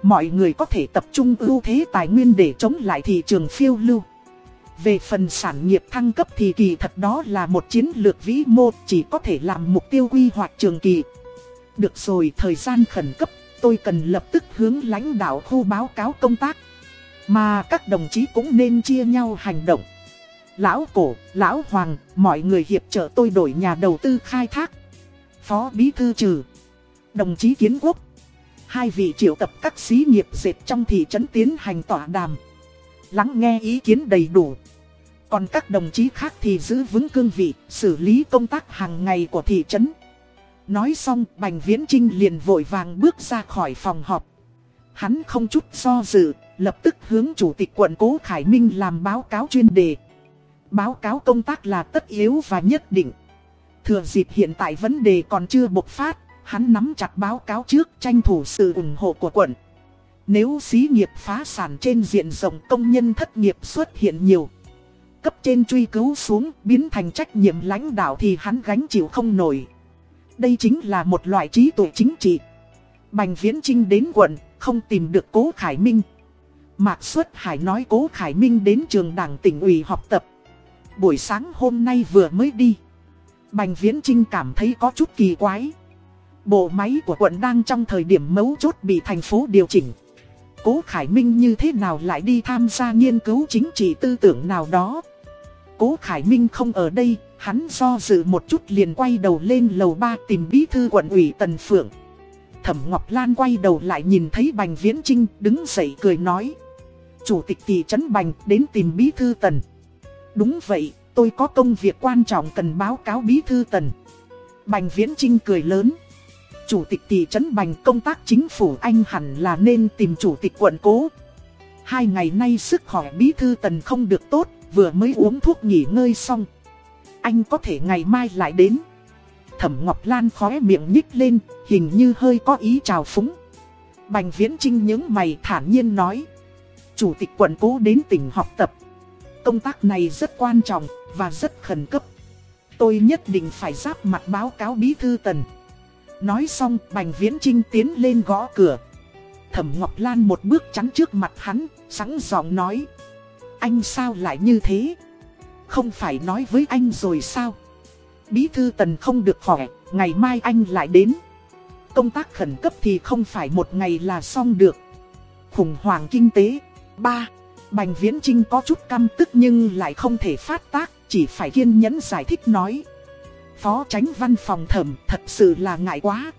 Mọi người có thể tập trung ưu thế tài nguyên để chống lại thị trường phiêu lưu. Về phần sản nghiệp thăng cấp thì kỳ thật đó là một chiến lược vĩ mô chỉ có thể làm mục tiêu quy hoạch trường kỳ. Được rồi, thời gian khẩn cấp, tôi cần lập tức hướng lãnh đạo khu báo cáo công tác. Mà các đồng chí cũng nên chia nhau hành động. Lão Cổ, Lão Hoàng, mọi người hiệp trợ tôi đổi nhà đầu tư khai thác. Phó Bí Thư Trừ, đồng chí Kiến Quốc. Hai vị triệu tập các xí nghiệp dệt trong thị trấn tiến hành tỏa đàm. Lắng nghe ý kiến đầy đủ. Còn các đồng chí khác thì giữ vững cương vị, xử lý công tác hàng ngày của thị trấn. Nói xong, Bành Viễn Trinh liền vội vàng bước ra khỏi phòng họp. Hắn không chút do dự, lập tức hướng Chủ tịch quận Cố Khải Minh làm báo cáo chuyên đề. Báo cáo công tác là tất yếu và nhất định. Thừa dịp hiện tại vấn đề còn chưa bộc phát, hắn nắm chặt báo cáo trước tranh thủ sự ủng hộ của quận. Nếu xí nghiệp phá sản trên diện rộng công nhân thất nghiệp xuất hiện nhiều. Cấp trên truy cứu xuống biến thành trách nhiệm lãnh đạo thì hắn gánh chịu không nổi. Đây chính là một loại trí tuệ chính trị. Bành Viễn Trinh đến quận, không tìm được Cố Khải Minh. Mạc Xuất Hải nói Cố Khải Minh đến trường đảng tỉnh ủy học tập. Buổi sáng hôm nay vừa mới đi. Bành Viễn Trinh cảm thấy có chút kỳ quái. Bộ máy của quận đang trong thời điểm mấu chốt bị thành phố điều chỉnh. Cố Khải Minh như thế nào lại đi tham gia nghiên cứu chính trị tư tưởng nào đó. Cố Khải Minh không ở đây, hắn do dự một chút liền quay đầu lên lầu ba tìm bí thư quận ủy Tần Phượng. Thẩm Ngọc Lan quay đầu lại nhìn thấy Bành Viễn Trinh đứng dậy cười nói. Chủ tịch thị trấn Bành đến tìm bí thư Tần. Đúng vậy, tôi có công việc quan trọng cần báo cáo bí thư Tần. Bành Viễn Trinh cười lớn. Chủ tịch thị trấn Bành công tác chính phủ anh hẳn là nên tìm chủ tịch quận cố. Hai ngày nay sức khỏe bí thư Tần không được tốt, vừa mới uống thuốc nghỉ ngơi xong. Anh có thể ngày mai lại đến. Thẩm Ngọc Lan khóe miệng nhích lên, hình như hơi có ý chào phúng. Bành Viễn Trinh những mày thản nhiên nói. Chủ tịch quận cố đến tỉnh học tập. Công tác này rất quan trọng và rất khẩn cấp. Tôi nhất định phải giáp mặt báo cáo bí thư tần. Nói xong Bành Viễn Trinh tiến lên gõ cửa. Thẩm Ngọc Lan một bước chắn trước mặt hắn, sẵn giọng nói. Anh sao lại như thế? Không phải nói với anh rồi sao? Bí thư tần không được khỏe, ngày mai anh lại đến. Công tác khẩn cấp thì không phải một ngày là xong được. Khủng hoảng kinh tế. 3. Bành Viễn Trinh có chút căm tức nhưng lại không thể phát tác, chỉ phải kiên nhẫn giải thích nói. Phó tránh văn phòng thẩm thật sự là ngại quá.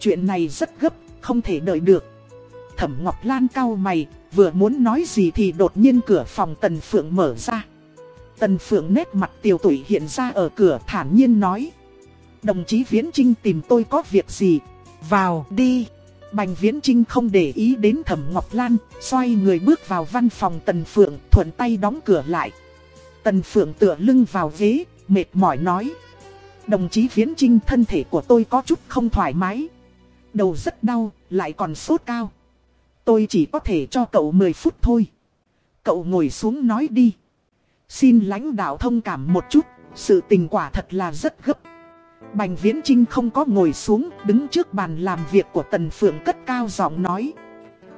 Chuyện này rất gấp, không thể đợi được. Thẩm Ngọc Lan cau mày, vừa muốn nói gì thì đột nhiên cửa phòng Tần Phượng mở ra. Tần Phượng nét mặt tiêu tủy hiện ra ở cửa thản nhiên nói. Đồng chí Viễn Trinh tìm tôi có việc gì? Vào đi. Bành Viễn Trinh không để ý đến Thẩm Ngọc Lan, xoay người bước vào văn phòng Tần Phượng, thuận tay đóng cửa lại. Tần Phượng tựa lưng vào ghế, mệt mỏi nói. Đồng chí Viễn Trinh thân thể của tôi có chút không thoải mái. Đầu rất đau, lại còn sốt cao. Tôi chỉ có thể cho cậu 10 phút thôi. Cậu ngồi xuống nói đi. Xin lãnh đạo thông cảm một chút, sự tình quả thật là rất gấp. Bành Viễn Trinh không có ngồi xuống, đứng trước bàn làm việc của Tần Phượng cất cao giọng nói.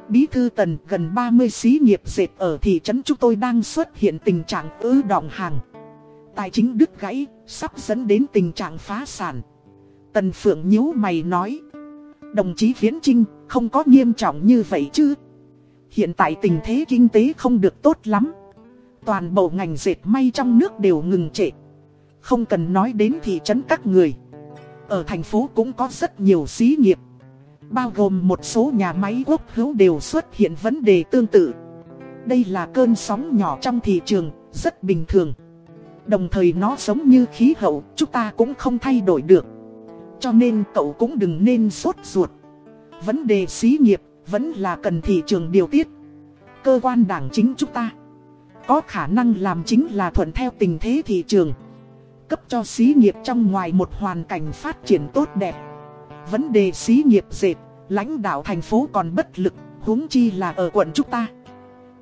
Bí thư Tần gần 30 xí nghiệp dệt ở thị trấn chúng tôi đang xuất hiện tình trạng ứ động hàng. Tài chính đứt gãy, sắp dẫn đến tình trạng phá sản. Tần Phượng nhíu mày nói. Đồng chí Viễn Trinh không có nghiêm trọng như vậy chứ. Hiện tại tình thế kinh tế không được tốt lắm. Toàn bộ ngành dệt may trong nước đều ngừng trệ. Không cần nói đến thị trấn các người. Ở thành phố cũng có rất nhiều xí nghiệp. Bao gồm một số nhà máy quốc hữu đều xuất hiện vấn đề tương tự. Đây là cơn sóng nhỏ trong thị trường, rất bình thường. Đồng thời nó giống như khí hậu, chúng ta cũng không thay đổi được. Cho nên cậu cũng đừng nên sốt ruột. Vấn đề xí nghiệp vẫn là cần thị trường điều tiết. Cơ quan đảng chính chúng ta có khả năng làm chính là thuận theo tình thế thị trường Cấp cho xí nghiệp trong ngoài một hoàn cảnh phát triển tốt đẹp Vấn đề xí nghiệp dệt, lãnh đạo thành phố còn bất lực, huống chi là ở quận chúng ta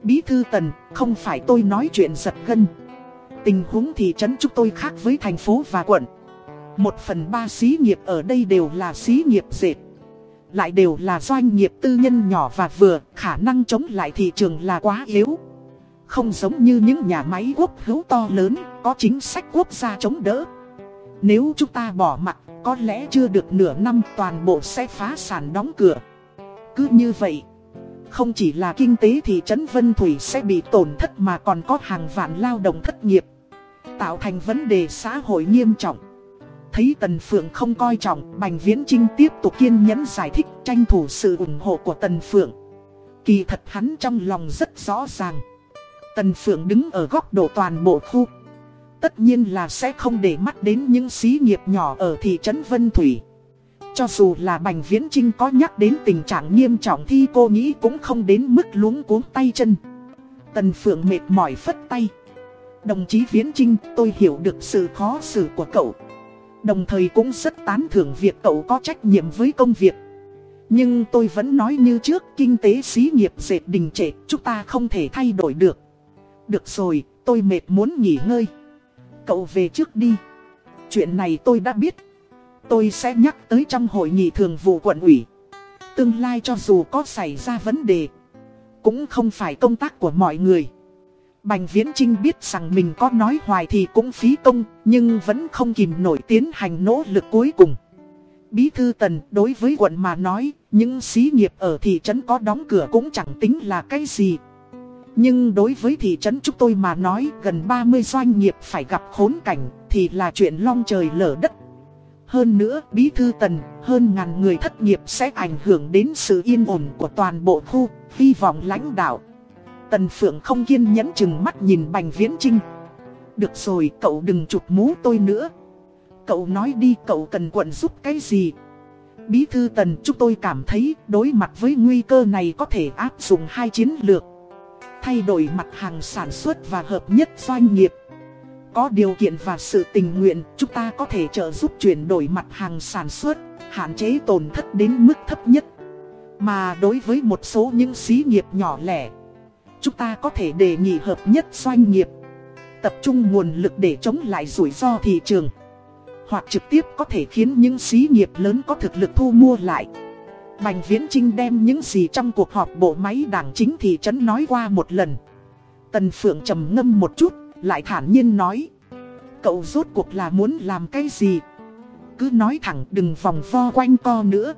Bí thư tần, không phải tôi nói chuyện giật gân Tình huống thị trấn chúng tôi khác với thành phố và quận. Một phần ba xí nghiệp ở đây đều là xí nghiệp dệt. Lại đều là doanh nghiệp tư nhân nhỏ và vừa, Khả năng chống lại thị trường là quá yếu. Không giống như những nhà máy quốc hữu to lớn, Có chính sách quốc gia chống đỡ. Nếu chúng ta bỏ mặt, Có lẽ chưa được nửa năm toàn bộ sẽ phá sản đóng cửa. Cứ như vậy, Không chỉ là kinh tế thị trấn Vân Thủy sẽ bị tổn thất Mà còn có hàng vạn lao động thất nghiệp. Tạo thành vấn đề xã hội nghiêm trọng Thấy Tần Phượng không coi trọng, Bành Viễn Trinh tiếp tục kiên nhẫn giải thích tranh thủ sự ủng hộ của Tần Phượng. Kỳ thật hắn trong lòng rất rõ ràng. Tần Phượng đứng ở góc độ toàn bộ khu. Tất nhiên là sẽ không để mắt đến những xí nghiệp nhỏ ở thị trấn Vân Thủy. Cho dù là Bành Viễn Trinh có nhắc đến tình trạng nghiêm trọng thì cô nghĩ cũng không đến mức luống cuống tay chân. Tần Phượng mệt mỏi phất tay. Đồng chí Viễn Trinh, tôi hiểu được sự khó xử của cậu. Đồng thời cũng rất tán thưởng việc cậu có trách nhiệm với công việc. Nhưng tôi vẫn nói như trước, kinh tế xí nghiệp dệt đình trệ, chúng ta không thể thay đổi được. Được rồi, tôi mệt muốn nghỉ ngơi. Cậu về trước đi. Chuyện này tôi đã biết. Tôi sẽ nhắc tới trong hội nghị thường vụ quận ủy. Tương lai cho dù có xảy ra vấn đề, cũng không phải công tác của mọi người. Bành Viễn Trinh biết rằng mình có nói hoài thì cũng phí công, nhưng vẫn không kìm nổi tiến hành nỗ lực cuối cùng. Bí thư Tần đối với quận mà nói, những xí nghiệp ở thị trấn có đóng cửa cũng chẳng tính là cái gì. Nhưng đối với thị trấn chúng tôi mà nói gần 30 doanh nghiệp phải gặp khốn cảnh thì là chuyện long trời lở đất. Hơn nữa, bí thư tần, hơn ngàn người thất nghiệp sẽ ảnh hưởng đến sự yên ổn của toàn bộ khu, hy vọng lãnh đạo. Tần Phượng không kiên nhẫn chừng mắt nhìn Bành Viễn Trinh. Được rồi, cậu đừng chụp mũ tôi nữa. Cậu nói đi cậu cần quận giúp cái gì? Bí thư Tần chúng tôi cảm thấy đối mặt với nguy cơ này có thể áp dụng hai chiến lược. Thay đổi mặt hàng sản xuất và hợp nhất doanh nghiệp. Có điều kiện và sự tình nguyện, chúng ta có thể trợ giúp chuyển đổi mặt hàng sản xuất, hạn chế tổn thất đến mức thấp nhất. Mà đối với một số những xí nghiệp nhỏ lẻ, chúng ta có thể đề nghị hợp nhất doanh nghiệp, tập trung nguồn lực để chống lại rủi ro thị trường. Hoặc trực tiếp có thể khiến những xí nghiệp lớn có thực lực thu mua lại. Bành Viễn Trinh đem những gì trong cuộc họp bộ máy đảng chính thị trấn nói qua một lần. Tần Phượng trầm ngâm một chút, lại thản nhiên nói. Cậu rốt cuộc là muốn làm cái gì? Cứ nói thẳng đừng vòng vo quanh co nữa.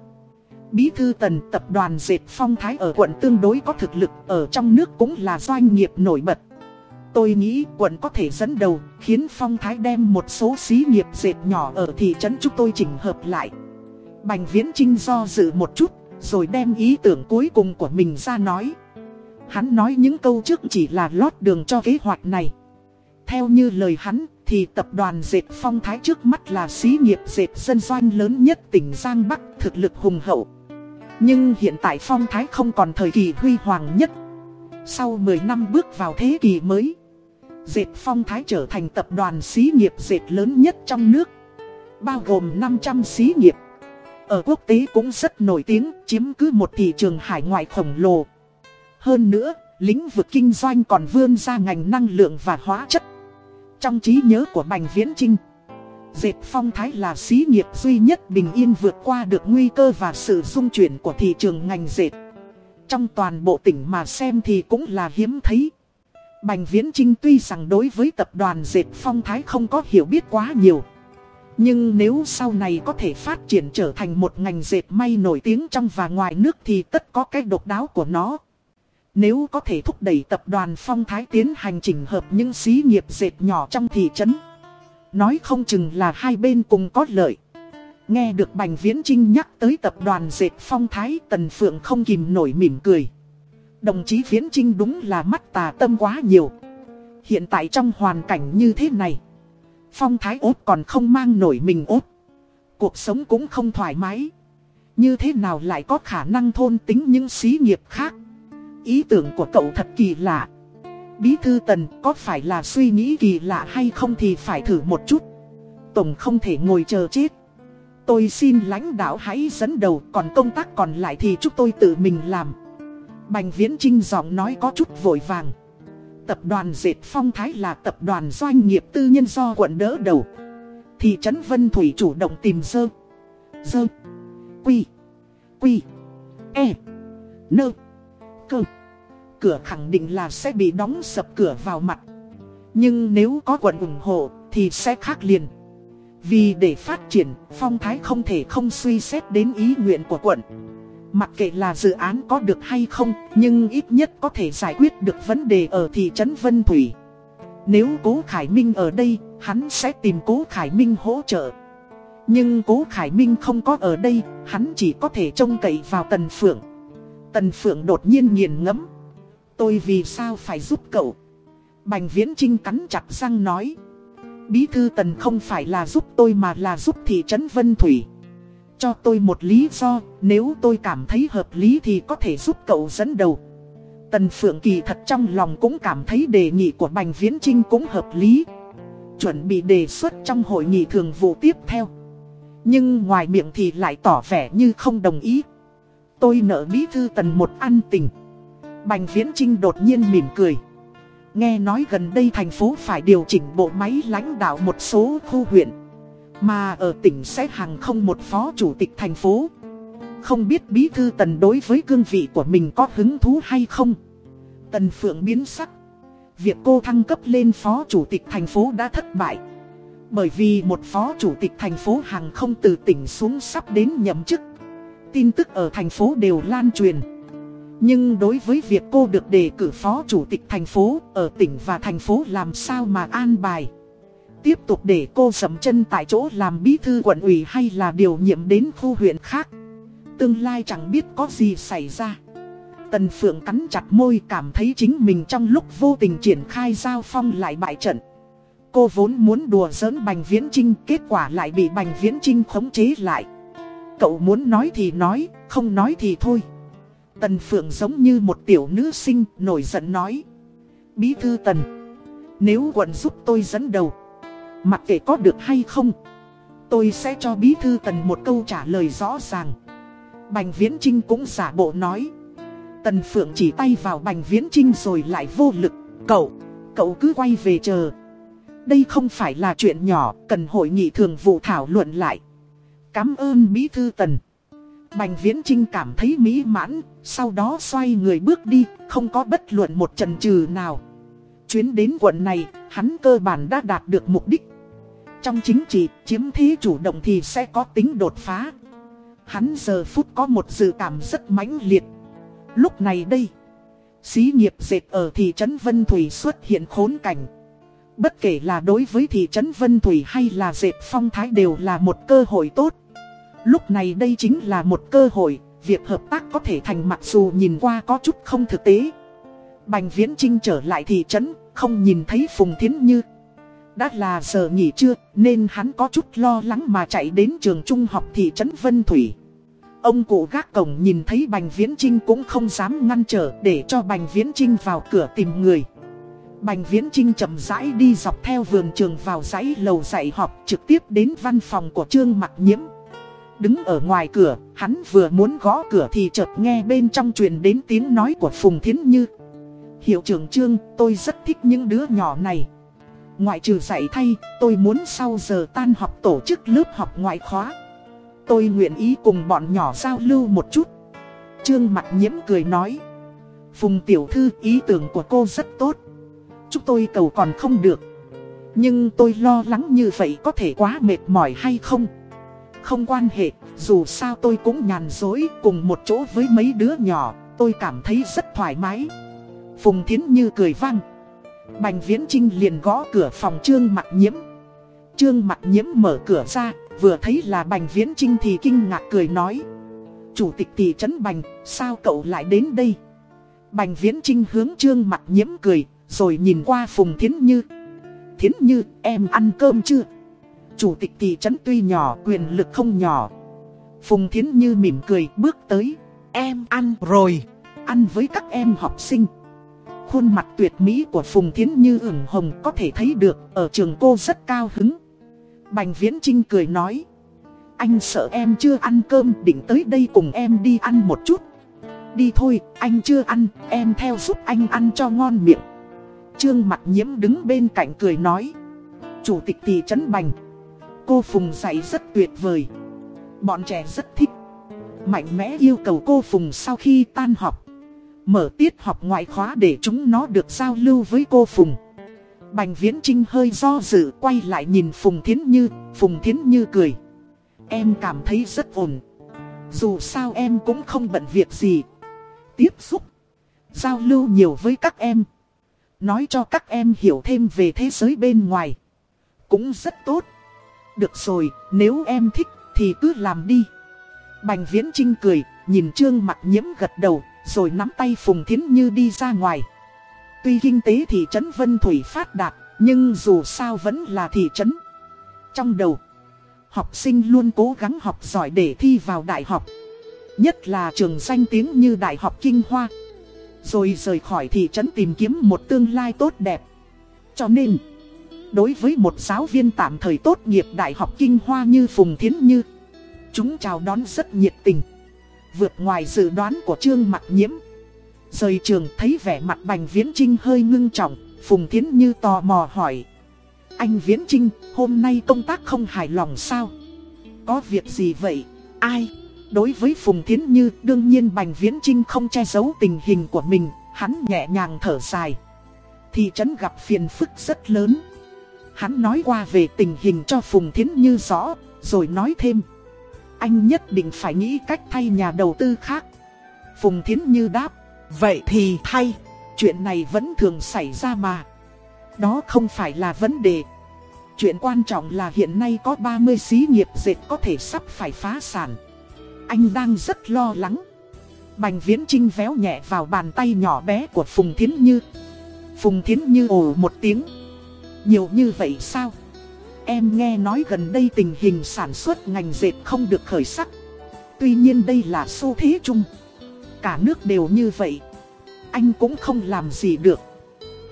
Bí thư tần tập đoàn dệt phong thái ở quận tương đối có thực lực, ở trong nước cũng là doanh nghiệp nổi bật. Tôi nghĩ quận có thể dẫn đầu, khiến phong thái đem một số xí nghiệp dệt nhỏ ở thị trấn chúng tôi chỉnh hợp lại. Bành viễn trinh do dự một chút, rồi đem ý tưởng cuối cùng của mình ra nói. Hắn nói những câu trước chỉ là lót đường cho kế hoạch này. Theo như lời hắn, thì tập đoàn dệt phong thái trước mắt là xí nghiệp dệt dân doanh lớn nhất tỉnh Giang Bắc, thực lực hùng hậu. Nhưng hiện tại phong thái không còn thời kỳ huy hoàng nhất. Sau 10 năm bước vào thế kỷ mới Dệt phong thái trở thành tập đoàn xí nghiệp dệt lớn nhất trong nước. Bao gồm 500 xí nghiệp. Ở quốc tế cũng rất nổi tiếng Chiếm cứ một thị trường hải ngoại khổng lồ. Hơn nữa, lĩnh vực kinh doanh còn vươn ra ngành năng lượng và hóa chất. Trong trí nhớ của Bành Viễn Trinh Dệt phong thái là xí nghiệp duy nhất bình yên vượt qua được nguy cơ và sự dung chuyển của thị trường ngành dệt. Trong toàn bộ tỉnh mà xem thì cũng là hiếm thấy. Bành Viễn Trinh tuy rằng đối với tập đoàn dệt phong thái không có hiểu biết quá nhiều. Nhưng nếu sau này có thể phát triển trở thành một ngành dệt may nổi tiếng trong và ngoài nước thì tất có cái độc đáo của nó. Nếu có thể thúc đẩy tập đoàn phong thái tiến hành chỉnh hợp những xí nghiệp dệt nhỏ trong thị trấn Nói không chừng là hai bên cùng có lợi. Nghe được Bành Viễn Trinh nhắc tới tập đoàn dệt phong thái, Tần Phượng không kìm nổi mỉm cười. Đồng chí Viễn Trinh đúng là mắt tà tâm quá nhiều. Hiện tại trong hoàn cảnh như thế này, Phong thái ốt còn không mang nổi mình ốt. Cuộc sống cũng không thoải mái. Như thế nào lại có khả năng thôn tính những xí nghiệp khác? Ý tưởng của cậu thật kỳ lạ. Bí thư tần, có phải là suy nghĩ kỳ lạ hay không thì phải thử một chút. Tổng không thể ngồi chờ chết. Tôi xin lãnh đạo hãy dẫn đầu, Còn công tác còn lại thì chúng tôi tự mình làm. Bành Viễn Trinh giọng nói có chút vội vàng. Tập đoàn Dệt Phong Thái là tập đoàn doanh nghiệp tư nhân do quận đỡ đầu. Thị trấn Vân Thủy chủ động tìm dơ Dơ Quy. Quy. E. Nơ. Cơ. Cửa khẳng định là sẽ bị đóng sập cửa vào mặt. Nhưng nếu có quận ủng hộ thì sẽ khác liền. Vì để phát triển, Phong Thái không thể không suy xét đến ý nguyện của quận. Mặc kệ là dự án có được hay không, Nhưng ít nhất có thể giải quyết được vấn đề ở thị trấn Vân Thủy. Nếu Cố Khải Minh ở đây, Hắn sẽ tìm Cố Khải Minh hỗ trợ. Nhưng Cố Khải Minh không có ở đây, Hắn chỉ có thể trông cậy vào Tần Phượng. Tần Phượng đột nhiên nghiền ngẫm. Tôi vì sao phải giúp cậu? Bành Viễn Trinh cắn chặt răng nói. Bí thư Tần không phải là giúp tôi mà là giúp thị trấn Vân Thủy. Cho tôi một lý do, Nếu tôi cảm thấy hợp lý thì có thể giúp cậu dẫn đầu. Tần Phượng Kỳ thật trong lòng cũng cảm thấy đề nghị của Bành Viễn Trinh cũng hợp lý. Chuẩn bị đề xuất trong hội nghị thường vụ tiếp theo. Nhưng ngoài miệng thì lại tỏ vẻ như không đồng ý. Tôi nợ bí thư tần một ăn tình. Bành Viễn Trinh đột nhiên mỉm cười. Nghe nói gần đây thành phố phải điều chỉnh bộ máy lãnh đạo một số khu huyện, Mà ở tỉnh sẽ hàng không một phó chủ tịch thành phố. Không biết bí thư tần đối với cương vị của mình có hứng thú hay không? Tần Phượng biến sắc. Việc cô thăng cấp lên phó chủ tịch thành phố đã thất bại. Bởi vì một phó chủ tịch thành phố hàng không từ tỉnh xuống sắp đến nhậm chức. Tin tức ở thành phố đều lan truyền. Nhưng đối với việc cô được đề cử phó chủ tịch thành phố Ở tỉnh và thành phố làm sao mà an bài Tiếp tục để cô dầm chân tại chỗ làm bí thư quận ủy hay là điều nhiệm đến khu huyện khác Tương lai chẳng biết có gì xảy ra Tần Phượng cắn chặt môi cảm thấy chính mình trong lúc vô tình triển khai giao phong lại bại trận. Cô vốn muốn đùa giỡn Bành Viễn Trinh, kết quả lại bị Bành Viễn Trinh khống chế lại. Cậu muốn nói thì nói, không nói thì thôi. Tần Phượng giống như một tiểu nữ sinh, nổi giận nói. Bí thư Tần, nếu quận giúp tôi dẫn đầu, mặc kệ có được hay không, tôi sẽ cho bí thư Tần một câu trả lời rõ ràng. Bành Viễn Trinh cũng giả bộ nói. Tần Phượng chỉ tay vào Bành Viễn Trinh rồi lại vô lực. Cậu, cậu cứ quay về chờ. Đây không phải là chuyện nhỏ, cần hội nghị thường vụ thảo luận lại. Cảm ơn Bí Thư Tần. Bành Viễn Trinh cảm thấy mỹ mãn, sau đó xoay người bước đi, không có bất luận một trần trừ nào. Chuyến đến quận này, hắn cơ bản đã đạt được mục đích. Trong chính trị, chiếm thế chủ động thì sẽ có tính đột phá. Hắn giờ phút có một dự cảm rất mãnh liệt. Lúc này đây, xí nghiệp dệt ở thị trấn Vân Thủy xuất hiện khốn cảnh. Bất kể là đối với thị trấn Vân Thủy hay là dệt phong thái đều là một cơ hội tốt. Lúc này đây chính là một cơ hội, việc hợp tác có thể thành mặc dù nhìn qua có chút không thực tế. Bành Viễn Trinh trở lại thị trấn, không nhìn thấy Phùng Thiến Như. Đã là giờ nghỉ trưa, nên hắn có chút lo lắng mà chạy đến trường trung học thị trấn Vân Thủy. Ông cụ gác cổng nhìn thấy Bành Viễn Trinh cũng không dám ngăn trở để cho Bành Viễn Trinh vào cửa tìm người. Bành Viễn Trinh chậm rãi đi dọc theo vườn trường vào dãy lầu dạy học trực tiếp đến văn phòng của Trương Mạc Nhiễm. Đứng ở ngoài cửa, hắn vừa muốn gõ cửa thì chợt nghe bên trong truyền đến tiếng nói của Phùng Thiến Như. Hiệu trưởng Trương, tôi rất thích những đứa nhỏ này. Ngoại trừ dạy thay, tôi muốn sau giờ tan học tổ chức lớp học ngoại khóa. Tôi nguyện ý cùng bọn nhỏ giao lưu một chút. Trương mặt nhiễm cười nói. Phùng tiểu thư ý tưởng của cô rất tốt. Chúng tôi cầu còn không được. Nhưng tôi lo lắng như vậy có thể quá mệt mỏi hay không? Không quan hệ, dù sao tôi cũng nhàn dối cùng một chỗ với mấy đứa nhỏ, tôi cảm thấy rất thoải mái. Phùng Thiến Như cười vang. Bành Viễn Trinh liền gõ cửa phòng Trương mặt nhiễm. Trương mặt nhiễm mở cửa ra, Vừa thấy là Bành Viễn Trinh thì kinh ngạc cười nói Chủ tịch thị trấn Bành, sao cậu lại đến đây? Bành Viễn Trinh hướng trương mặt nhiễm cười, rồi nhìn qua Phùng Thiến Như Thiến Như, em ăn cơm chưa? Chủ tịch thị trấn tuy nhỏ, quyền lực không nhỏ. Phùng Thiến Như mỉm cười bước tới. Em ăn rồi, ăn với các em học sinh. Khuôn mặt tuyệt mỹ của Phùng Thiến Như ửng hồng có thể thấy được ở trường cô rất cao hứng. Bành Viễn Trinh cười nói. Anh sợ em chưa ăn cơm định tới đây cùng em đi ăn một chút. Đi thôi, anh chưa ăn, em theo giúp anh ăn cho ngon miệng. Trương mặt nhiễm đứng bên cạnh cười nói. Chủ tịch thị trấn Bành cô Phùng dạy rất tuyệt vời. Bọn trẻ rất thích. Mạnh mẽ yêu cầu cô Phùng sau khi tan học. Mở tiết học ngoại khóa để chúng nó được giao lưu với cô Phùng. Bành Viễn Trinh hơi do dự quay lại nhìn Phùng Thiến Như, Phùng Thiến Như cười. Em cảm thấy rất ổn. Dù sao em cũng không bận việc gì. Tiếp xúc, giao lưu nhiều với các em. Nói cho các em hiểu thêm về thế giới bên ngoài. Cũng rất tốt. Được rồi, nếu em thích thì cứ làm đi. Bành Viễn Trinh cười, nhìn Trương mặt nhiễm gật đầu, rồi nắm tay Phùng Thiến Như đi ra ngoài. Tuy kinh tế thị trấn Vân Thủy phát đạt, nhưng dù sao vẫn là thị trấn. Trong đầu, học sinh luôn cố gắng học giỏi để thi vào đại học. Nhất là trường danh tiếng như Đại học Kinh Hoa. Rồi rời khỏi thị trấn tìm kiếm một tương lai tốt đẹp. Cho nên, đối với một giáo viên tạm thời tốt nghiệp Đại học Kinh Hoa như Phùng Thiến Như, chúng chào đón rất nhiệt tình. Vượt ngoài dự đoán của Trương Mặc Nhiễm. Rời trường thấy vẻ mặt Bành Viễn Trinh hơi ngưng trọng, Phùng Thiến Như tò mò hỏi. Anh Viễn Trinh, hôm nay công tác không hài lòng sao? Có việc gì vậy? Ai? Đối với Phùng Thiến Như, đương nhiên Bành Viễn Trinh không che giấu tình hình của mình, hắn nhẹ nhàng thở dài. Thị trấn gặp phiền phức rất lớn. Hắn nói qua về tình hình cho Phùng Thiến Như rõ, rồi nói thêm. Anh nhất định phải nghĩ cách thay nhà đầu tư khác. Phùng Thiến Như đáp. Vậy thì thay, chuyện này vẫn thường xảy ra mà. Đó không phải là vấn đề. Chuyện quan trọng là hiện nay có 30 xí nghiệp dệt có thể sắp phải phá sản. Anh đang rất lo lắng. Bành Viễn Trinh véo nhẹ vào bàn tay nhỏ bé của Phùng Thiến Như. Phùng Thiến Như ồ một tiếng. Nhiều như vậy sao? Em nghe nói gần đây tình hình sản xuất ngành dệt không được khởi sắc. Tuy nhiên đây là xu thế chung. Cả nước đều như vậy. Anh cũng không làm gì được.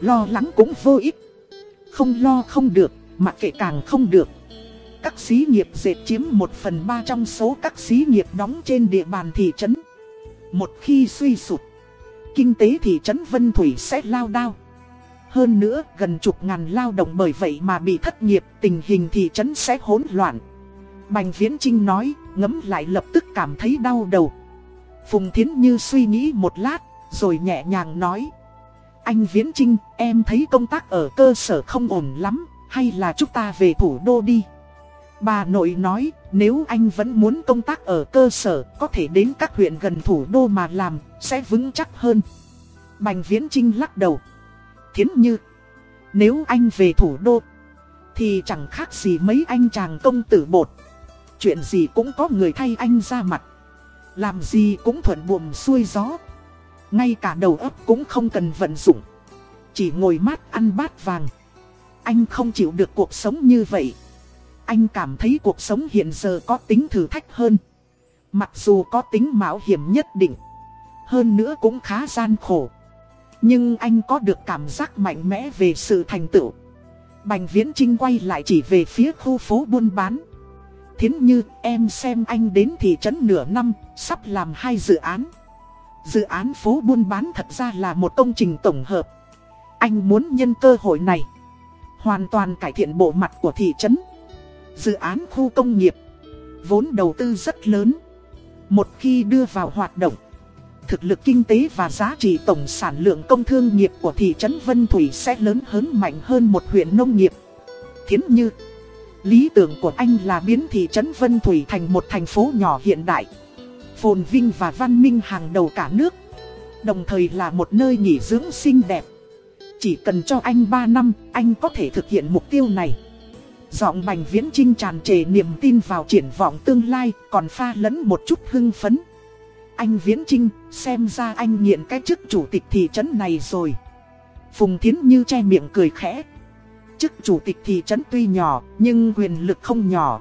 Lo lắng cũng vô ích. Không lo không được, mà kệ càng không được. Các xí nghiệp dệt chiếm 1 phần 3 trong số các xí nghiệp đóng trên địa bàn thị trấn. Một khi suy sụp, kinh tế thị trấn Vân Thủy sẽ lao đao. Hơn nữa, gần chục ngàn lao động bởi vậy mà bị thất nghiệp, tình hình thị trấn sẽ hỗn loạn. Bành Viễn Trinh nói, ngấm lại lập tức cảm thấy đau đầu. Phùng Thiến Như suy nghĩ một lát, rồi nhẹ nhàng nói. Anh Viễn Trinh, em thấy công tác ở cơ sở không ổn lắm, hay là chúng ta về thủ đô đi. Bà nội nói, nếu anh vẫn muốn công tác ở cơ sở, có thể đến các huyện gần thủ đô mà làm, sẽ vững chắc hơn. Bành Viễn Trinh lắc đầu. Thiến Như, nếu anh về thủ đô, thì chẳng khác gì mấy anh chàng công tử bột. Chuyện gì cũng có người thay anh ra mặt. Làm gì cũng thuận buồm xuôi gió. Ngay cả đầu óc cũng không cần vận dụng. Chỉ ngồi mát ăn bát vàng. Anh không chịu được cuộc sống như vậy. Anh cảm thấy cuộc sống hiện giờ có tính thử thách hơn. Mặc dù có tính mạo hiểm nhất định. Hơn nữa cũng khá gian khổ. Nhưng anh có được cảm giác mạnh mẽ về sự thành tựu. Bành Viễn Trinh quay lại chỉ về phía khu phố buôn bán. Thiến như em xem anh đến thị trấn nửa năm, sắp làm hai dự án. Dự án phố buôn bán thật ra là một công trình tổng hợp. Anh muốn nhân cơ hội này, hoàn toàn cải thiện bộ mặt của thị trấn. Dự án khu công nghiệp, vốn đầu tư rất lớn. Một khi đưa vào hoạt động, thực lực kinh tế và giá trị tổng sản lượng công thương nghiệp của thị trấn Vân Thủy sẽ lớn hơn mạnh hơn một huyện nông nghiệp. Thiến như, lý tưởng của anh là biến thị trấn Vân Thủy thành một thành phố nhỏ hiện đại, phồn vinh và văn minh hàng đầu cả nước. Đồng thời là một nơi nghỉ dưỡng xinh đẹp. Chỉ cần cho anh 3 năm, anh có thể thực hiện mục tiêu này. Giọng bành viễn trinh tràn trề niềm tin vào triển vọng tương lai, còn pha lẫn một chút hưng phấn. Anh Viễn Trinh, xem ra anh nghiện cái chức chủ tịch thị trấn này rồi. Phùng Thiến Như che miệng cười khẽ. Chức chủ tịch thị trấn tuy nhỏ, nhưng quyền lực không nhỏ.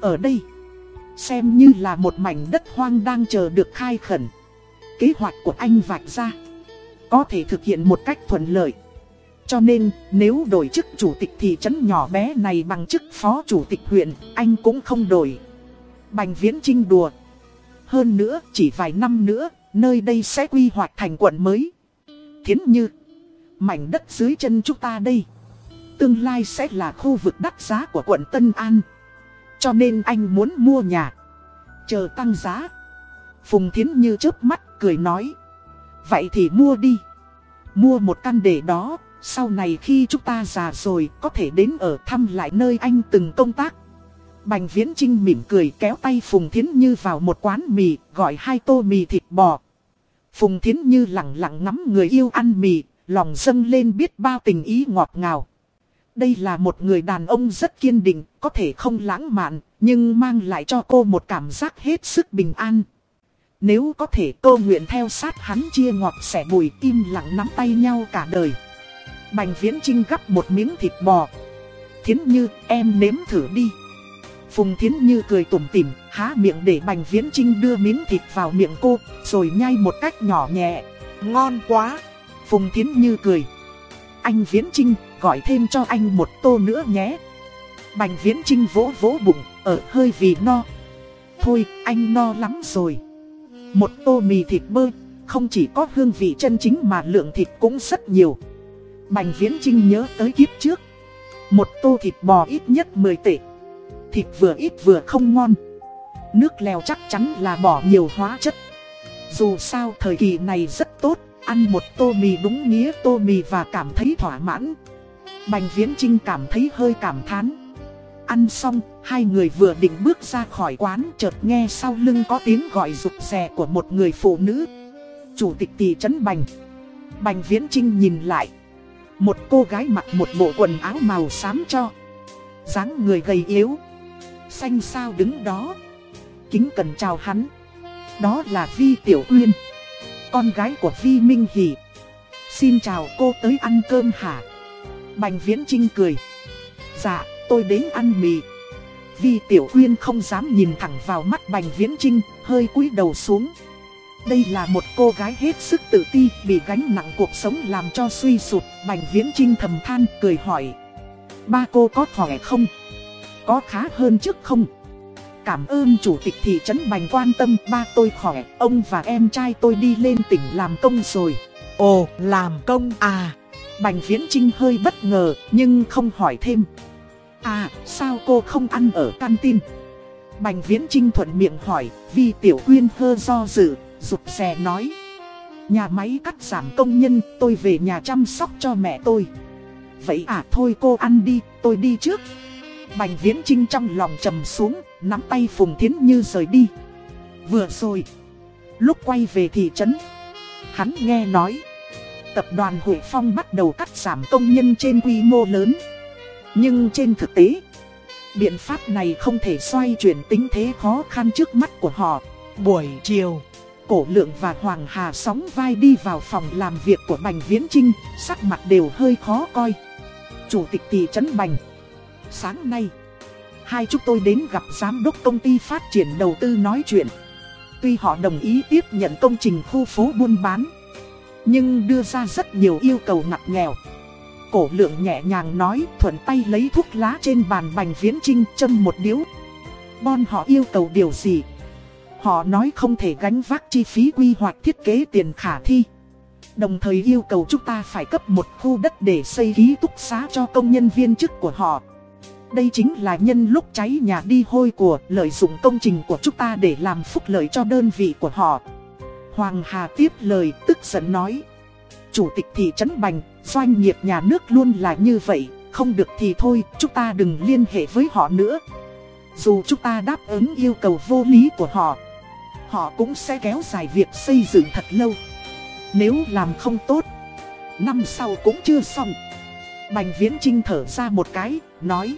Ở đây, xem như là một mảnh đất hoang đang chờ được khai khẩn. Kế hoạch của anh vạch ra, có thể thực hiện một cách thuận lợi. Cho nên, nếu đổi chức chủ tịch thị trấn nhỏ bé này bằng chức phó chủ tịch huyện, anh cũng không đổi. Bành Viễn Trinh đùa. Hơn nữa, chỉ vài năm nữa, nơi đây sẽ quy hoạch thành quận mới. Thiến như, mảnh đất dưới chân chúng ta đây. Tương lai sẽ là khu vực đắt giá của quận Tân An. cho nên anh muốn mua nhà. Chờ tăng giá. Phùng Thiến Như chớp mắt cười nói. Vậy thì mua đi. Mua một căn để đó, sau này khi chúng ta già rồi có thể đến ở thăm lại nơi anh từng công tác. Bành Viễn Trinh mỉm cười kéo tay Phùng Thiến Như vào một quán mì, gọi hai tô mì thịt bò. Phùng Thiến Như lặng lặng ngắm người yêu ăn mì, lòng dâng lên biết bao tình ý ngọt ngào. Đây là một người đàn ông rất kiên định, có thể không lãng mạn, nhưng mang lại cho cô một cảm giác hết sức bình an. Nếu có thể cô nguyện theo sát hắn chia ngọt sẻ bùi im lặng nắm tay nhau cả đời. Bành Viễn Trinh gắp một miếng thịt bò. Thiến Như, em nếm thử đi. Phùng Thiến Như cười tủm tỉm, há miệng để Bành Viễn Trinh đưa miếng thịt vào miệng cô, rồi nhai một cách nhỏ nhẹ. Ngon quá! Phùng Thiến Như cười. Anh Viễn Trinh, gọi thêm cho anh một tô nữa nhé. Bành Viễn Trinh vỗ vỗ bụng, ở hơi vì no. Thôi, anh no lắm rồi. Một tô mì thịt bơ, không chỉ có hương vị chân chính mà lượng thịt cũng rất nhiều. Bành Viễn Trinh nhớ tới kiếp trước. Một tô thịt bò ít nhất 10 tệ. Thịt vừa ít vừa không ngon. Nước lèo chắc chắn là bỏ nhiều hóa chất. Dù sao thời kỳ này rất tốt, ăn một tô mì đúng nghĩa tô mì và cảm thấy thỏa mãn. Bành Viễn Trinh cảm thấy hơi cảm thán. Ăn xong, hai người vừa định bước ra khỏi quán chợt nghe sau lưng có tiếng gọi rụt rè của một người phụ nữ. Chủ tịch tỷ trấn Bành. Bành Viễn Trinh nhìn lại. Một cô gái mặc một bộ quần áo màu xám cho. dáng người gầy yếu. Xanh sao đứng đó. Kính cần chào hắn. Đó là Vi Tiểu Uyên. Con gái của Vi Minh Hỷ. Xin chào cô tới ăn cơm hả? Bành Viễn Trinh cười. Dạ, tôi đến ăn mì. Vi Tiểu Uyên không dám nhìn thẳng vào mắt Bành Viễn Trinh, hơi cúi đầu xuống. Đây là một cô gái hết sức tự ti, bị gánh nặng cuộc sống làm cho suy sụt. Bành Viễn Trinh thầm than, cười hỏi. Ba cô có khỏe không? Có khá hơn trước không? Cảm ơn chủ tịch thị trấn Bành quan tâm, ba tôi khỏe, ông và em trai tôi đi lên tỉnh làm công rồi. Ồ, làm công à? Bành Viễn Trinh hơi bất ngờ, nhưng không hỏi thêm. À, sao cô không ăn ở canteen? Bành Viễn Trinh thuận miệng hỏi, vì Tiểu Quyên hơ do dự, rụt rè nói. Nhà máy cắt giảm công nhân, tôi về nhà chăm sóc cho mẹ tôi. Vậy à thôi cô ăn đi, tôi đi trước. Bành Viễn Trinh trong lòng trầm xuống, nắm tay Phùng Thiến Như rời đi. Vừa rồi, lúc quay về thị trấn, hắn nghe nói tập đoàn Hội Phong bắt đầu cắt giảm công nhân trên quy mô lớn. Nhưng trên thực tế, biện pháp này không thể xoay chuyển tính thế khó khăn trước mắt của họ. Buổi chiều, Cổ Lượng và Hoàng Hà sóng vai đi vào phòng làm việc của Bành Viễn Trinh, sắc mặt đều hơi khó coi. Chủ tịch thị trấn Bành Sáng nay, hai chúng tôi đến gặp giám đốc công ty phát triển đầu tư nói chuyện. Tuy họ đồng ý tiếp nhận công trình khu phố buôn bán, nhưng đưa ra rất nhiều yêu cầu ngặt nghèo. Cổ lượng nhẹ nhàng nói thuận tay lấy thuốc lá trên bàn bành viễn trinh châm một điếu. Bon họ yêu cầu điều gì? Họ nói không thể gánh vác chi phí quy hoạch thiết kế tiền khả thi. Đồng thời yêu cầu chúng ta phải cấp một khu đất để xây ký túc xá cho công nhân viên chức của họ. Đây chính là nhân lúc cháy nhà đi hôi của lợi dụng công trình của chúng ta để làm phúc lợi cho đơn vị của họ Hoàng Hà tiếp lời tức giận nói. Chủ tịch thị trấn Bành, doanh nghiệp nhà nước luôn là như vậy, không được thì thôi, chúng ta đừng liên hệ với họ nữa. Dù chúng ta đáp ứng yêu cầu vô lý của họ, họ cũng sẽ kéo dài việc xây dựng thật lâu. Nếu làm không tốt, năm sau cũng chưa xong. Bành Viễn Trinh thở ra một cái, nói.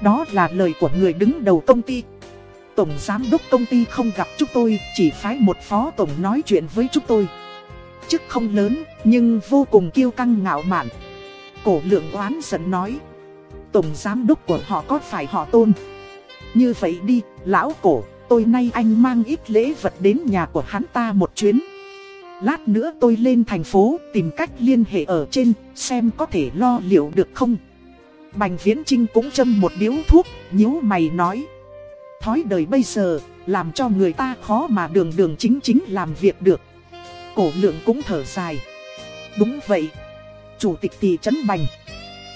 Đó là lời của người đứng đầu công ty. Tổng giám đốc công ty không gặp chúng tôi, chỉ phái một phó tổng nói chuyện với chúng tôi. Chức không lớn, nhưng vô cùng kiêu căng ngạo mạn. Cổ lượng oán giận nói. Tổng giám đốc của họ có phải họ tôn? Như vậy đi, lão cổ, tôi nay anh mang ít lễ vật đến nhà của hắn ta một chuyến. Lát nữa tôi lên thành phố tìm cách liên hệ ở trên, xem có thể lo liệu được không. Bành Viễn Trinh cũng châm một điếu thuốc, nhíu mày nói thói đời bây giờ, làm cho người ta khó mà đường đường chính chính làm việc được. Cổ lượng cũng thở dài. Đúng vậy, Chủ tịch thị trấn Bành.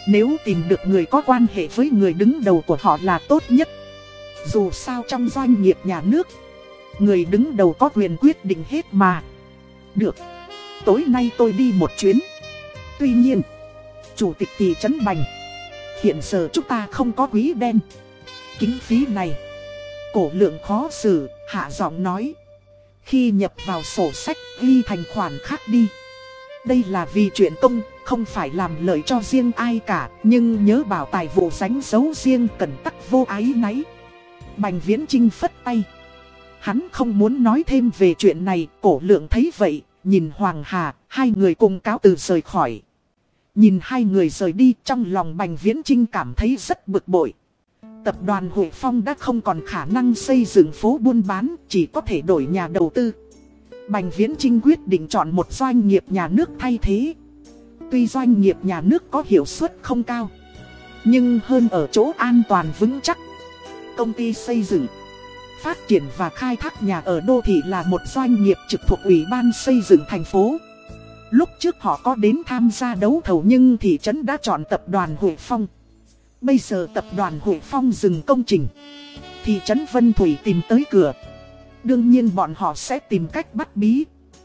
Nếu tìm được người có quan hệ với người đứng đầu của họ là tốt nhất. Dù sao trong doanh nghiệp nhà nước, người đứng đầu có quyền quyết định hết mà. Được, tối nay tôi đi một chuyến. Tuy nhiên, chủ tịch thị trấn Bành, hiện giờ chúng ta không có quý đen. Kính phí này, cổ lượng khó xử, hạ giọng nói. Khi nhập vào sổ sách ghi thành khoản khác đi. Đây là vì chuyện công, không phải làm lợi cho riêng ai cả, nhưng nhớ bảo tài vụ ránh dấu riêng cần tắc vô ái náy. Bành Viễn Trinh phất tay. Hắn không muốn nói thêm về chuyện này, cổ lượng thấy vậy, nhìn Hoàng Hà, hai người cùng cáo từ rời khỏi. Nhìn hai người rời đi trong lòng Bành Viễn Trinh cảm thấy rất bực bội. Tập đoàn Hội Phong đã không còn khả năng xây dựng phố buôn bán, chỉ có thể đổi nhà đầu tư. Bành Viễn Trinh quyết định chọn một doanh nghiệp nhà nước thay thế. Tuy doanh nghiệp nhà nước có hiệu suất không cao, nhưng hơn ở chỗ an toàn vững chắc. Công ty xây dựng, phát triển và khai thác nhà ở đô thị là một doanh nghiệp trực thuộc Ủy ban xây dựng thành phố. Lúc trước họ có đến tham gia đấu thầu nhưng thị trấn đã chọn tập đoàn Hội Phong. Bây giờ tập đoàn Hội Phong dừng công trình. Thị trấn Vân Thủy tìm tới cửa. Đương nhiên bọn họ sẽ tìm cách bắt bí